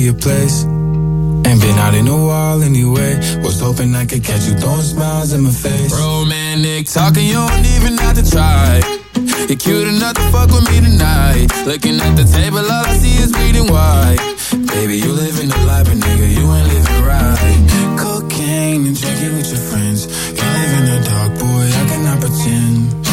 Speaker 62: your
Speaker 22: place. Ain't been out in a while anyway. Was hoping I could catch you throwing smiles in my face. Romantic talking, you don't even have to try. You're cute enough to fuck with me tonight. Looking at the table, all I see is bleeding white. Baby, you living the life, but nigga, you ain't living right. Cocaine and drinking with your friends. Can't live in the dark, boy, I cannot pretend.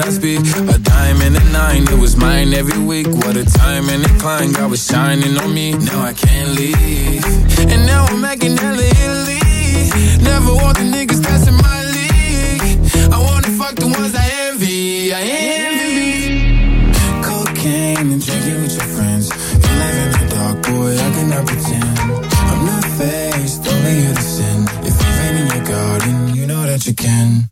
Speaker 22: I speak? A diamond and a nine, it was mine every week. What a time and a climb, God was shining on me. Now I can't leave. And now I'm making hella Italy. Never want the niggas passing my league. I wanna fuck the ones I envy. I envy. Cocaine and drinking with your friends. You live in the dark, boy, I cannot pretend. I'm not faced, only innocent. If you've in your garden, you know that you can.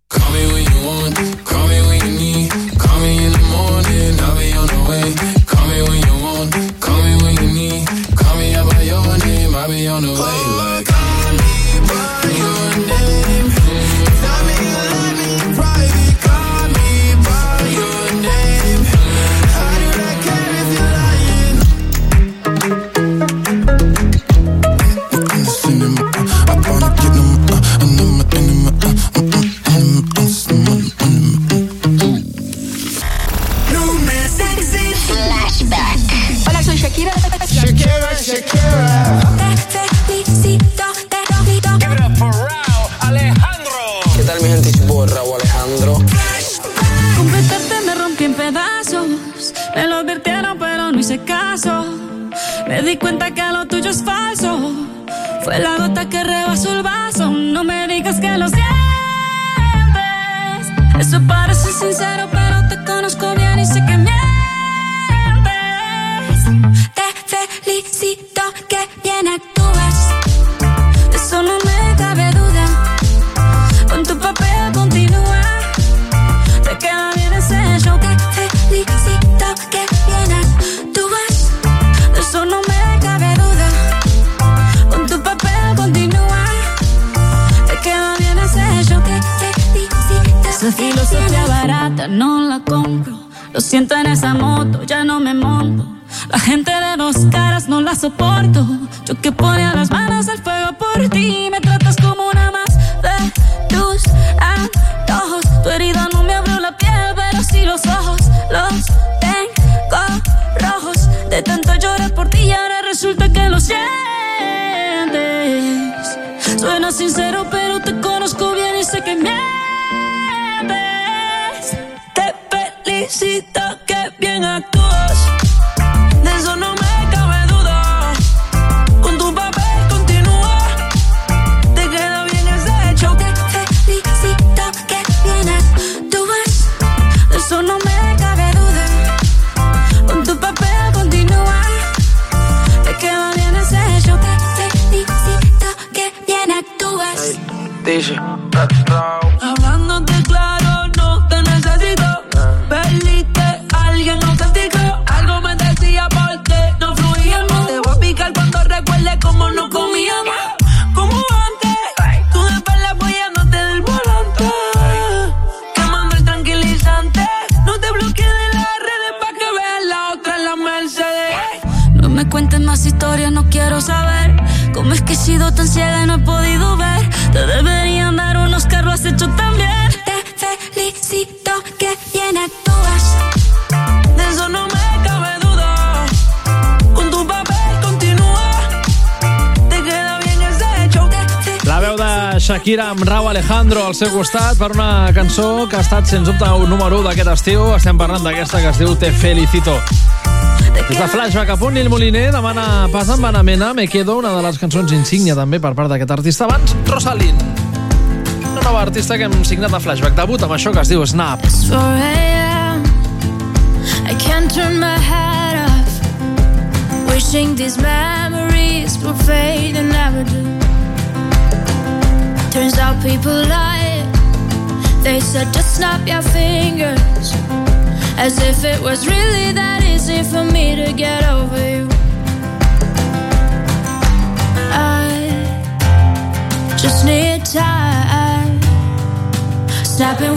Speaker 96: Los tengo rojos. De tanto llorar por ti y ahora resulta que lo sientes. Suena sincero, pero te conozco bien y sé que mientes. Te felicito que bien actúas. Tan ciega no he podido ver? Te deberían dar unos carros has hecho también. Te felicito que bien actúas. De eso no me cabe duda. Con tu papel continúa. Te queda bien ese hecho.
Speaker 43: La veu de Shakira amb Rau Alejandro al seu costat per una cançó que ha estat, sens dubte, un número 1 d'aquest estiu. Estem parlant d'aquesta que es diu Te Felicito. Des de Flashback a punt, Nil Moliner demana pas amb Anamena, Me Quedo, una de les cançons insígnia també per part d'aquest artista. Abans, Rosalind, una nova artista que hem signat a Flashback. Debut amb això que es diu Snap.
Speaker 97: 4 a.m. I can't turn my head off. Wishing these memories will fade and never do. Turns out people lie. They said just snap your fingers. As if it was really that easy for me to get over you. I just need time. Snapping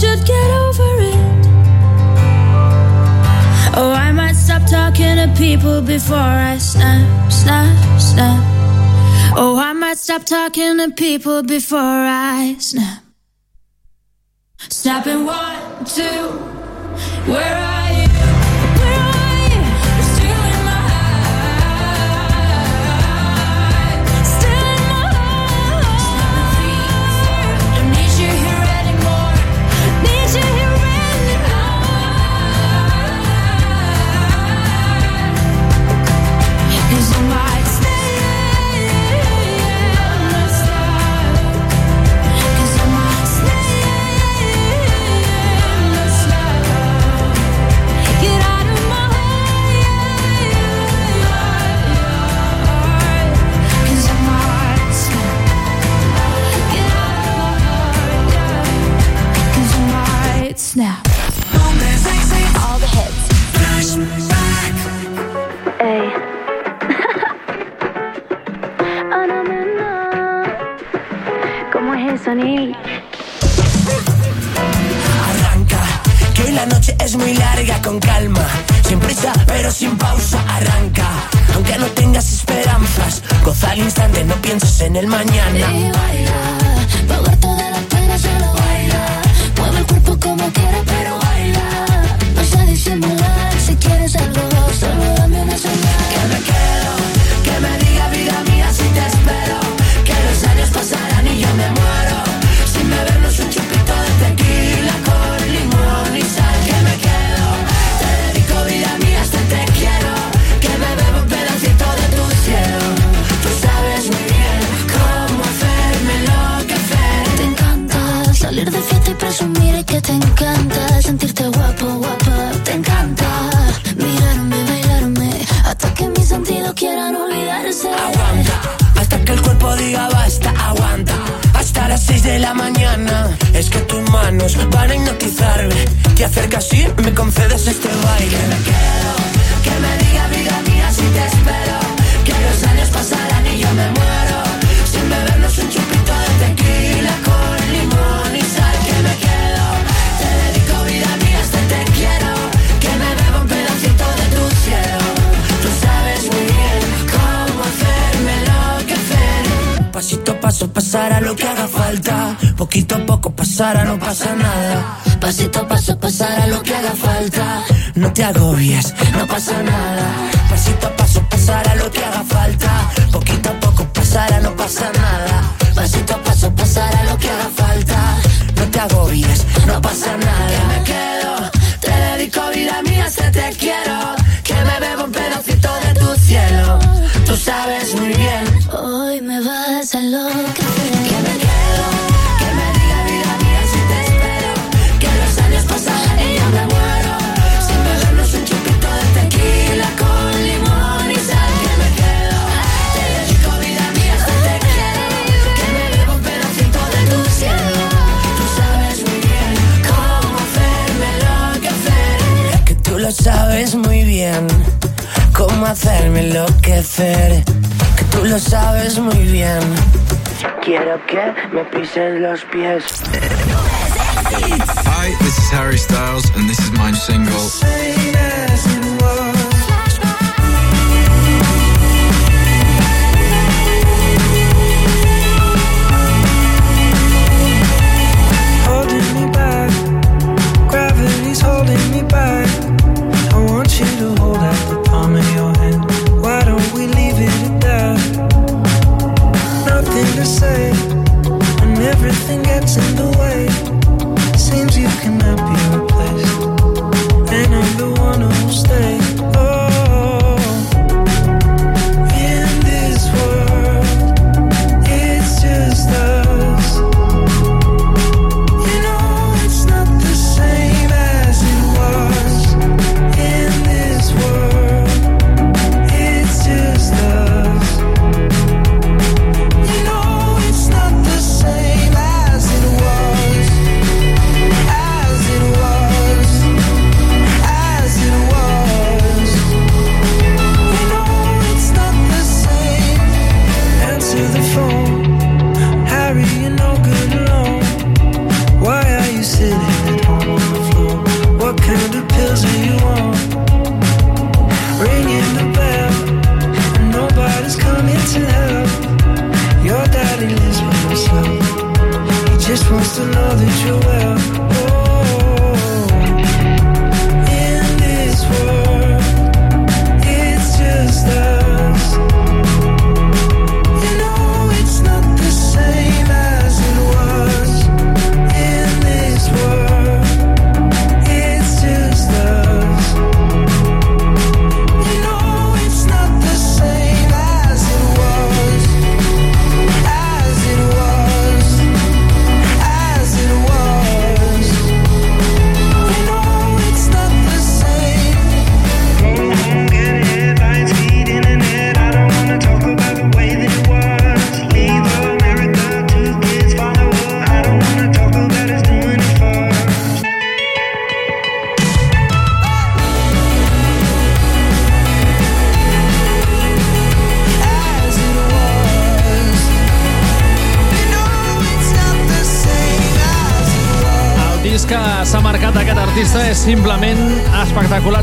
Speaker 97: should get over it. Oh, I might stop talking to people before I snap, snap, snap. Oh, I might stop talking to people before I snap. Snapping one, two. Where are
Speaker 79: del mañana. te agobies, no pasa nada. hacerme enloquecer, que tú lo sabes muy bien. Quiero que me pisen los pies.
Speaker 59: Hi, this is Harry Styles, and this is my single.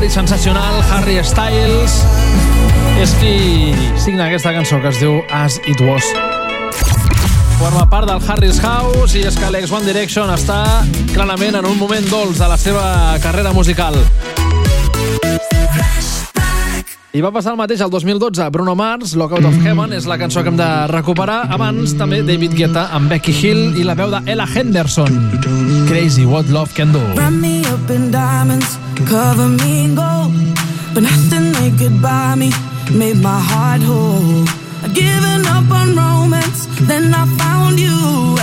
Speaker 43: legendari, sensacional, Harry Styles, és qui signa aquesta cançó que es diu As It Was. Forma part del Harry's House i és que l'ex One Direction està clarament en un moment dolç de la seva carrera musical. I va passar el mateix al 2012. Bruno Mars, Lockout of Heaven, és la cançó que hem de recuperar. Abans, també David Guetta amb Becky Hill i la veu de Ella Henderson. Crazy What Love Can Do.
Speaker 96: Run me up in diamonds Cover me in gold, but nothing they could buy me made my heart whole. I'd given up on romance, then I found you.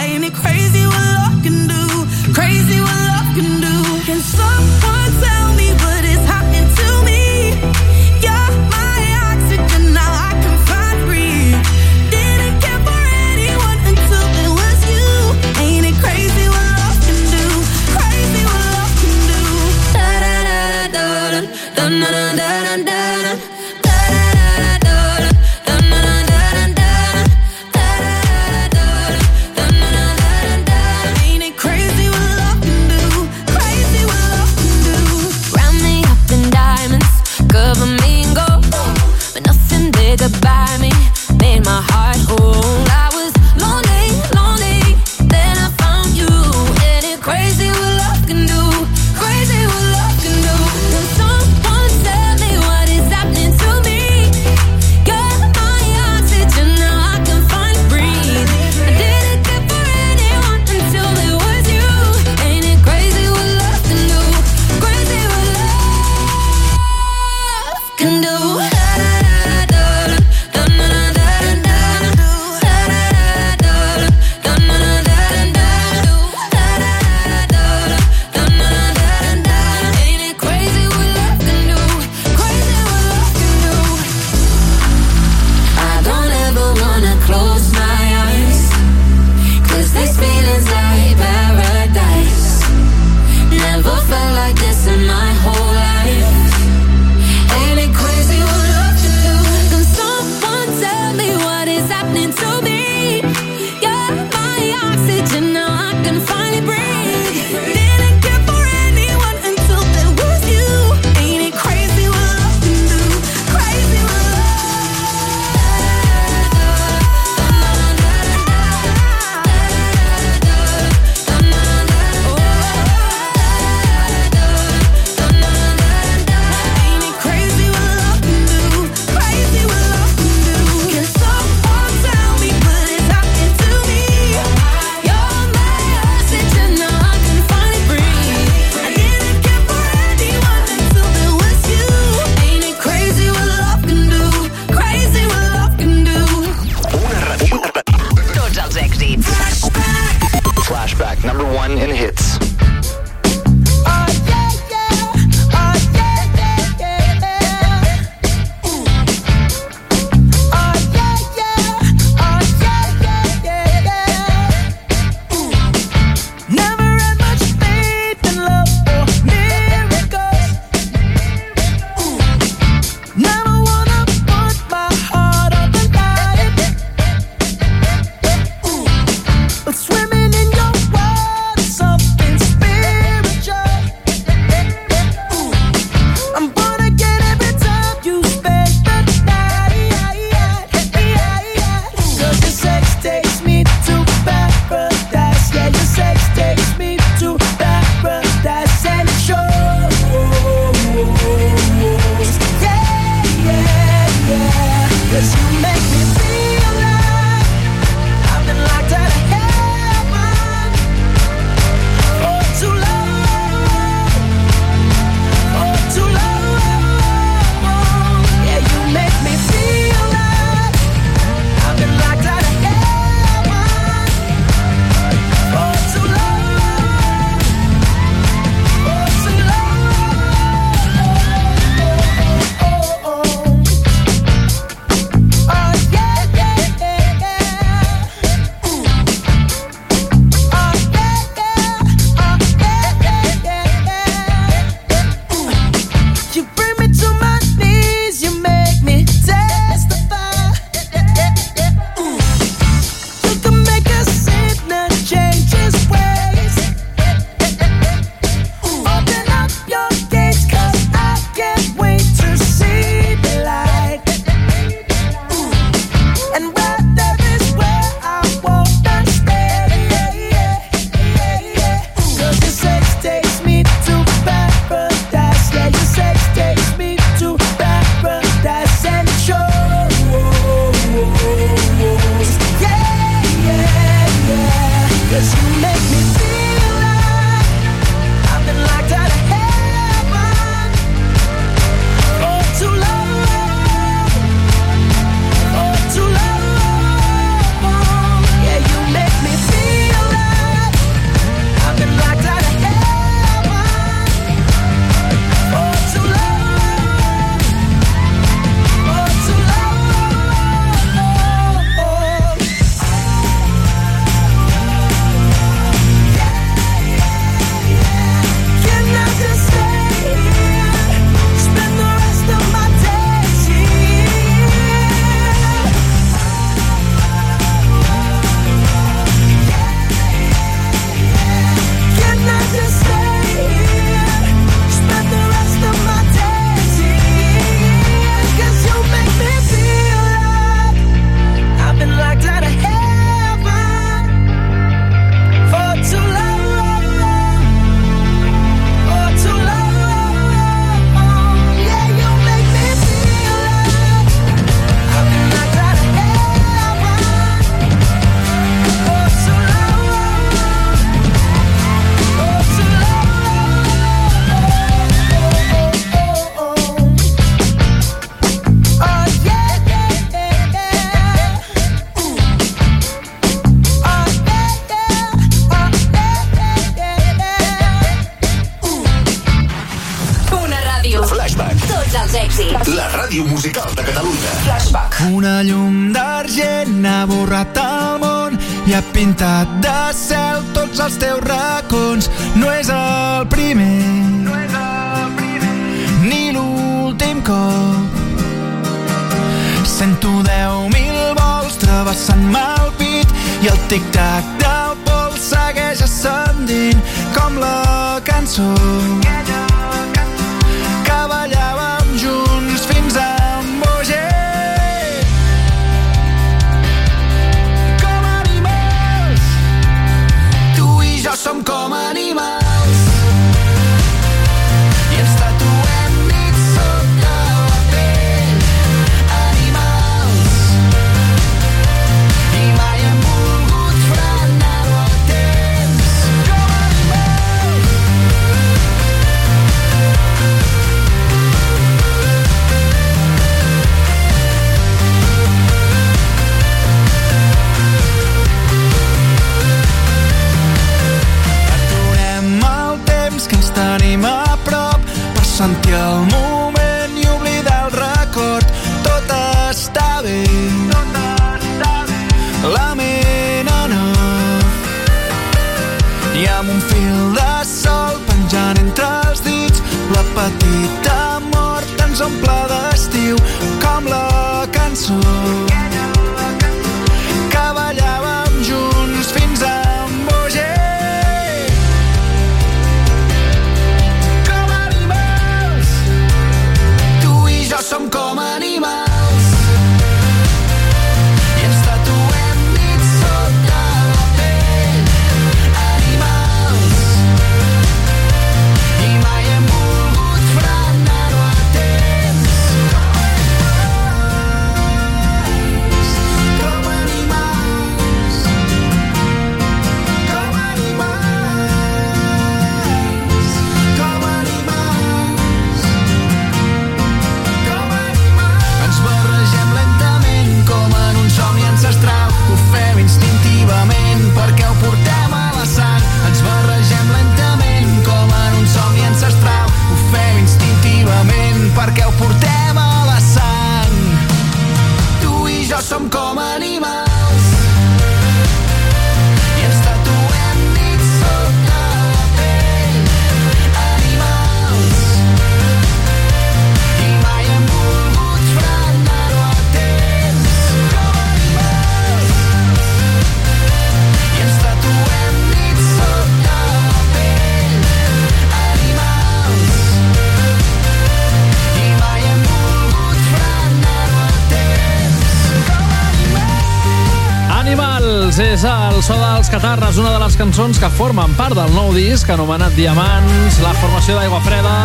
Speaker 86: El
Speaker 43: so dels Catarres, una de les cançons que formen part del nou disc anomenat Diamants, la formació d'Aigua Freda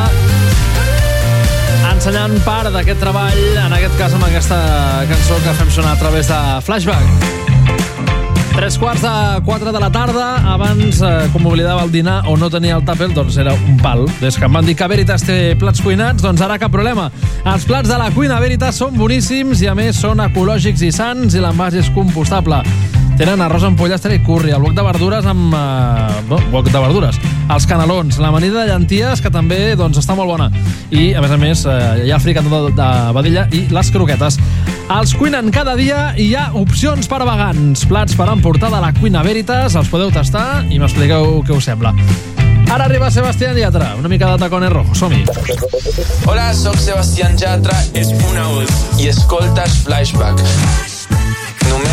Speaker 43: ensenyant part d'aquest treball, en aquest cas amb aquesta cançó que fem sonar a través de Flashback. Tres quarts de 4 de la tarda, abans, eh, com m'oblidava el dinar o no tenia el tàper, doncs era un pal. Des que em van dir que Veritas té plats cuinats, doncs ara cap problema. Els plats de la cuina Veritas són boníssims i a més són ecològics i sants i l'envàs és compostable. Tenen arròs amb pollastre i curri, el bloc de verdures amb... Eh, no, bloc de verdures. Els canelons, l'amanida de llenties, que també doncs, està molt bona. I, a més a més, eh, hi ha fricandó de, de vedella i les croquetes. Els cuinen cada dia i hi ha opcions per a vegans. Plats per emportar de la cuina Veritas, els podeu tastar i m'expliqueu què us sembla. Ara arriba Sebastián Yatra, una mica de tacones rojos, som-hi.
Speaker 98: Hola, sóc Sebastián Yatra, és una ús i escoltes Flashback.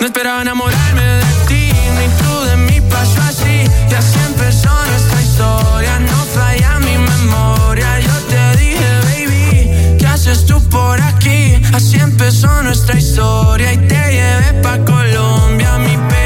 Speaker 80: no esperaba enamorarme de ti, ni tú de mí pasó así. Y así empezó nuestra historia, no falla mi memoria. Yo te dije, baby, ¿qué haces tú por aquí? Así empezó nuestra historia y te llevé pa' Colombia, mi pedazo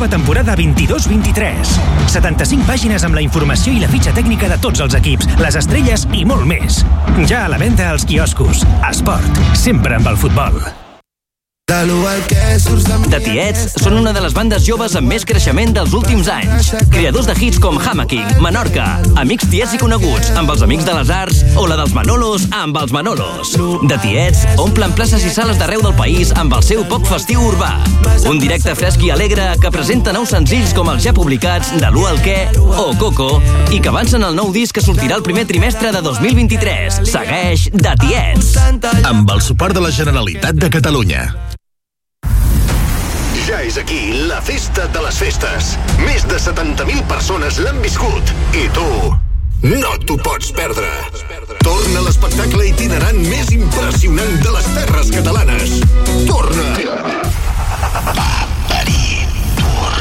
Speaker 5: nova temporada 22-23. 75 pàgines amb la informació i la fitxa tècnica de tots els equips, les estrelles i molt més. Ja a la venda als quioscos. Esport, sempre amb el futbol.
Speaker 99: The Tiets són una de les bandes joves amb més creixement dels últims anys. Creadors de hits com Hammocking, Menorca, Amics Tiets i Coneguts, amb els Amics de les Arts, o la dels Manolos, amb els Manolos. The Tiets omplen places i sales d'arreu del país amb el seu pop festiu urbà. Un directe fresc i alegre que presenta nous senzills com els ja publicats de l'U al què o Coco i que avancen el nou disc que sortirà el primer trimestre de 2023. Segueix The Tiets.
Speaker 3: Amb el suport de la Generalitat de Catalunya. És aquí la festa de les festes. Més de 70.000 persones l'han viscut. I tu no t'ho pots perdre. Torna l'espectacle itinerant més impressionant de les terres catalanes. Torna! Paperí Tour.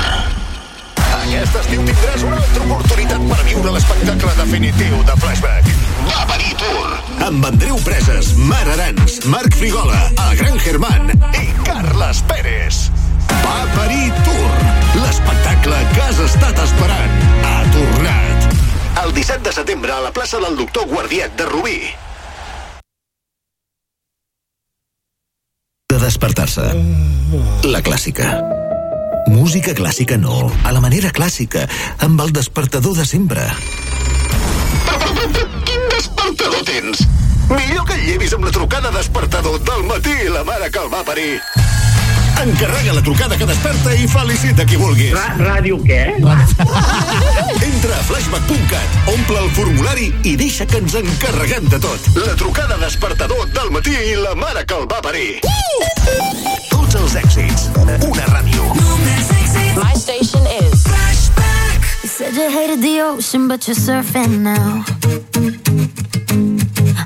Speaker 3: Aquest estiu tindràs una altra oportunitat per viure l'espectacle definitiu de Flashback. Venir Tour. Amb Andreu Preses, Mar Arans, Marc Frigola, el Gran Germán i Carles Pérez. Va parir Tour. L'espectacle que has estat esperant ha tornat. El 17 de setembre a la plaça del Doctor Guardiet de Rubí. De despertar-se. La clàssica. Música clàssica no, a la manera clàssica, amb el despertador de sempre. Quin despertador tens? Millor que el llevis amb la trucada despertador del matí i la mare que el va parir. Encarrega la trucada que desperta i felicita qui vulguis.
Speaker 100: ràdio què? *laughs*
Speaker 3: Entra a flashback.cat, omple el formulari i deixa que ens encarreguem de tot. La trucada despertador del matí i la mare que el va parir. Tots els èxits. Una ràdio.
Speaker 52: My station is
Speaker 62: You said you hated the ocean, but you're surfing now.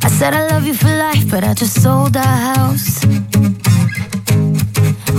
Speaker 62: I said I love you for life, but I just sold our house.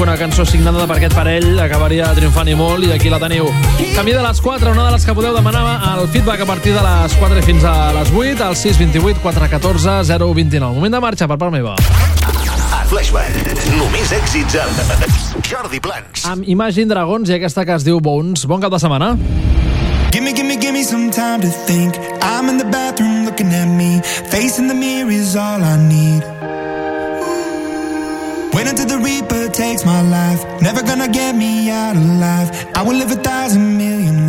Speaker 43: que una cançó signada per aquest parell acabaria triomfant i molt, i aquí la teniu. Camí de les 4, una de les que podeu demanar el feedback a partir de les 4 i fins a les 8, al 628 414 029. Moment de marxa per part meva.
Speaker 3: A Flashback, només èxits amb Jordi Plans.
Speaker 43: Amb Imagine Dragons i aquesta que es diu Bones. Bon cap de setmana.
Speaker 101: Gimme, gimme, gimme some time to think. I'm in the bathroom looking at me. Facing the mirror is all I need. Takes my life. Never gonna get me out alive. I will live a thousand million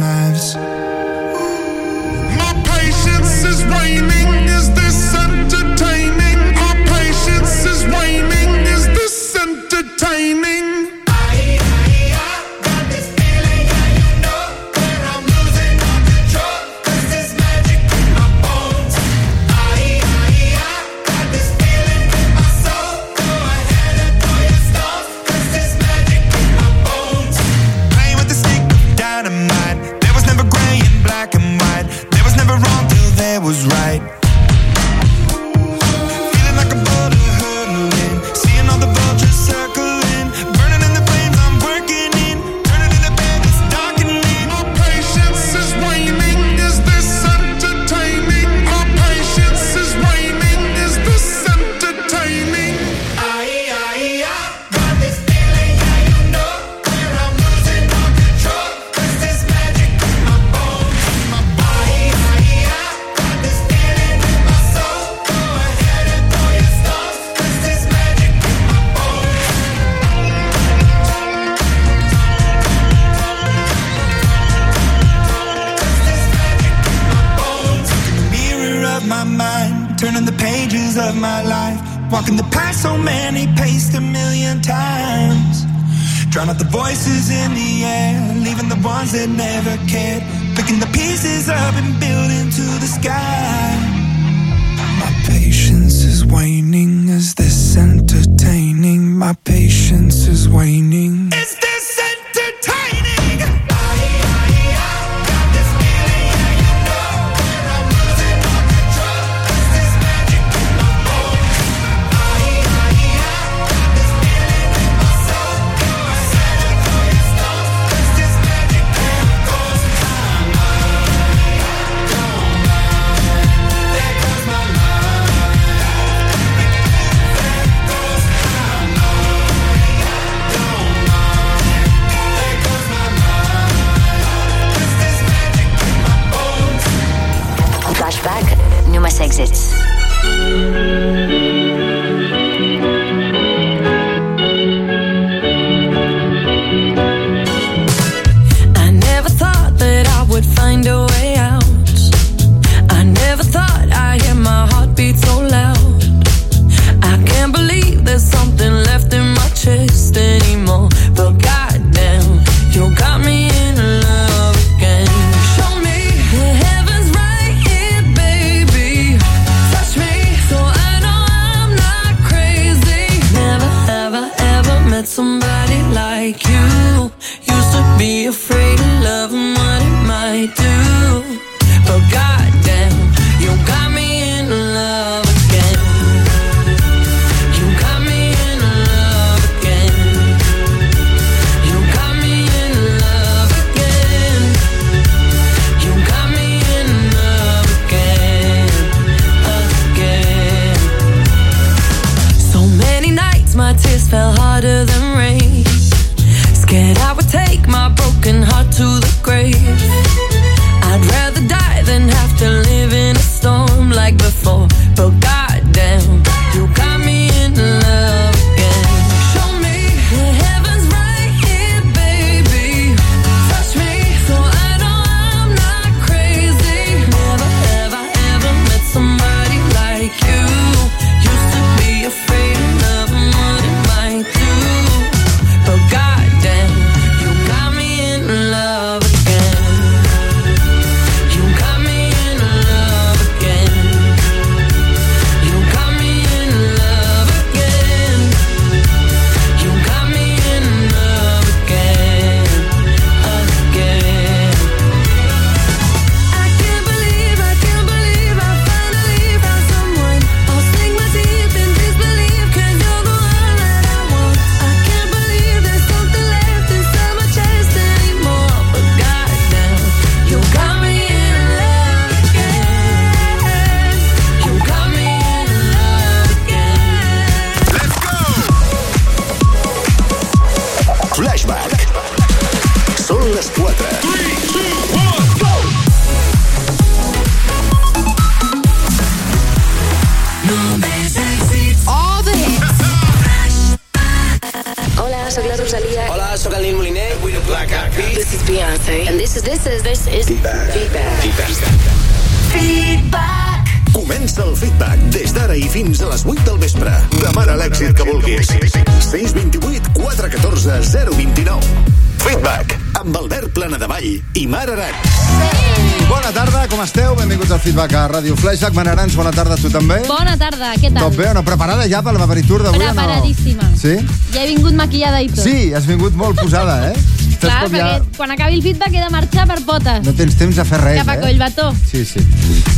Speaker 67: Isaac Manarans, bona tarda a tu també.
Speaker 100: Bona tarda, què tal?
Speaker 67: Tot bé, no? preparada ja per la veritura d'avui Preparadíssima. no? Sí?
Speaker 100: Ja he vingut maquillada i tot.
Speaker 67: Sí, has vingut molt posada, eh? *laughs*
Speaker 100: Clar,
Speaker 67: com
Speaker 100: perquè ja... quan acabi el feedback he de marxar per potes.
Speaker 67: No tens temps de fer res,
Speaker 100: Cap a
Speaker 67: eh? Sí, sí.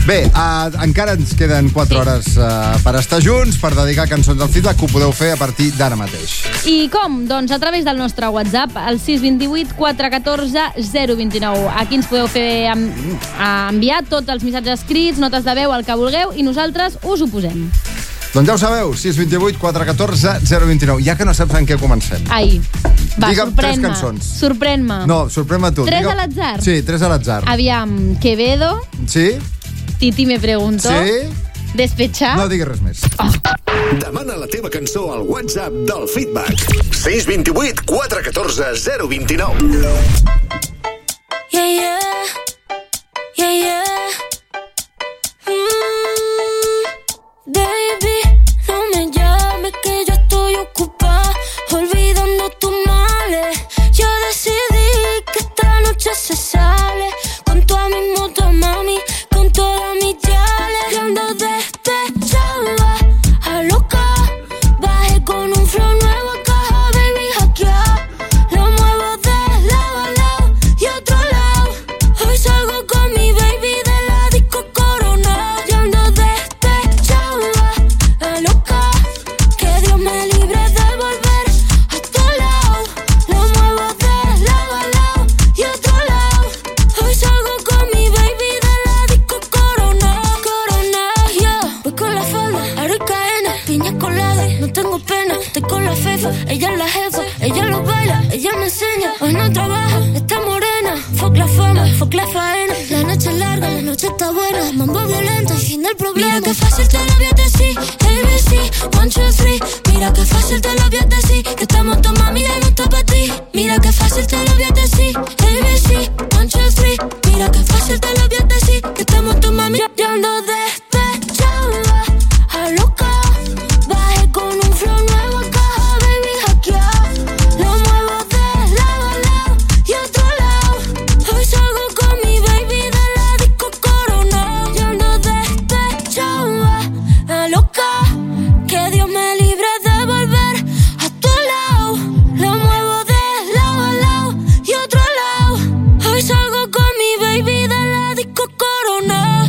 Speaker 67: Bé, uh, encara ens queden 4 sí. hores uh, per estar junts, per dedicar cançons al feedback, que ho podeu fer a partir d'ara mateix.
Speaker 100: I com? Doncs a través del nostre WhatsApp, al 628 414 029. Aquí ens podeu fer enviar tots els missatges escrits, notes de veu, el que vulgueu, i nosaltres us ho posem.
Speaker 67: Doncs ja ho sabeu, 628 414 029. Ja que no saps en què comencem.
Speaker 100: Ai, va,
Speaker 67: Digue'm tres cançons.
Speaker 100: Sorprèn-me.
Speaker 67: No, sorprèn-me tu.
Speaker 100: Tres
Speaker 67: Digue'm...
Speaker 100: a l'atzar.
Speaker 67: Sí, tres a l'atzar.
Speaker 100: Aviam, Quevedo.
Speaker 67: Sí.
Speaker 100: Titi me pregunto.
Speaker 67: Sí.
Speaker 100: Despechar.
Speaker 67: No digues res més
Speaker 3: so al WhatsApp del Feedback. 628 414 029.